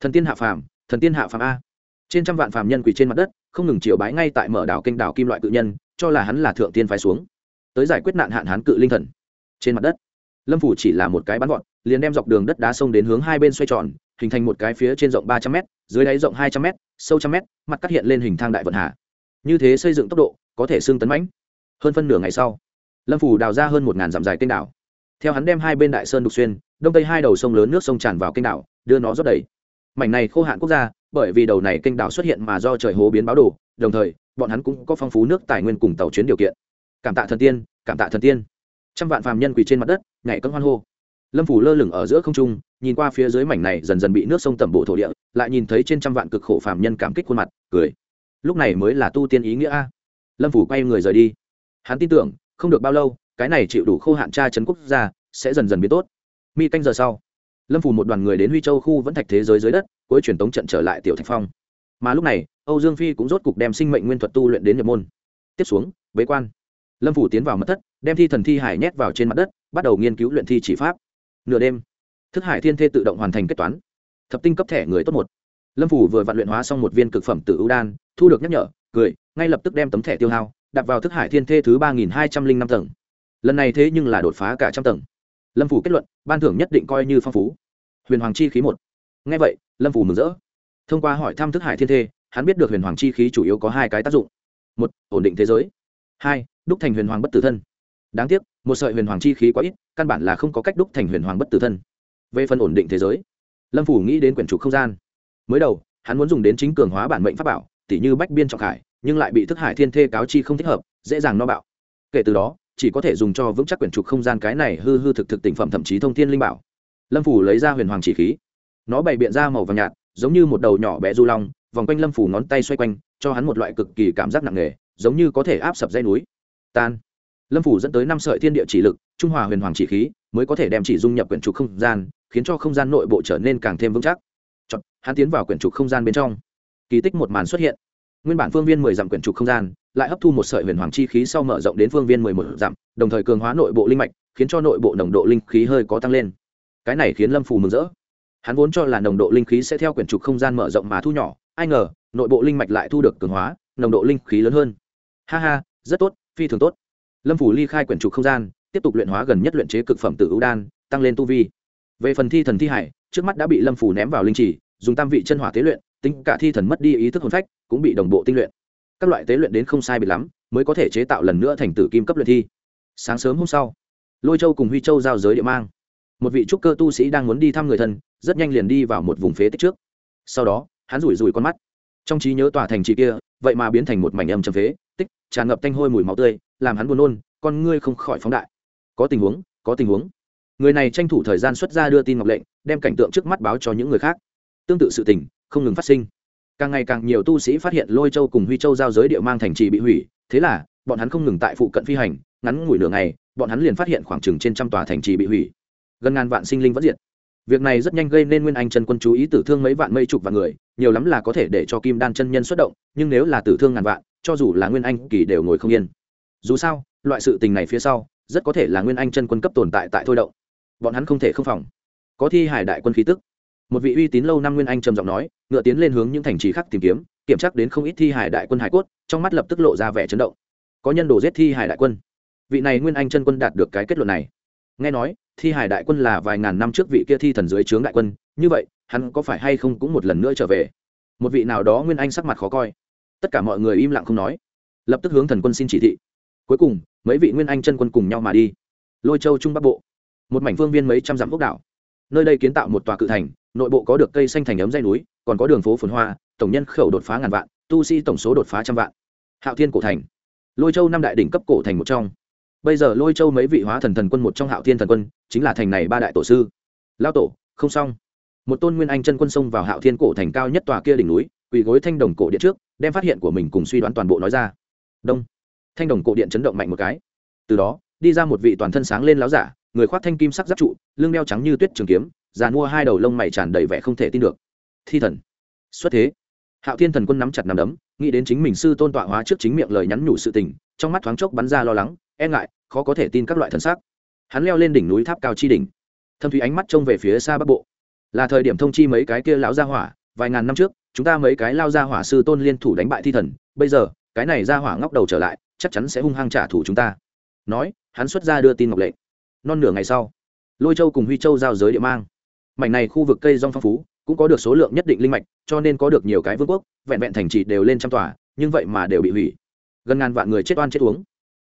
Thần tiên hạ phàm, thần tiên hạ phàm a. Trên trăm vạn phàm nhân quỳ trên mặt đất, không ngừng chiều bái ngay tại mở đảo kênh đảo kim loại cự nhân, cho là hắn là thượng tiên phái xuống. Tới giải quyết nạn hạn hán cự linh thần. Trên mặt đất, lâm phủ chỉ là một cái bắn gọn liền đem dọc đường đất đá sông đến hướng hai bên xoay tròn, hình thành một cái phía trên rộng ba trăm m dưới đáy rộng hai trăm m sâu trăm m mặt cắt hiện lên hình thang đại vận hà. Như thế xây dựng tốc độ, có thể xương tấn mãnh. Hơn phân nửa ngày sau, lâm phủ đào ra hơn một ngàn dặm dài kênh đảo. Theo hắn đem hai bên đại sơn đục xuyên, đông tây hai đầu sông lớn nước sông tràn vào kênh đảo, đưa nó rót đầy. Mảnh này khô hạn quốc gia, bởi vì đầu này kênh đảo xuất hiện mà do trời hố biến báo đồ, đồng thời, bọn hắn cũng có phong phú nước tài nguyên cùng tàu chuyến điều kiện. Cảm tạ thần tiên, cảm tạ thần tiên. Trăm vạn phàm nhân quỳ trên mặt đất, nhảy cân hoan hô lâm phủ lơ lửng ở giữa không trung, nhìn qua phía dưới mảnh này dần dần bị nước sông tẩm bộ thổ địa, lại nhìn thấy trên trăm vạn cực khổ phàm nhân cảm kích khuôn mặt, cười. Lúc này mới là tu tiên ý nghĩa a. Lâm phủ quay người rời đi. Hắn tin tưởng, không được bao lâu, cái này chịu đủ khô hạn tra chấn quốc gia, sẽ dần dần biến tốt. Mi canh giờ sau, lâm phủ một đoàn người đến huy châu khu vẫn thạch thế giới dưới đất, cuối truyền tống trận trở lại tiểu thạch phong. Mà lúc này, âu dương phi cũng rốt cục đem sinh mệnh nguyên thuật tu luyện đến nhập môn. Tiếp xuống, bế quan. Lâm phủ tiến vào mất thất, đem thi thần thi hải nhét vào trên mặt đất, bắt đầu nghiên cứu luyện thi chỉ pháp nửa đêm. Thức hải thiên thê tự động hoàn thành kết toán. Thập tinh cấp thẻ người tốt một. Lâm phủ vừa vạn luyện hóa xong một viên cực phẩm tự ưu đan, thu được nhắc nhở, cười, ngay lập tức đem tấm thẻ tiêu hao, đặt vào thức hải thiên thê thứ ba nghìn hai trăm linh năm tầng. Lần này thế nhưng là đột phá cả trăm tầng. Lâm phủ kết luận, ban thưởng nhất định coi như phong phú. Huyền hoàng chi khí một. Ngay vậy, lâm phủ mừng rỡ. Thông qua hỏi thăm thức hải thiên thê, hắn biết được huyền hoàng chi khí chủ yếu có hai cái tác dụng. Một, ổn định thế giới. Hai, đúc thành huyền hoàng bất tử thân đáng tiếc, một sợi huyền hoàng chi khí quá ít, căn bản là không có cách đúc thành huyền hoàng bất tử thân. Về phần ổn định thế giới, lâm phủ nghĩ đến quyển trục không gian. Mới đầu, hắn muốn dùng đến chính cường hóa bản mệnh pháp bảo, tỉ như bách biên trọng khải, nhưng lại bị thức hải thiên thê cáo chi không thích hợp, dễ dàng no bạo. Kể từ đó, chỉ có thể dùng cho vững chắc quyển trục không gian cái này hư hư thực thực tỉnh phẩm thậm chí thông thiên linh bảo. Lâm phủ lấy ra huyền hoàng chỉ khí. Nó bày biện ra màu vàng nhạt, giống như một đầu nhỏ bé du long, vòng quanh lâm phủ ngón tay xoay quanh, cho hắn một loại cực kỳ cảm giác nặng nề, giống như có thể áp sập dây núi. Tan lâm phủ dẫn tới năm sợi thiên địa chỉ lực trung hòa huyền hoàng chỉ khí mới có thể đem chỉ dung nhập quyển trục không gian khiến cho không gian nội bộ trở nên càng thêm vững chắc. Chọn, hắn tiến vào quyển trục không gian bên trong. Kỳ tích một màn xuất hiện. Nguyên bản phương viên mười dặm quyển trục không gian lại hấp thu một sợi huyền hoàng chi khí sau mở rộng đến phương viên mười một dặm đồng thời cường hóa nội bộ linh mạch khiến cho nội bộ nồng độ linh khí hơi có tăng lên. Cái này khiến lâm phù mừng rỡ. Hắn vốn cho là nồng độ linh khí sẽ theo quyển trục không gian mở rộng mà thu nhỏ ai ngờ nội bộ linh mạch lại thu được cường hóa nồng độ linh khí lớn hơn. Ha ha rất tốt phi thường tốt lâm phủ ly khai quyển trục không gian, tiếp tục luyện hóa gần nhất luyện chế cực phẩm tử ưu đan, tăng lên tu vi. Về phần thi thần thi hải, trước mắt đã bị lâm phủ ném vào linh trì, dùng tam vị chân hỏa tế luyện, tính cả thi thần mất đi ý thức hồn phách, cũng bị đồng bộ tinh luyện. Các loại tế luyện đến không sai bị lắm, mới có thể chế tạo lần nữa thành tử kim cấp luyện thi. Sáng sớm hôm sau, lôi châu cùng huy châu giao giới địa mang. Một vị trúc cơ tu sĩ đang muốn đi thăm người thân, rất nhanh liền đi vào một vùng phế tích trước. Sau đó, hắn rủi rủi con mắt. Trong trí nhớ tòa thành trì kia, vậy mà biến thành một mảnh âm trầm phế, tích, tràn ngập tanh hôi mùi máu tươi làm hắn buồn nôn, con ngươi không khỏi phóng đại. Có tình huống, có tình huống. Người này tranh thủ thời gian xuất ra đưa tin ngọc lệnh, đem cảnh tượng trước mắt báo cho những người khác. Tương tự sự tình, không ngừng phát sinh. Càng ngày càng nhiều tu sĩ phát hiện lôi châu cùng huy châu giao giới địa mang thành trì bị hủy, thế là, bọn hắn không ngừng tại phụ cận phi hành, ngắn ngủi nửa ngày, bọn hắn liền phát hiện khoảng chừng trên trăm tòa thành trì bị hủy. Gần ngàn vạn sinh linh vẫn diệt. Việc này rất nhanh gây nên nguyên anh chân quân chú ý tử thương mấy vạn mây chục vạn người, nhiều lắm là có thể để cho kim đan chân nhân xuất động, nhưng nếu là tử thương ngàn vạn, cho dù là nguyên anh kỳ đều ngồi không yên dù sao, loại sự tình này phía sau, rất có thể là nguyên anh chân quân cấp tồn tại tại thôi động. Bọn hắn không thể không phòng. Có thi hải đại quân khí tức. Một vị uy tín lâu năm nguyên anh trầm giọng nói, ngựa tiến lên hướng những thành trì khác tìm kiếm, kiểm tra đến không ít thi hải đại quân hải cốt, trong mắt lập tức lộ ra vẻ chấn động. Có nhân đồ giết thi hải đại quân. Vị này nguyên anh chân quân đạt được cái kết luận này. Nghe nói, thi hải đại quân là vài ngàn năm trước vị kia thi thần dưới trướng đại quân, như vậy, hắn có phải hay không cũng một lần nữa trở về? Một vị nào đó nguyên anh sắc mặt khó coi. Tất cả mọi người im lặng không nói. Lập tức hướng thần quân xin chỉ thị cuối cùng, mấy vị nguyên anh chân quân cùng nhau mà đi. Lôi châu trung bắc bộ, một mảnh phương viên mấy trăm dặm quốc đảo. Nơi đây kiến tạo một tòa cự thành, nội bộ có được cây xanh thành ấm dây núi, còn có đường phố phồn hoa, tổng nhân khẩu đột phá ngàn vạn, tu sĩ tổng số đột phá trăm vạn. Hạo thiên cổ thành, lôi châu năm đại đỉnh cấp cổ thành một trong. Bây giờ lôi châu mấy vị hóa thần thần quân một trong hạo thiên thần quân, chính là thành này ba đại tổ sư. Lao tổ, không xong. Một tôn nguyên anh chân quân xông vào hạo thiên cổ thành cao nhất tòa kia đỉnh núi, quỳ gối thanh đồng cổ điện trước, đem phát hiện của mình cùng suy đoán toàn bộ nói ra. Đông thanh đồng cổ điện chấn động mạnh một cái. Từ đó, đi ra một vị toàn thân sáng lên láo giả, người khoác thanh kim sắc giáp trụ, lưng đeo trắng như tuyết trường kiếm giàn mua hai đầu lông mày tràn đầy vẻ không thể tin được. Thi thần. Xuất thế. Hạo thiên thần quân nắm chặt nắm đấm, nghĩ đến chính mình sư tôn tọa hóa trước chính miệng lời nhắn nhủ sự tình, trong mắt thoáng chốc bắn ra lo lắng e ngại, khó có thể tin các loại thần sắc. Hắn leo lên đỉnh núi tháp cao chi đỉnh. Thâm thúy ánh mắt trông về phía xa bắc bộ. Là thời điểm thông chi mấy cái kia lão gia hỏa, vài ngàn năm trước, chúng ta mấy cái lao gia hỏa sư tôn liên thủ đánh bại thi thần, bây giờ, cái này gia hỏa ngóc đầu trở lại chắc chắn sẽ hung hăng trả thù chúng ta. Nói, hắn xuất ra đưa tin ngọc lệnh non nửa ngày sau, lôi châu cùng huy châu giao giới địa mang. Mảnh này khu vực cây rong phong phú, cũng có được số lượng nhất định linh mạch, cho nên có được nhiều cái vương quốc, vẹn vẹn thành trì đều lên trăm tòa, nhưng vậy mà đều bị hủy. Gần ngàn vạn người chết oan chết uống.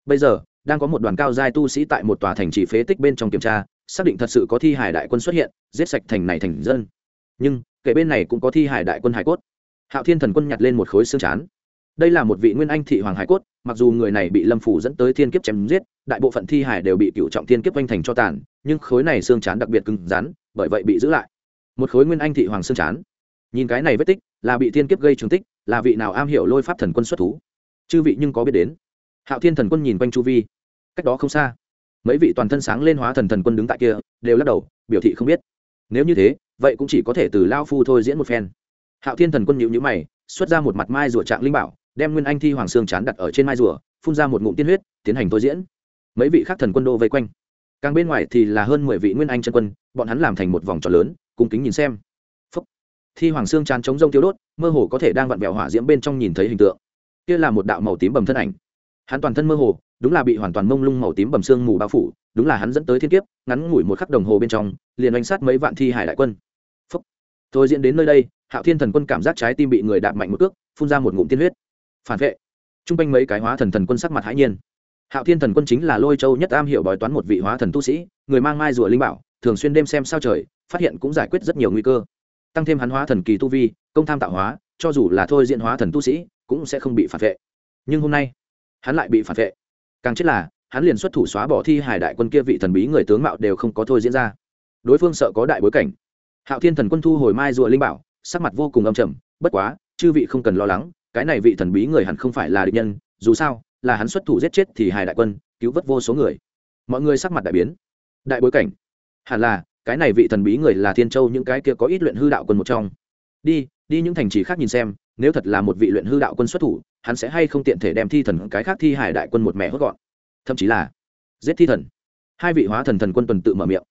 Bây giờ, đang có một đoàn cao giai tu sĩ tại một tòa thành trì phế tích bên trong kiểm tra, xác định thật sự có thi hải đại quân xuất hiện, giết sạch thành này thành dân. Nhưng kể bên này cũng có thi hải đại quân hải cốt. Hạo thiên thần quân nhặt lên một khối xương chán đây là một vị nguyên anh thị hoàng hải cốt, mặc dù người này bị lâm phủ dẫn tới thiên kiếp chém giết, đại bộ phận thi hải đều bị cựu trọng thiên kiếp oanh thành cho tàn, nhưng khối này xương chán đặc biệt cứng rắn, bởi vậy bị giữ lại. Một khối nguyên anh thị hoàng xương chán. Nhìn cái này vết tích, là bị thiên kiếp gây trúng tích, là vị nào am hiểu lôi pháp thần quân xuất thú? Chư vị nhưng có biết đến. Hạo thiên thần quân nhìn quanh chu vi. Cách đó không xa, mấy vị toàn thân sáng lên hóa thần thần quân đứng tại kia, đều lắc đầu, biểu thị không biết. Nếu như thế, vậy cũng chỉ có thể từ lao phu thôi diễn một phen. Hạo thiên thần quân nhịu nhữ mày, xuất ra một mặt mai rủa trạng linh bảo đem nguyên anh thi hoàng xương chán đặt ở trên mai rùa, phun ra một ngụm tiên huyết, tiến hành thôi diễn. Mấy vị khác thần quân đô vây quanh. Càng bên ngoài thì là hơn mười vị nguyên anh chân quân, bọn hắn làm thành một vòng tròn lớn, cung kính nhìn xem. Phúc. thi hoàng xương chán chống rông tiêu đốt, mơ hồ có thể đang vặn vẹo hỏa diễm bên trong nhìn thấy hình tượng. Kia là một đạo màu tím bầm thân ảnh. Hắn toàn thân mơ hồ, đúng là bị hoàn toàn mông lung màu tím bầm xương mù bao phủ, đúng là hắn dẫn tới thiên kiếp, ngắn ngủi một khắc đồng hồ bên trong, liền oanh sát mấy vạn thi hải đại quân. Phúc. thôi diễn đến nơi đây, hạo thiên thần quân cảm giác trái tim bị người đạp mạnh một cước, phun ra một ngụm tiên huyết phản vệ. T r u n g quanh mấy cái hóa thần thần quân sắc mặt hãi nhiên. Hạo thiên thần quân chính là lôi châu nhất am hiểu bói toán một vị hóa thần tu sĩ, người mang mai rùa linh bảo, thường xuyên đêm xem sao trời, phát hiện cũng giải quyết rất nhiều nguy cơ. Tăng thêm hắn hóa thần kỳ tu vi, công tham tạo hóa, cho dù là thôi diện hóa thần tu sĩ, cũng sẽ không bị phản vệ. Nhưng hôm nay, hắn lại bị phản vệ. Càng chết là, hắn liền xuất thủ xóa bỏ thi hải đại quân kia vị thần bí người tướng mạo đều không có thôi diễn ra. Đối phương sợ có đại bối cảnh. Hạo thiên thần quân thu hồi mai rùa linh bảo, sắc mặt vô cùng âm trầm, bất quá, chư vị không cần lo lắng cái này vị thần bí người hẳn không phải là địch nhân, dù sao, là hắn xuất thủ giết chết thì hải đại quân, cứu vớt vô số người. Mọi người sắc mặt đại biến. Đại bối cảnh. Hẳn là, cái này vị thần bí người là thiên châu những cái kia có ít luyện hư đạo quân một trong. Đi đi những thành trì khác nhìn xem, nếu thật là một vị luyện hư đạo quân xuất thủ, hắn sẽ hay không tiện thể đem thi thần cái khác thi hải đại quân một mẹ hốt gọn. Thậm chí là, giết thi thần. Hai vị hóa thần thần quân tuần tự mở miệng.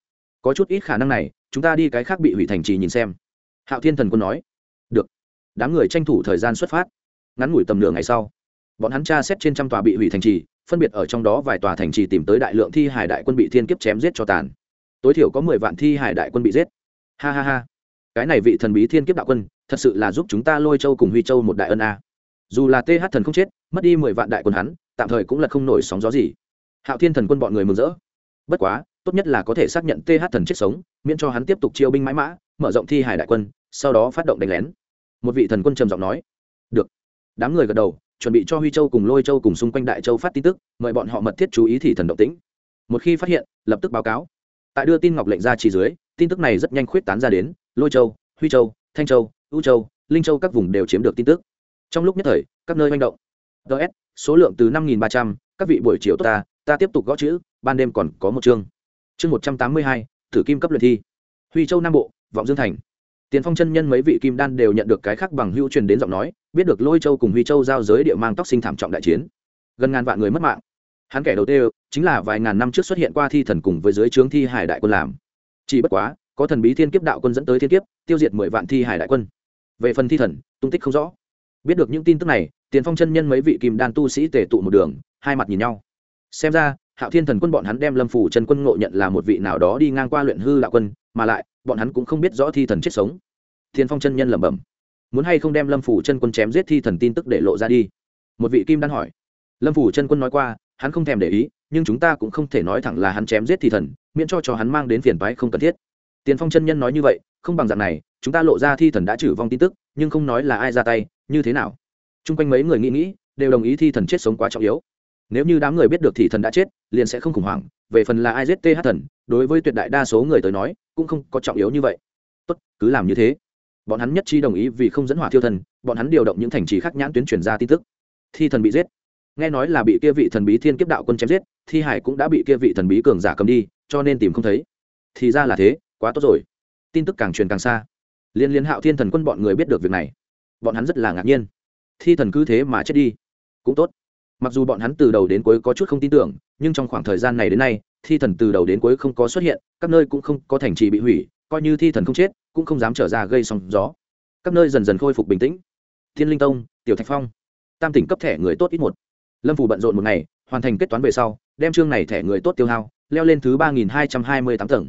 Có chút ít khả năng này, chúng ta đi cái khác bị hủy thành trì nhìn xem. Hạo thiên thần quân nói. Được. Đám người tranh thủ thời gian xuất phát ngắn ngủi tầm nửa ngày sau, bọn hắn tra xét trên trăm tòa bị hủy thành trì, phân biệt ở trong đó vài tòa thành trì tìm tới đại lượng thi hải đại quân bị thiên kiếp chém giết cho tàn. Tối thiểu có mười vạn thi hải đại quân bị giết. Ha ha ha. Cái này vị thần bí thiên kiếp đạo quân, thật sự là giúp chúng ta lôi châu cùng huy châu một đại ân a. Dù là th thần không chết, mất đi mười vạn đại quân hắn, tạm thời cũng là không nổi sóng gió gì. Hạo thiên thần quân bọn người mừng rỡ. Bất quá, tốt nhất là có thể xác nhận th thần chết sống, miễn cho hắn tiếp tục chiêu binh mãi mã, mở rộng thi hải đại quân, sau đó phát động đánh lén. Một vị thần quân trầm giọng nói. Được đám người gật đầu, chuẩn bị cho huy châu cùng lôi châu cùng xung quanh đại châu phát tin tức, mời bọn họ mật thiết chú ý thì thần động tĩnh. Một khi phát hiện, lập tức báo cáo. Tại đưa tin ngọc lệnh ra chỉ dưới, tin tức này rất nhanh khuyết tán ra đến, lôi châu, huy châu, thanh châu ưu châu, linh châu các vùng đều chiếm được tin tức. Trong lúc nhất thời, các nơi manh động. Ts số lượng từ năm nghìn ba trăm, các vị buổi chiều tốt ta ta tiếp tục gõ chữ, ban đêm còn có một chương. Chương một trăm tám mươi hai, thử kim cấp luyện thi. Huy châu nam bộ, vọng dương thành tiền phong chân nhân mấy vị kim đan đều nhận được cái khác bằng hữu truyền đến giọng nói, biết được lôi châu cùng huy châu giao giới địa mang tóc sinh thảm trọng đại chiến. Gần ngàn vạn người mất mạng. Hắn kẻ đầu tiên, chính là vài ngàn năm trước xuất hiện qua thi thần cùng với dưới trướng thi hải đại quân làm. Chỉ bất quá, có thần bí thiên kiếp đạo quân dẫn tới thiên kiếp, tiêu diệt mười vạn thi hải đại quân. Về phần thi thần, tung tích không rõ. Biết được những tin tức này, tiền phong chân nhân mấy vị kim đan tu sĩ tề tụ một đường, hai mặt nhìn nhau. Xem ra hạo thiên thần quân bọn hắn đem lâm phủ chân quân ngộ nhận là một vị nào đó đi ngang qua luyện hư đạo quân, mà lại, bọn hắn cũng không biết rõ thi thần chết sống. Thiên phong chân nhân lẩm bẩm, muốn hay không đem lâm phủ chân quân chém giết thi thần tin tức để lộ ra đi? Một vị kim đan hỏi. Lâm phủ chân quân nói qua, hắn không thèm để ý, nhưng chúng ta cũng không thể nói thẳng là hắn chém giết thi thần, miễn cho cho hắn mang đến phiền toái không cần thiết. Tiền phong chân nhân nói như vậy, không bằng dạng này, chúng ta lộ ra thi thần đã trừ vong tin tức, nhưng không nói là ai ra tay, như thế nào? T r u n g quanh mấy người nghĩ nghĩ, đều đồng ý thi thần chết sống quá trọng yếu nếu như đám người biết được thì thần đã chết, liền sẽ không khủng hoảng. Về phần là ai giết th thần, đối với tuyệt đại đa số người tới nói, cũng không có trọng yếu như vậy. Tốt, cứ làm như thế. Bọn hắn nhất trí đồng ý vì không dẫn hỏa thiêu thần, bọn hắn điều động những thành trì khác nhãn tuyến truyền ra tin tức. Thi thần bị giết. Nghe nói là bị kia vị thần bí thiên kiếp đạo quân chém giết, thi hải cũng đã bị kia vị thần bí cường giả cầm đi, cho nên tìm không thấy. Thì ra là thế, quá tốt rồi. Tin tức càng truyền càng xa. Liên liên hạo thiên thần quân bọn người biết được việc này. Bọn hắn rất là ngạc nhiên. Thi thần cứ thế mà chết đi. Cũng tốt mặc dù bọn hắn từ đầu đến cuối có chút không tin tưởng, nhưng trong khoảng thời gian này đến nay, thi thần từ đầu đến cuối không có xuất hiện, các nơi cũng không có thành trì bị hủy, coi như thi thần không chết, cũng không dám trở ra gây sóng gió. Các nơi dần dần khôi phục bình tĩnh. Thiên linh tông, tiểu thạch phong, tam tỉnh cấp thẻ người tốt ít một. Lâm phủ bận rộn một ngày, hoàn thành kết toán về sau, đem chương này thẻ người tốt tiêu hao, leo lên thứ ba nghìn hai trăm hai mươi tám tầng.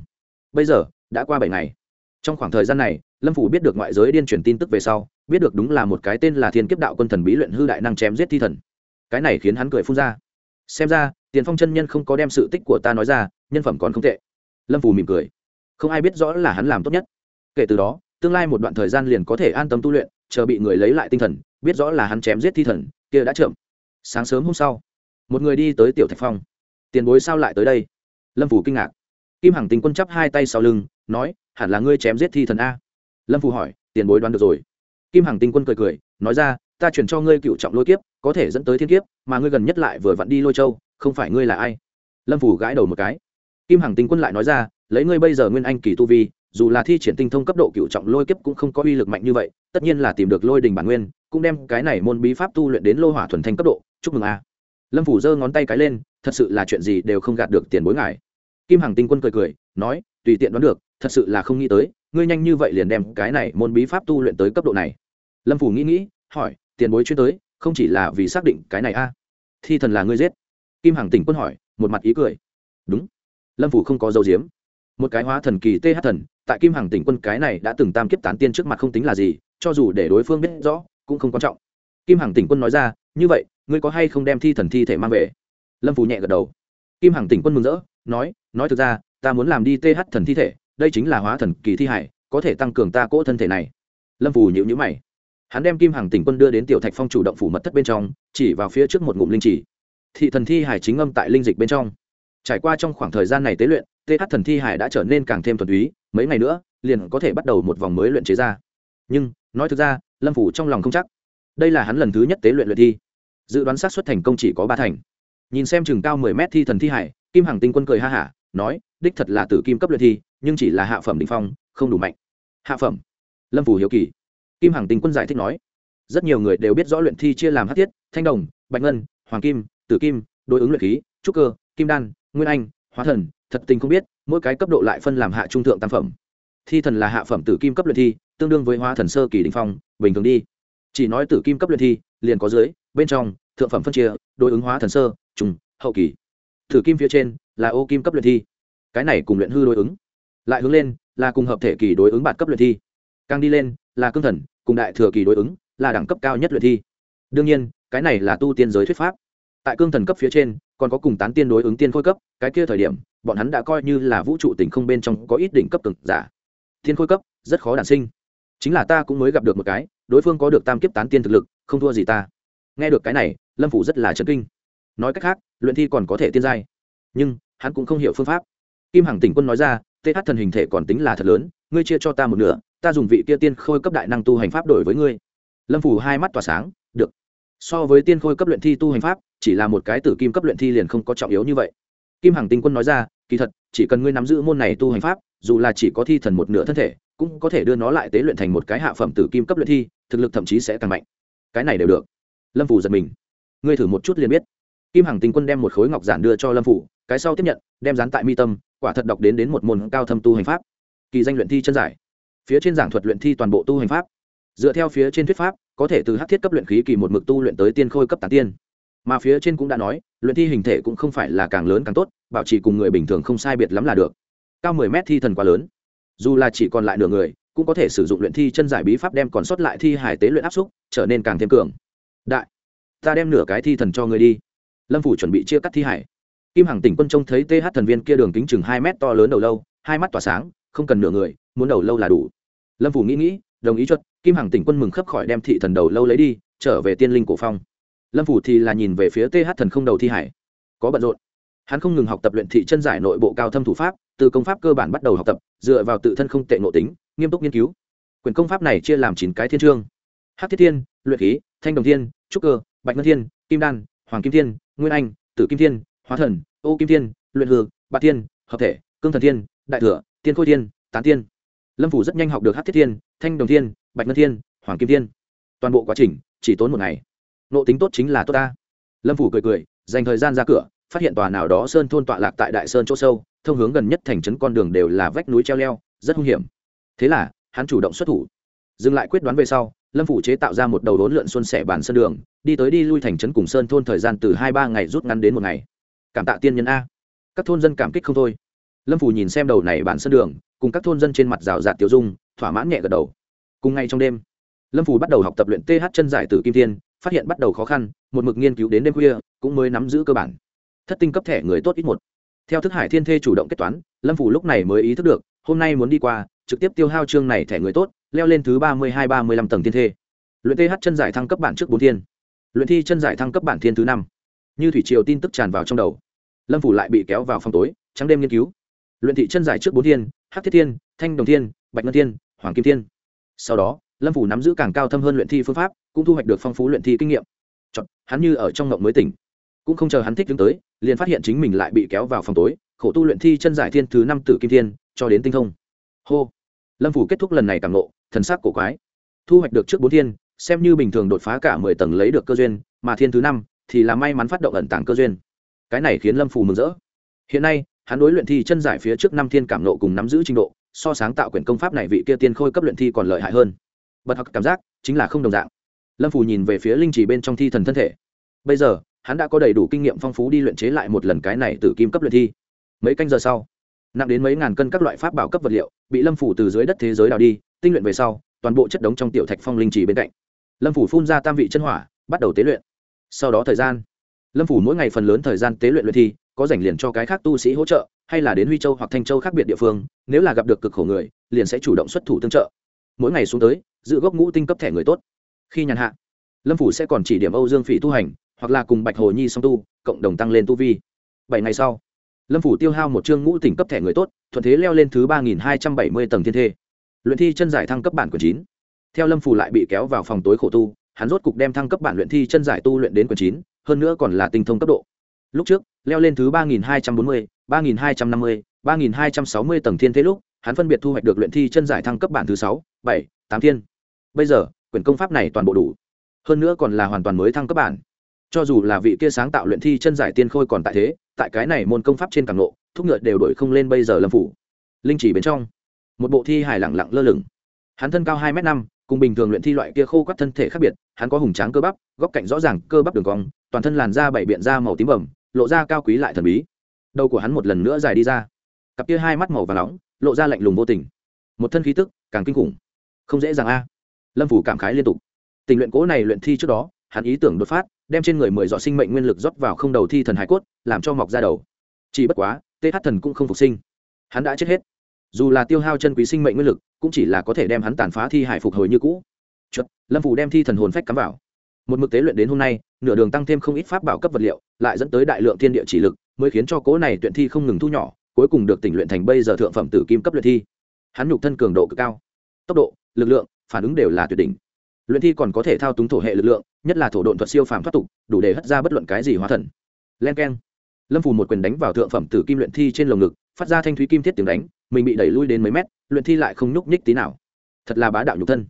Bây giờ, đã qua bảy ngày. Trong khoảng thời gian này, lâm phủ biết được ngoại giới điên truyền tin tức về sau, biết được đúng là một cái tên là thiên kiếp đạo quân thần bí luyện hư đại năng chém giết thi thần cái này khiến hắn cười phun ra. Xem ra, tiền phong chân nhân không có đem sự tích của ta nói ra, nhân phẩm còn không tệ. Lâm Phù mỉm cười. Không ai biết rõ là hắn làm tốt nhất. Kể từ đó, tương lai một đoạn thời gian liền có thể an tâm tu luyện, chờ bị người lấy lại tinh thần, biết rõ là hắn chém giết thi thần, kia đã trộm. sáng sớm hôm sau, một người đi tới tiểu thạch phong. Tiền bối sao lại tới đây? Lâm phủ kinh ngạc. Kim hằng tình quân chắp hai tay sau lưng, nói, hẳn là ngươi chém giết thi thần a. Lâm phù hỏi, tiền bối đoán được rồi. Kim hằng tinh quân cười cười, nói ra ta chuyển cho ngươi cựu trọng lôi kiếp, có thể dẫn tới thiên kiếp, mà ngươi gần nhất lại vừa vặn đi lôi châu, không phải ngươi là ai? Lâm phủ gãi đầu một cái. Kim hằng tinh quân lại nói ra, lấy ngươi bây giờ nguyên anh kỳ tu vi, dù là thi triển tinh thông cấp độ cựu trọng lôi kiếp cũng không có uy lực mạnh như vậy, tất nhiên là tìm được lôi đình bản nguyên, cũng đem cái này môn bí pháp tu luyện đến lô hỏa thuần thanh cấp độ, chúc mừng a. Lâm phủ giơ ngón tay cái lên, thật sự là chuyện gì đều không gạt được tiền bối ngài. Kim hằng tinh quân cười cười, nói, tùy tiện đoán được, thật sự là không nghĩ tới, ngươi nhanh như vậy liền đem cái này môn bí pháp tu luyện tới cấp độ này. Lâm phủ nghĩ nghĩ, hỏi tiền bối chuyên tới, không chỉ là vì xác định cái này a. Thi thần là ngươi giết. Kim hằng tỉnh quân hỏi, một mặt ý cười. Đúng. Lâm phủ không có dấu diếm. Một cái hóa thần kỳ th thần, tại kim hằng tỉnh quân cái này đã từng tam kiếp tán tiên trước mặt không tính là gì, cho dù để đối phương biết rõ, cũng không quan trọng. Kim hằng tỉnh quân nói ra, như vậy, ngươi có hay không đem thi thần thi thể mang về? Lâm phủ nhẹ gật đầu. Kim hằng tỉnh quân mừng rỡ, nói nói thực ra, ta muốn làm đi th thần thi thể, đây chính là hóa thần kỳ thi hải, có thể tăng cường ta cỗ thân thể này. Lâm phủ nhịu nhữ mày hắn đem kim hằng tỉnh quân đưa đến tiểu thạch phong chủ động phủ mật thất bên trong, chỉ vào phía trước một ngụm linh chỉ. Thị thần thi hải chính âm tại linh dịch bên trong. Trải qua trong khoảng thời gian này tế luyện th thần thi hải đã trở nên càng thêm thuần túy, mấy ngày nữa, liền có thể bắt đầu một vòng mới luyện chế ra. Nhưng, nói thực ra, lâm phủ trong lòng không chắc. Đây là hắn lần thứ nhất tế luyện luyện thi. Dự đoán sát xuất thành công chỉ có ba thành. Nhìn xem chừng cao mười mét thi thần thi hải, kim hằng tinh quân cười ha hả, nói, đích thật là tử kim cấp luyện thi, nhưng chỉ là hạ phẩm đ ỉ n h phong, không đủ mạnh. Hạ phẩm. Lâm phủ hiếu kỳ kim hằng tinh quân giải thích nói, rất nhiều người đều biết rõ luyện thi chia làm hát thiết, thanh đồng, bạch ngân, hoàng kim, tử kim, đối ứng luyện khí, trúc cơ, kim đan, nguyên anh, hóa thần, thật tình không biết, mỗi cái cấp độ lại phân làm hạ trung thượng tam phẩm. Thi thần là hạ phẩm tử kim cấp luyện thi, tương đương với hóa thần sơ kỳ đình phong, bình thường đi. Chỉ nói tử kim cấp luyện thi, liền có dưới, bên trong, thượng phẩm phân chia, đối ứng hóa thần sơ, trùng, hậu kỳ. Thử kim phía trên là ô kim cấp luyện thi. Cái này cùng luyện hư đối ứng. Lại hướng lên là cùng hợp thể kỳ đối ứng bạt cấp luyện thi. Càng đi lên là cương thần, cùng đại thừa kỳ đối ứng, là đẳng cấp cao nhất luyện thi. Đương nhiên, cái này là tu tiên giới thuyết pháp. Tại cương thần cấp phía trên, còn có cùng tán tiên đối ứng tiên khôi cấp, cái kia thời điểm, bọn hắn đã coi như là vũ trụ tỉnh không bên trong có ít đỉnh cấp cực giả. Thiên khôi cấp, rất khó đản sinh. Chính là ta cũng mới gặp được một cái, đối phương có được tam kiếp tán tiên thực lực, không thua gì ta. Nghe được cái này, lâm phủ rất là chấn kinh. Nói cách khác, luyện thi còn có thể tiên giai. Nhưng, hắn cũng không hiểu phương pháp. Kim hằng tỉnh quân nói ra th thần hình thể còn tính là thật lớn, ngươi chia cho ta một nửa ta dùng vị kia tiên khôi cấp đại năng tu hành pháp đổi với ngươi. Lâm phủ hai mắt tỏa sáng, được. So với tiên khôi cấp luyện thi tu hành pháp, chỉ là một cái tử kim cấp luyện thi liền không có trọng yếu như vậy. Kim hằng tinh quân nói ra, kỳ thật, chỉ cần ngươi nắm giữ môn này tu hành pháp, dù là chỉ có thi thần một nửa thân thể, cũng có thể đưa nó lại tế luyện thành một cái hạ phẩm tử kim cấp luyện thi, thực lực thậm chí sẽ càng mạnh. Cái này đều được. Lâm phủ giật mình. Ngươi thử một chút liền biết. Kim hằng tinh quân đem một khối ngọc giản đưa cho lâm phủ cái sau tiếp nhận, đem dán tại mi tâm, quả thật đọc đến đến một môn cao thâm tu hành pháp. Kỳ danh luyện thi chân giải phía trên giảng thuật luyện thi toàn bộ tu hành pháp. Dựa theo phía trên thuyết pháp, có thể từ hát thiết cấp luyện khí kỳ một mực tu luyện tới tiên khôi cấp tán tiên. Mà phía trên cũng đã nói, luyện thi hình thể cũng không phải là càng lớn càng tốt, bảo trì cùng người bình thường không sai biệt lắm là được. Cao mười mét thi thần quá lớn. Dù là chỉ còn lại nửa người, cũng có thể sử dụng luyện thi chân giải bí pháp đem còn sót lại thi hải tế luyện áp xúc, trở nên càng thêm cường. Đại, ta đem nửa cái thi thần cho người đi. Lâm phủ chuẩn bị chia cắt thi hải. Kim hằng tỉnh quân trông thấy th thần viên kia đường kính chừng hai mét to lớn đầu lâu, hai mắt tỏa sáng không cần nửa người, muốn đầu lâu là đủ. Lâm phủ nghĩ nghĩ, đồng ý chuất kim hằng tỉnh quân mừng khấp khỏi đem thị thần đầu lâu lấy đi, trở về tiên linh cổ phong. Lâm phủ thì là nhìn về phía th thần không đầu thi hải. Có bận rộn. Hắn không ngừng học tập luyện thị chân giải nội bộ cao thâm thủ pháp, từ công pháp cơ bản bắt đầu học tập, dựa vào tự thân không tệ nội tính, nghiêm túc nghiên cứu. Quyền công pháp này chia làm chín cái thiên trương hát thiết thiên, luyện khí, thanh đồng thiên, trúc cơ, bạch ngân thiên, kim đan, hoàng kim thiên, nguyên anh, tử kim thiên, hóa thần, ô kim thiên, luyện hư bạc thiên, hợp thể, cương thần thiên, đại thừa tiên khôi thiên tán tiên. Lâm phủ rất nhanh học được hát thiết thiên, thanh đồng thiên, bạch ngân thiên, hoàng kim thiên. Toàn bộ quá trình chỉ tốn một ngày. Nộ tính tốt chính là tốt ta. Lâm phủ cười cười, dành thời gian ra cửa, phát hiện tòa nào đó sơn thôn tọa lạc tại đại sơn chỗ sâu, thông hướng gần nhất thành trấn con đường đều là vách núi treo leo, rất hung hiểm. Thế là, hắn chủ động xuất thủ. Dừng lại quyết đoán về sau, lâm phủ chế tạo ra một đầu đốn lượn xuân sẻ bàn sân đường, đi tới đi lui thành trấn cùng sơn thôn thời gian từ hai ba ngày rút ngắn đến một ngày. Cảm tạ tiên nhân a. Các thôn dân cảm kích không thôi lâm Phù nhìn xem đầu này bản sân đường, cùng các thôn dân trên mặt rào rạt tiểu dung, thỏa mãn nhẹ gật đầu. Cùng ngay trong đêm, lâm Phù bắt đầu học tập luyện th chân giải từ kim thiên phát hiện bắt đầu khó khăn, một mực nghiên cứu đến đêm khuya, cũng mới nắm giữ cơ bản. Thất tinh cấp thẻ người tốt ít một. Theo thức hải thiên thê chủ động kết toán, lâm phủ lúc này mới ý thức được, hôm nay muốn đi qua, trực tiếp tiêu hao chương này thẻ người tốt, leo lên thứ ba mươi hai ba mươi lăm tầng thiên thê. Luyện th chân giải thăng cấp bản trước bốn thiên. Luyện thi chân giải thăng cấp bản thiên thứ năm. Như thủy triều tin tức tràn vào trong đầu, lâm phủ lại bị kéo vào phòng tối, trắng đêm nghiên cứu luyện thị chân giải trước bốn thiên hắc thiết thiên thanh đồng thiên bạch ngân thiên hoàng kim thiên. Sau đó lâm phủ nắm giữ càng cao thâm hơn luyện thi phương pháp cũng thu hoạch được phong phú luyện thi kinh nghiệm. Chọn, hắn như ở trong ngộng mới tỉnh. Cũng không chờ hắn thích đứng tới liền phát hiện chính mình lại bị kéo vào phòng tối khổ tu luyện thi chân giải thiên thứ năm tử kim thiên cho đến tinh thông hô! Lâm phủ kết thúc lần này càng nộ thần sắc cổ quái. Thu hoạch được trước bốn thiên xem như bình thường đột phá cả mười tầng lấy được cơ duyên mà thiên thứ năm thì là may mắn phát động ẩn tàng cơ duyên. Cái này khiến lâm phủ mừng rỡ. Hiện nay hắn đối luyện thi chân giải phía trước năm thiên cảm nộ cùng nắm giữ trình độ, so sáng tạo quyển công pháp này vị kia tiên khôi cấp luyện thi còn lợi hại hơn. Bật học cảm giác chính là không đồng dạng. Lâm phù nhìn về phía linh chỉ bên trong thi thần thân thể. Bây giờ, hắn đã có đầy đủ kinh nghiệm phong phú đi luyện chế lại một lần cái này từ kim cấp luyện thi. Mấy canh giờ sau, nặng đến mấy ngàn cân các loại pháp bảo cấp vật liệu bị lâm phủ từ dưới đất thế giới đào đi, tinh luyện về sau, toàn bộ chất đống trong tiểu thạch phong linh trì bên cạnh. Lâm phủ phun ra tam vị chân hỏa, bắt đầu tế luyện. Sau đó thời gian, lâm phủ mỗi ngày phần lớn thời gian tế luyện luyện thi có dành liền cho cái khác tu sĩ hỗ trợ, hay là đến huy châu hoặc thanh châu khác biệt địa phương, nếu là gặp được cực khổ người, liền sẽ chủ động xuất thủ tương trợ. Mỗi ngày xuống tới, giữ gốc ngũ tinh cấp thẻ người tốt. Khi nhàn hạ, lâm phủ sẽ còn chỉ điểm âu dương phỉ tu hành, hoặc là cùng bạch hồ nhi song tu, cộng đồng tăng lên tu vi. Bảy ngày sau, lâm phủ tiêu hao một chương ngũ tỉnh cấp thẻ người tốt, thuận thế leo lên thứ ba nghìn hai trăm bảy mươi tầng thiên thê. Luyện thi chân giải thăng cấp bản quần chín. Theo lâm phủ lại bị kéo vào phòng tối khổ tu, hắn rốt cục đem thăng cấp bản luyện thi chân giải tu luyện đến quần chín, hơn nữa còn là tinh thông cấp độ lúc trước, leo lên thứ ba nghìn hai trăm bốn mươi, ba nghìn hai trăm năm mươi, ba nghìn hai trăm sáu mươi tầng thiên thế lúc, hắn phân biệt thu hoạch được luyện thi chân giải thăng cấp bản thứ sáu, bảy, tám thiên. Bây giờ, quyển công pháp này toàn bộ đủ. Hơn nữa còn là hoàn toàn mới thăng cấp bản. Cho dù là vị kia sáng tạo luyện thi chân giải tiên khôi còn tại thế, tại cái này môn công pháp trên càng nộ thúc ngựa đều đổi không lên bây giờ lâm phủ. Linh chỉ bên trong, một bộ thi hài lẳng lặng lơ lửng. Hắn thân cao hai m năm, cùng bình thường luyện thi loại kia khô quắt thân thể khác biệt, hắn có hùng tráng cơ bắp, góc cạnh rõ ràng cơ bắp đường cong, toàn thân làn da bảy biện da màu tím bẩm lộ ra cao quý lại thần bí. Đầu của hắn một lần nữa dài đi ra. Cặp kia hai mắt màu và nóng lộ ra lạnh lùng vô tình. Một thân khí tức càng kinh khủng. Không dễ dàng a. Lâm phủ cảm khái liên tục. Tình luyện cố này luyện thi trước đó hắn ý tưởng đột phát đem trên người mười dọ sinh mệnh nguyên lực rót vào không đầu thi thần hải cốt làm cho mọc ra đầu. Chỉ bất quá tê hát thần cũng không phục sinh. Hắn đã chết hết. Dù là tiêu hao chân quý sinh mệnh nguyên lực cũng chỉ là có thể đem hắn tàn phá thi hải phục hồi như cũ. Chật, lâm phủ đem thi thần hồn phách cắm vào một mực tế luyện đến hôm nay, nửa đường tăng thêm không ít pháp bảo cấp vật liệu, lại dẫn tới đại lượng thiên địa chỉ lực, mới khiến cho cố này tuyển thi không ngừng thu nhỏ, cuối cùng được tỉnh luyện thành bây giờ thượng phẩm tử kim cấp luyện thi. Hắn nhục thân cường độ cực cao, tốc độ, lực lượng, phản ứng đều là tuyệt đỉnh. Luyện thi còn có thể thao túng thổ hệ lực lượng, nhất là thổ độn thuật siêu phàm thoát tục, đủ để hất ra bất luận cái gì hóa thần. Len k e n lâm phù một quyền đánh vào thượng phẩm tử kim luyện thi trên lồng ngực, phát ra thanh thúy kim thiết tiếng đánh, mình bị đẩy lui đến mấy mét, luyện thi lại không nhúc nhích tí nào. Thật là bá đạo nhục thân.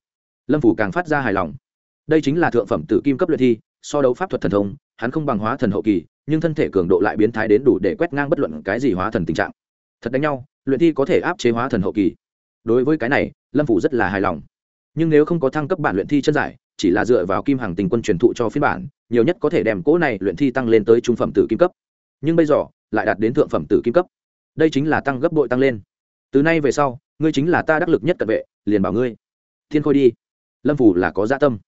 Lâm phủ càng phát ra hài lòng đây chính là thượng phẩm tử kim cấp luyện thi, so đấu pháp thuật thần thông, hắn không bằng hóa thần hậu kỳ, nhưng thân thể cường độ lại biến thái đến đủ để quét ngang bất luận cái gì hóa thần tình trạng. Thật đánh nhau, luyện thi có thể áp chế hóa thần hậu kỳ. Đối với cái này, lâm phủ rất là hài lòng. Nhưng nếu không có thăng cấp bản luyện thi chân giải, chỉ là dựa vào kim hàng tình quân truyền thụ cho phiên bản, nhiều nhất có thể đem cỗ này luyện thi tăng lên tới trung phẩm tử kim cấp. Nhưng bây giờ, lại đạt đến thượng phẩm tử kim cấp. Đây chính là tăng gấp bội tăng lên. Từ nay về sau, ngươi chính là ta đắc lực nhất cận vệ, liền bảo ngươi. Thiên khôi đi. Lâm phủ là có gia dạ tâm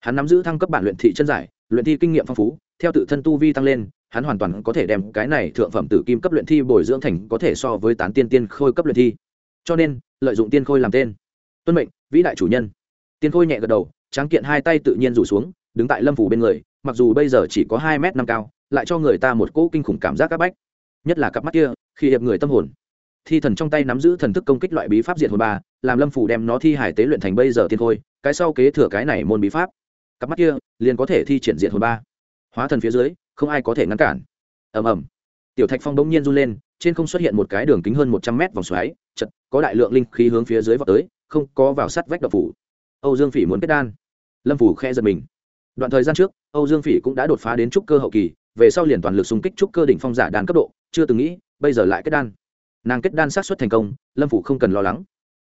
hắn nắm giữ thăng cấp bản luyện thị chân giải, luyện thi kinh nghiệm phong phú, theo tự thân tu vi tăng lên, hắn hoàn toàn có thể đem cái này thượng phẩm tử kim cấp luyện thi bồi dưỡng thành có thể so với tán tiên tiên khôi cấp luyện thi. Cho nên, lợi dụng tiên khôi làm tên. Tuân mệnh, vĩ đại chủ nhân. Tiên khôi nhẹ gật đầu, tráng kiện hai tay tự nhiên rủ xuống, đứng tại lâm phủ bên người, mặc dù bây giờ chỉ có hai m năm cao, lại cho người ta một cỗ kinh khủng cảm giác c áp bách. Nhất là cặp mắt kia, khi hiệp người tâm hồn. Thi thần trong tay nắm giữ thần thức công kích loại bí pháp diệt hồn ba, làm lâm phủ đem nó thi hải tế luyện thành bây giờ tiên khôi, cái sau kế thừa cái này môn bí pháp cặp mắt kia liền có thể thi triển diện hồn ba. Hóa thần phía dưới, không ai có thể ngăn cản. Ầm ầm. Tiểu thạch phong bỗng nhiên run lên, trên không xuất hiện một cái đường kính hơn một trăm mét vòng xoáy, chật, có đại lượng linh khí hướng phía dưới vào tới, không có vào sắt vách đập phủ. Âu dương phỉ muốn kết đan. Lâm phủ khe giật mình. Đoạn thời gian trước, âu dương phỉ cũng đã đột phá đến trúc cơ hậu kỳ, về sau liền toàn lực xung kích trúc cơ đỉnh phong giả đan cấp độ, chưa từng nghĩ, bây giờ lại kết đan. Nàng kết đan sát xuất thành công, lâm phủ không cần lo lắng.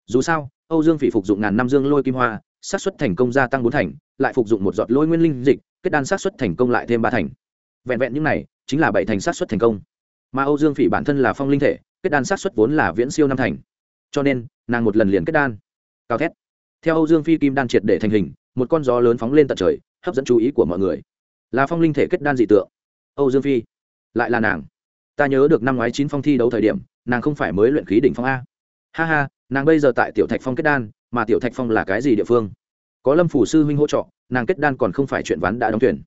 Dù sao, âu dương phỉ phục dụng ngàn năm dương lôi kim hoa sát xuất thành công gia tăng bốn thành, lại phục dụng một giọt lôi nguyên linh dịch, kết đan sát xuất thành công lại thêm ba thành. Vẹn vẹn những này, chính là bảy thành sát xuất thành công. Mà âu dương phỉ bản thân là phong linh thể, kết đan sát xuất vốn là viễn siêu năm thành. Cho nên, nàng một lần liền kết đan. Cao thét. Theo âu dương phi kim đan triệt để thành hình, một con gió lớn phóng lên tận trời, hấp dẫn chú ý của mọi người. Là phong linh thể kết đan dị tượng. Âu dương phi lại là nàng. Ta nhớ được năm ngoái chín phong thi đấu thời điểm, nàng không phải mới luyện khí đỉnh phong a. Ha ha, nàng bây giờ tại tiểu thạch phong kết đan mà tiểu thạch phong là cái gì địa phương? Có lâm phủ sư huynh hỗ trợ, nàng kết đan còn không phải chuyện ván đã đóng tuyển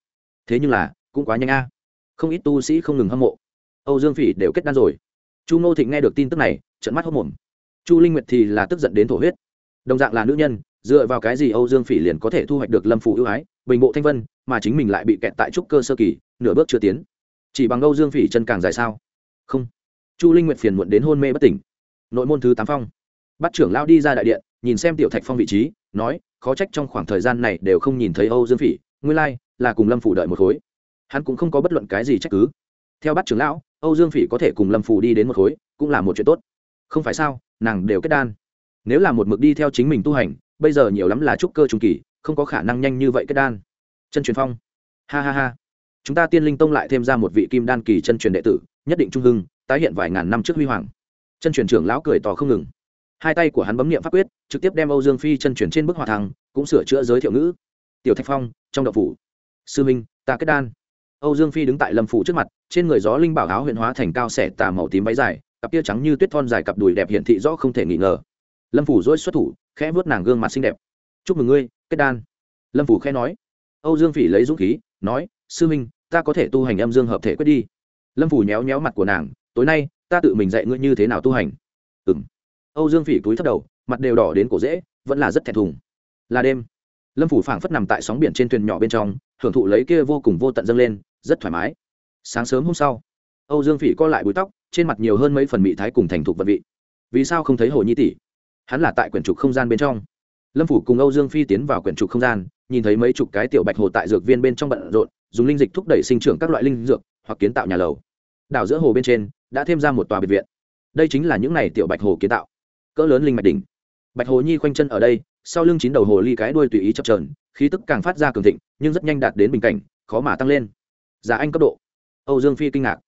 thế nhưng là, cũng quá nhanh a. Không ít tu sĩ không ngừng hâm mộ. Âu dương phỉ đều kết đan rồi. Chu ngô thịnh nghe được tin tức này trận mắt hốc mồm chu linh nguyệt thì là tức giận đến thổ huyết. Đồng dạng là nữ nhân, dựa vào cái gì âu dương phỉ liền có thể thu hoạch được lâm phủ ưu ái, bình bộ thanh vân, mà chính mình lại bị kẹt tại trúc cơ sơ kỳ, nửa bước chưa tiến. Chỉ bằng âu dương phỉ chân càng dài sao? Không. Chu linh nguyệt phiền muộn đến hôn mê bất tỉnh. Nội môn thứ tám phong. Bắt trưởng lao đi ra đại điện nhìn xem tiểu thạch phong vị trí, nói, khó trách trong khoảng thời gian này đều không nhìn thấy âu dương phỉ, nguyên lai, là cùng lâm phủ đợi một khối. Hắn cũng không có bất luận cái gì trách cứ. Theo bắt trưởng lão, âu dương phỉ có thể cùng lâm phủ đi đến một khối, cũng là một chuyện tốt. Không phải sao, nàng đều kết đan. Nếu là một mực đi theo chính mình tu hành, bây giờ nhiều lắm là trúc cơ trung kỳ, không có khả năng nhanh như vậy kết đan. Chân truyền phong. Ha ha ha. Chúng ta tiên linh tông lại thêm ra một vị kim đan kỳ chân truyền đệ tử, nhất định trung hưng, tái hiện vài ngàn năm trước huy hoàng. Chân truyền trưởng lão cười tỏ không ngừng hai tay của hắn bấm niệm pháp quyết, trực tiếp đem âu dương phi chân chuyển trên bức hòa thăng cũng sửa chữa giới thiệu ngữ. Tiểu thạch phong, trong đậu phủ. Sư minh, ta kết đan. Âu dương phi đứng tại lâm phủ trước mặt, trên người gió linh bảo áo huyện hóa thành cao xẻ tà màu tím váy dài, cặp tia trắng như tuyết thon dài cặp đùi đẹp hiện thị rõ không thể nghi ngờ. Lâm phủ dỗi xuất thủ, khẽ vớt nàng gương mặt xinh đẹp. Chúc mừng ngươi, kết đan. Lâm phủ khẽ nói. Âu dương phỉ lấy dũng khí, nói, sư minh, ta có thể tu hành âm dương hợp thể quyết đi. Lâm phủ nhéo nhéo mặt của nàng, tối nay, ta tự mình dạy ngươi như thế nào tu hành. Ừ m âu dương phỉ túi thấp đầu, mặt đều đỏ đến cổ dễ, vẫn là rất thẹn thùng. Là đêm, lâm phủ phảng phất nằm tại sóng biển trên thuyền nhỏ bên trong, hưởng thụ lấy kia vô cùng vô tận dâng lên, rất thoải mái. Sáng sớm hôm sau, âu dương phỉ co lại búi tóc, trên mặt nhiều hơn mấy phần mị thái cùng thành thục vật vị. Vì sao không thấy hồ nhi tỷ? Hắn là tại quyển trục không gian bên trong. Lâm phủ cùng âu dương phi tiến vào quyển trục không gian, nhìn thấy mấy chục cái tiểu bạch hồ tại dược viên bên trong bận rộn, dùng linh dịch thúc đẩy sinh trưởng các loại linh dược, hoặc kiến tạo nhà lầu. Đảo giữa hồ bên trên, đã thêm ra một tòa biệt viện. Đây chính là những n à y tiểu bạch hồ kiến tạo cỡ lớn linh mạch đỉnh. Bạch hồ nhi khoanh chân ở đây, sau lưng chín đầu hồ ly cái đuôi tùy ý chập trờn khí tức càng phát ra cường thịnh, nhưng rất nhanh đạt đến bình cảnh, khó mà tăng lên. Giả anh cấp độ. Âu dương phi kinh ngạc.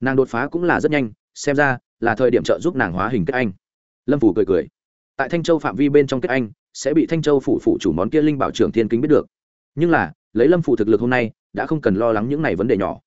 Nàng đột phá cũng là rất nhanh, xem ra là thời điểm trợ giúp nàng hóa hình kết anh. Lâm phủ cười cười. Tại thanh châu phạm vi bên trong kết anh, sẽ bị thanh châu phủ phủ chủ món kia linh bảo trưởng thiên kính biết được. Nhưng là, lấy lâm phủ thực lực hôm nay, đã không cần lo lắng những này vấn đề nhỏ.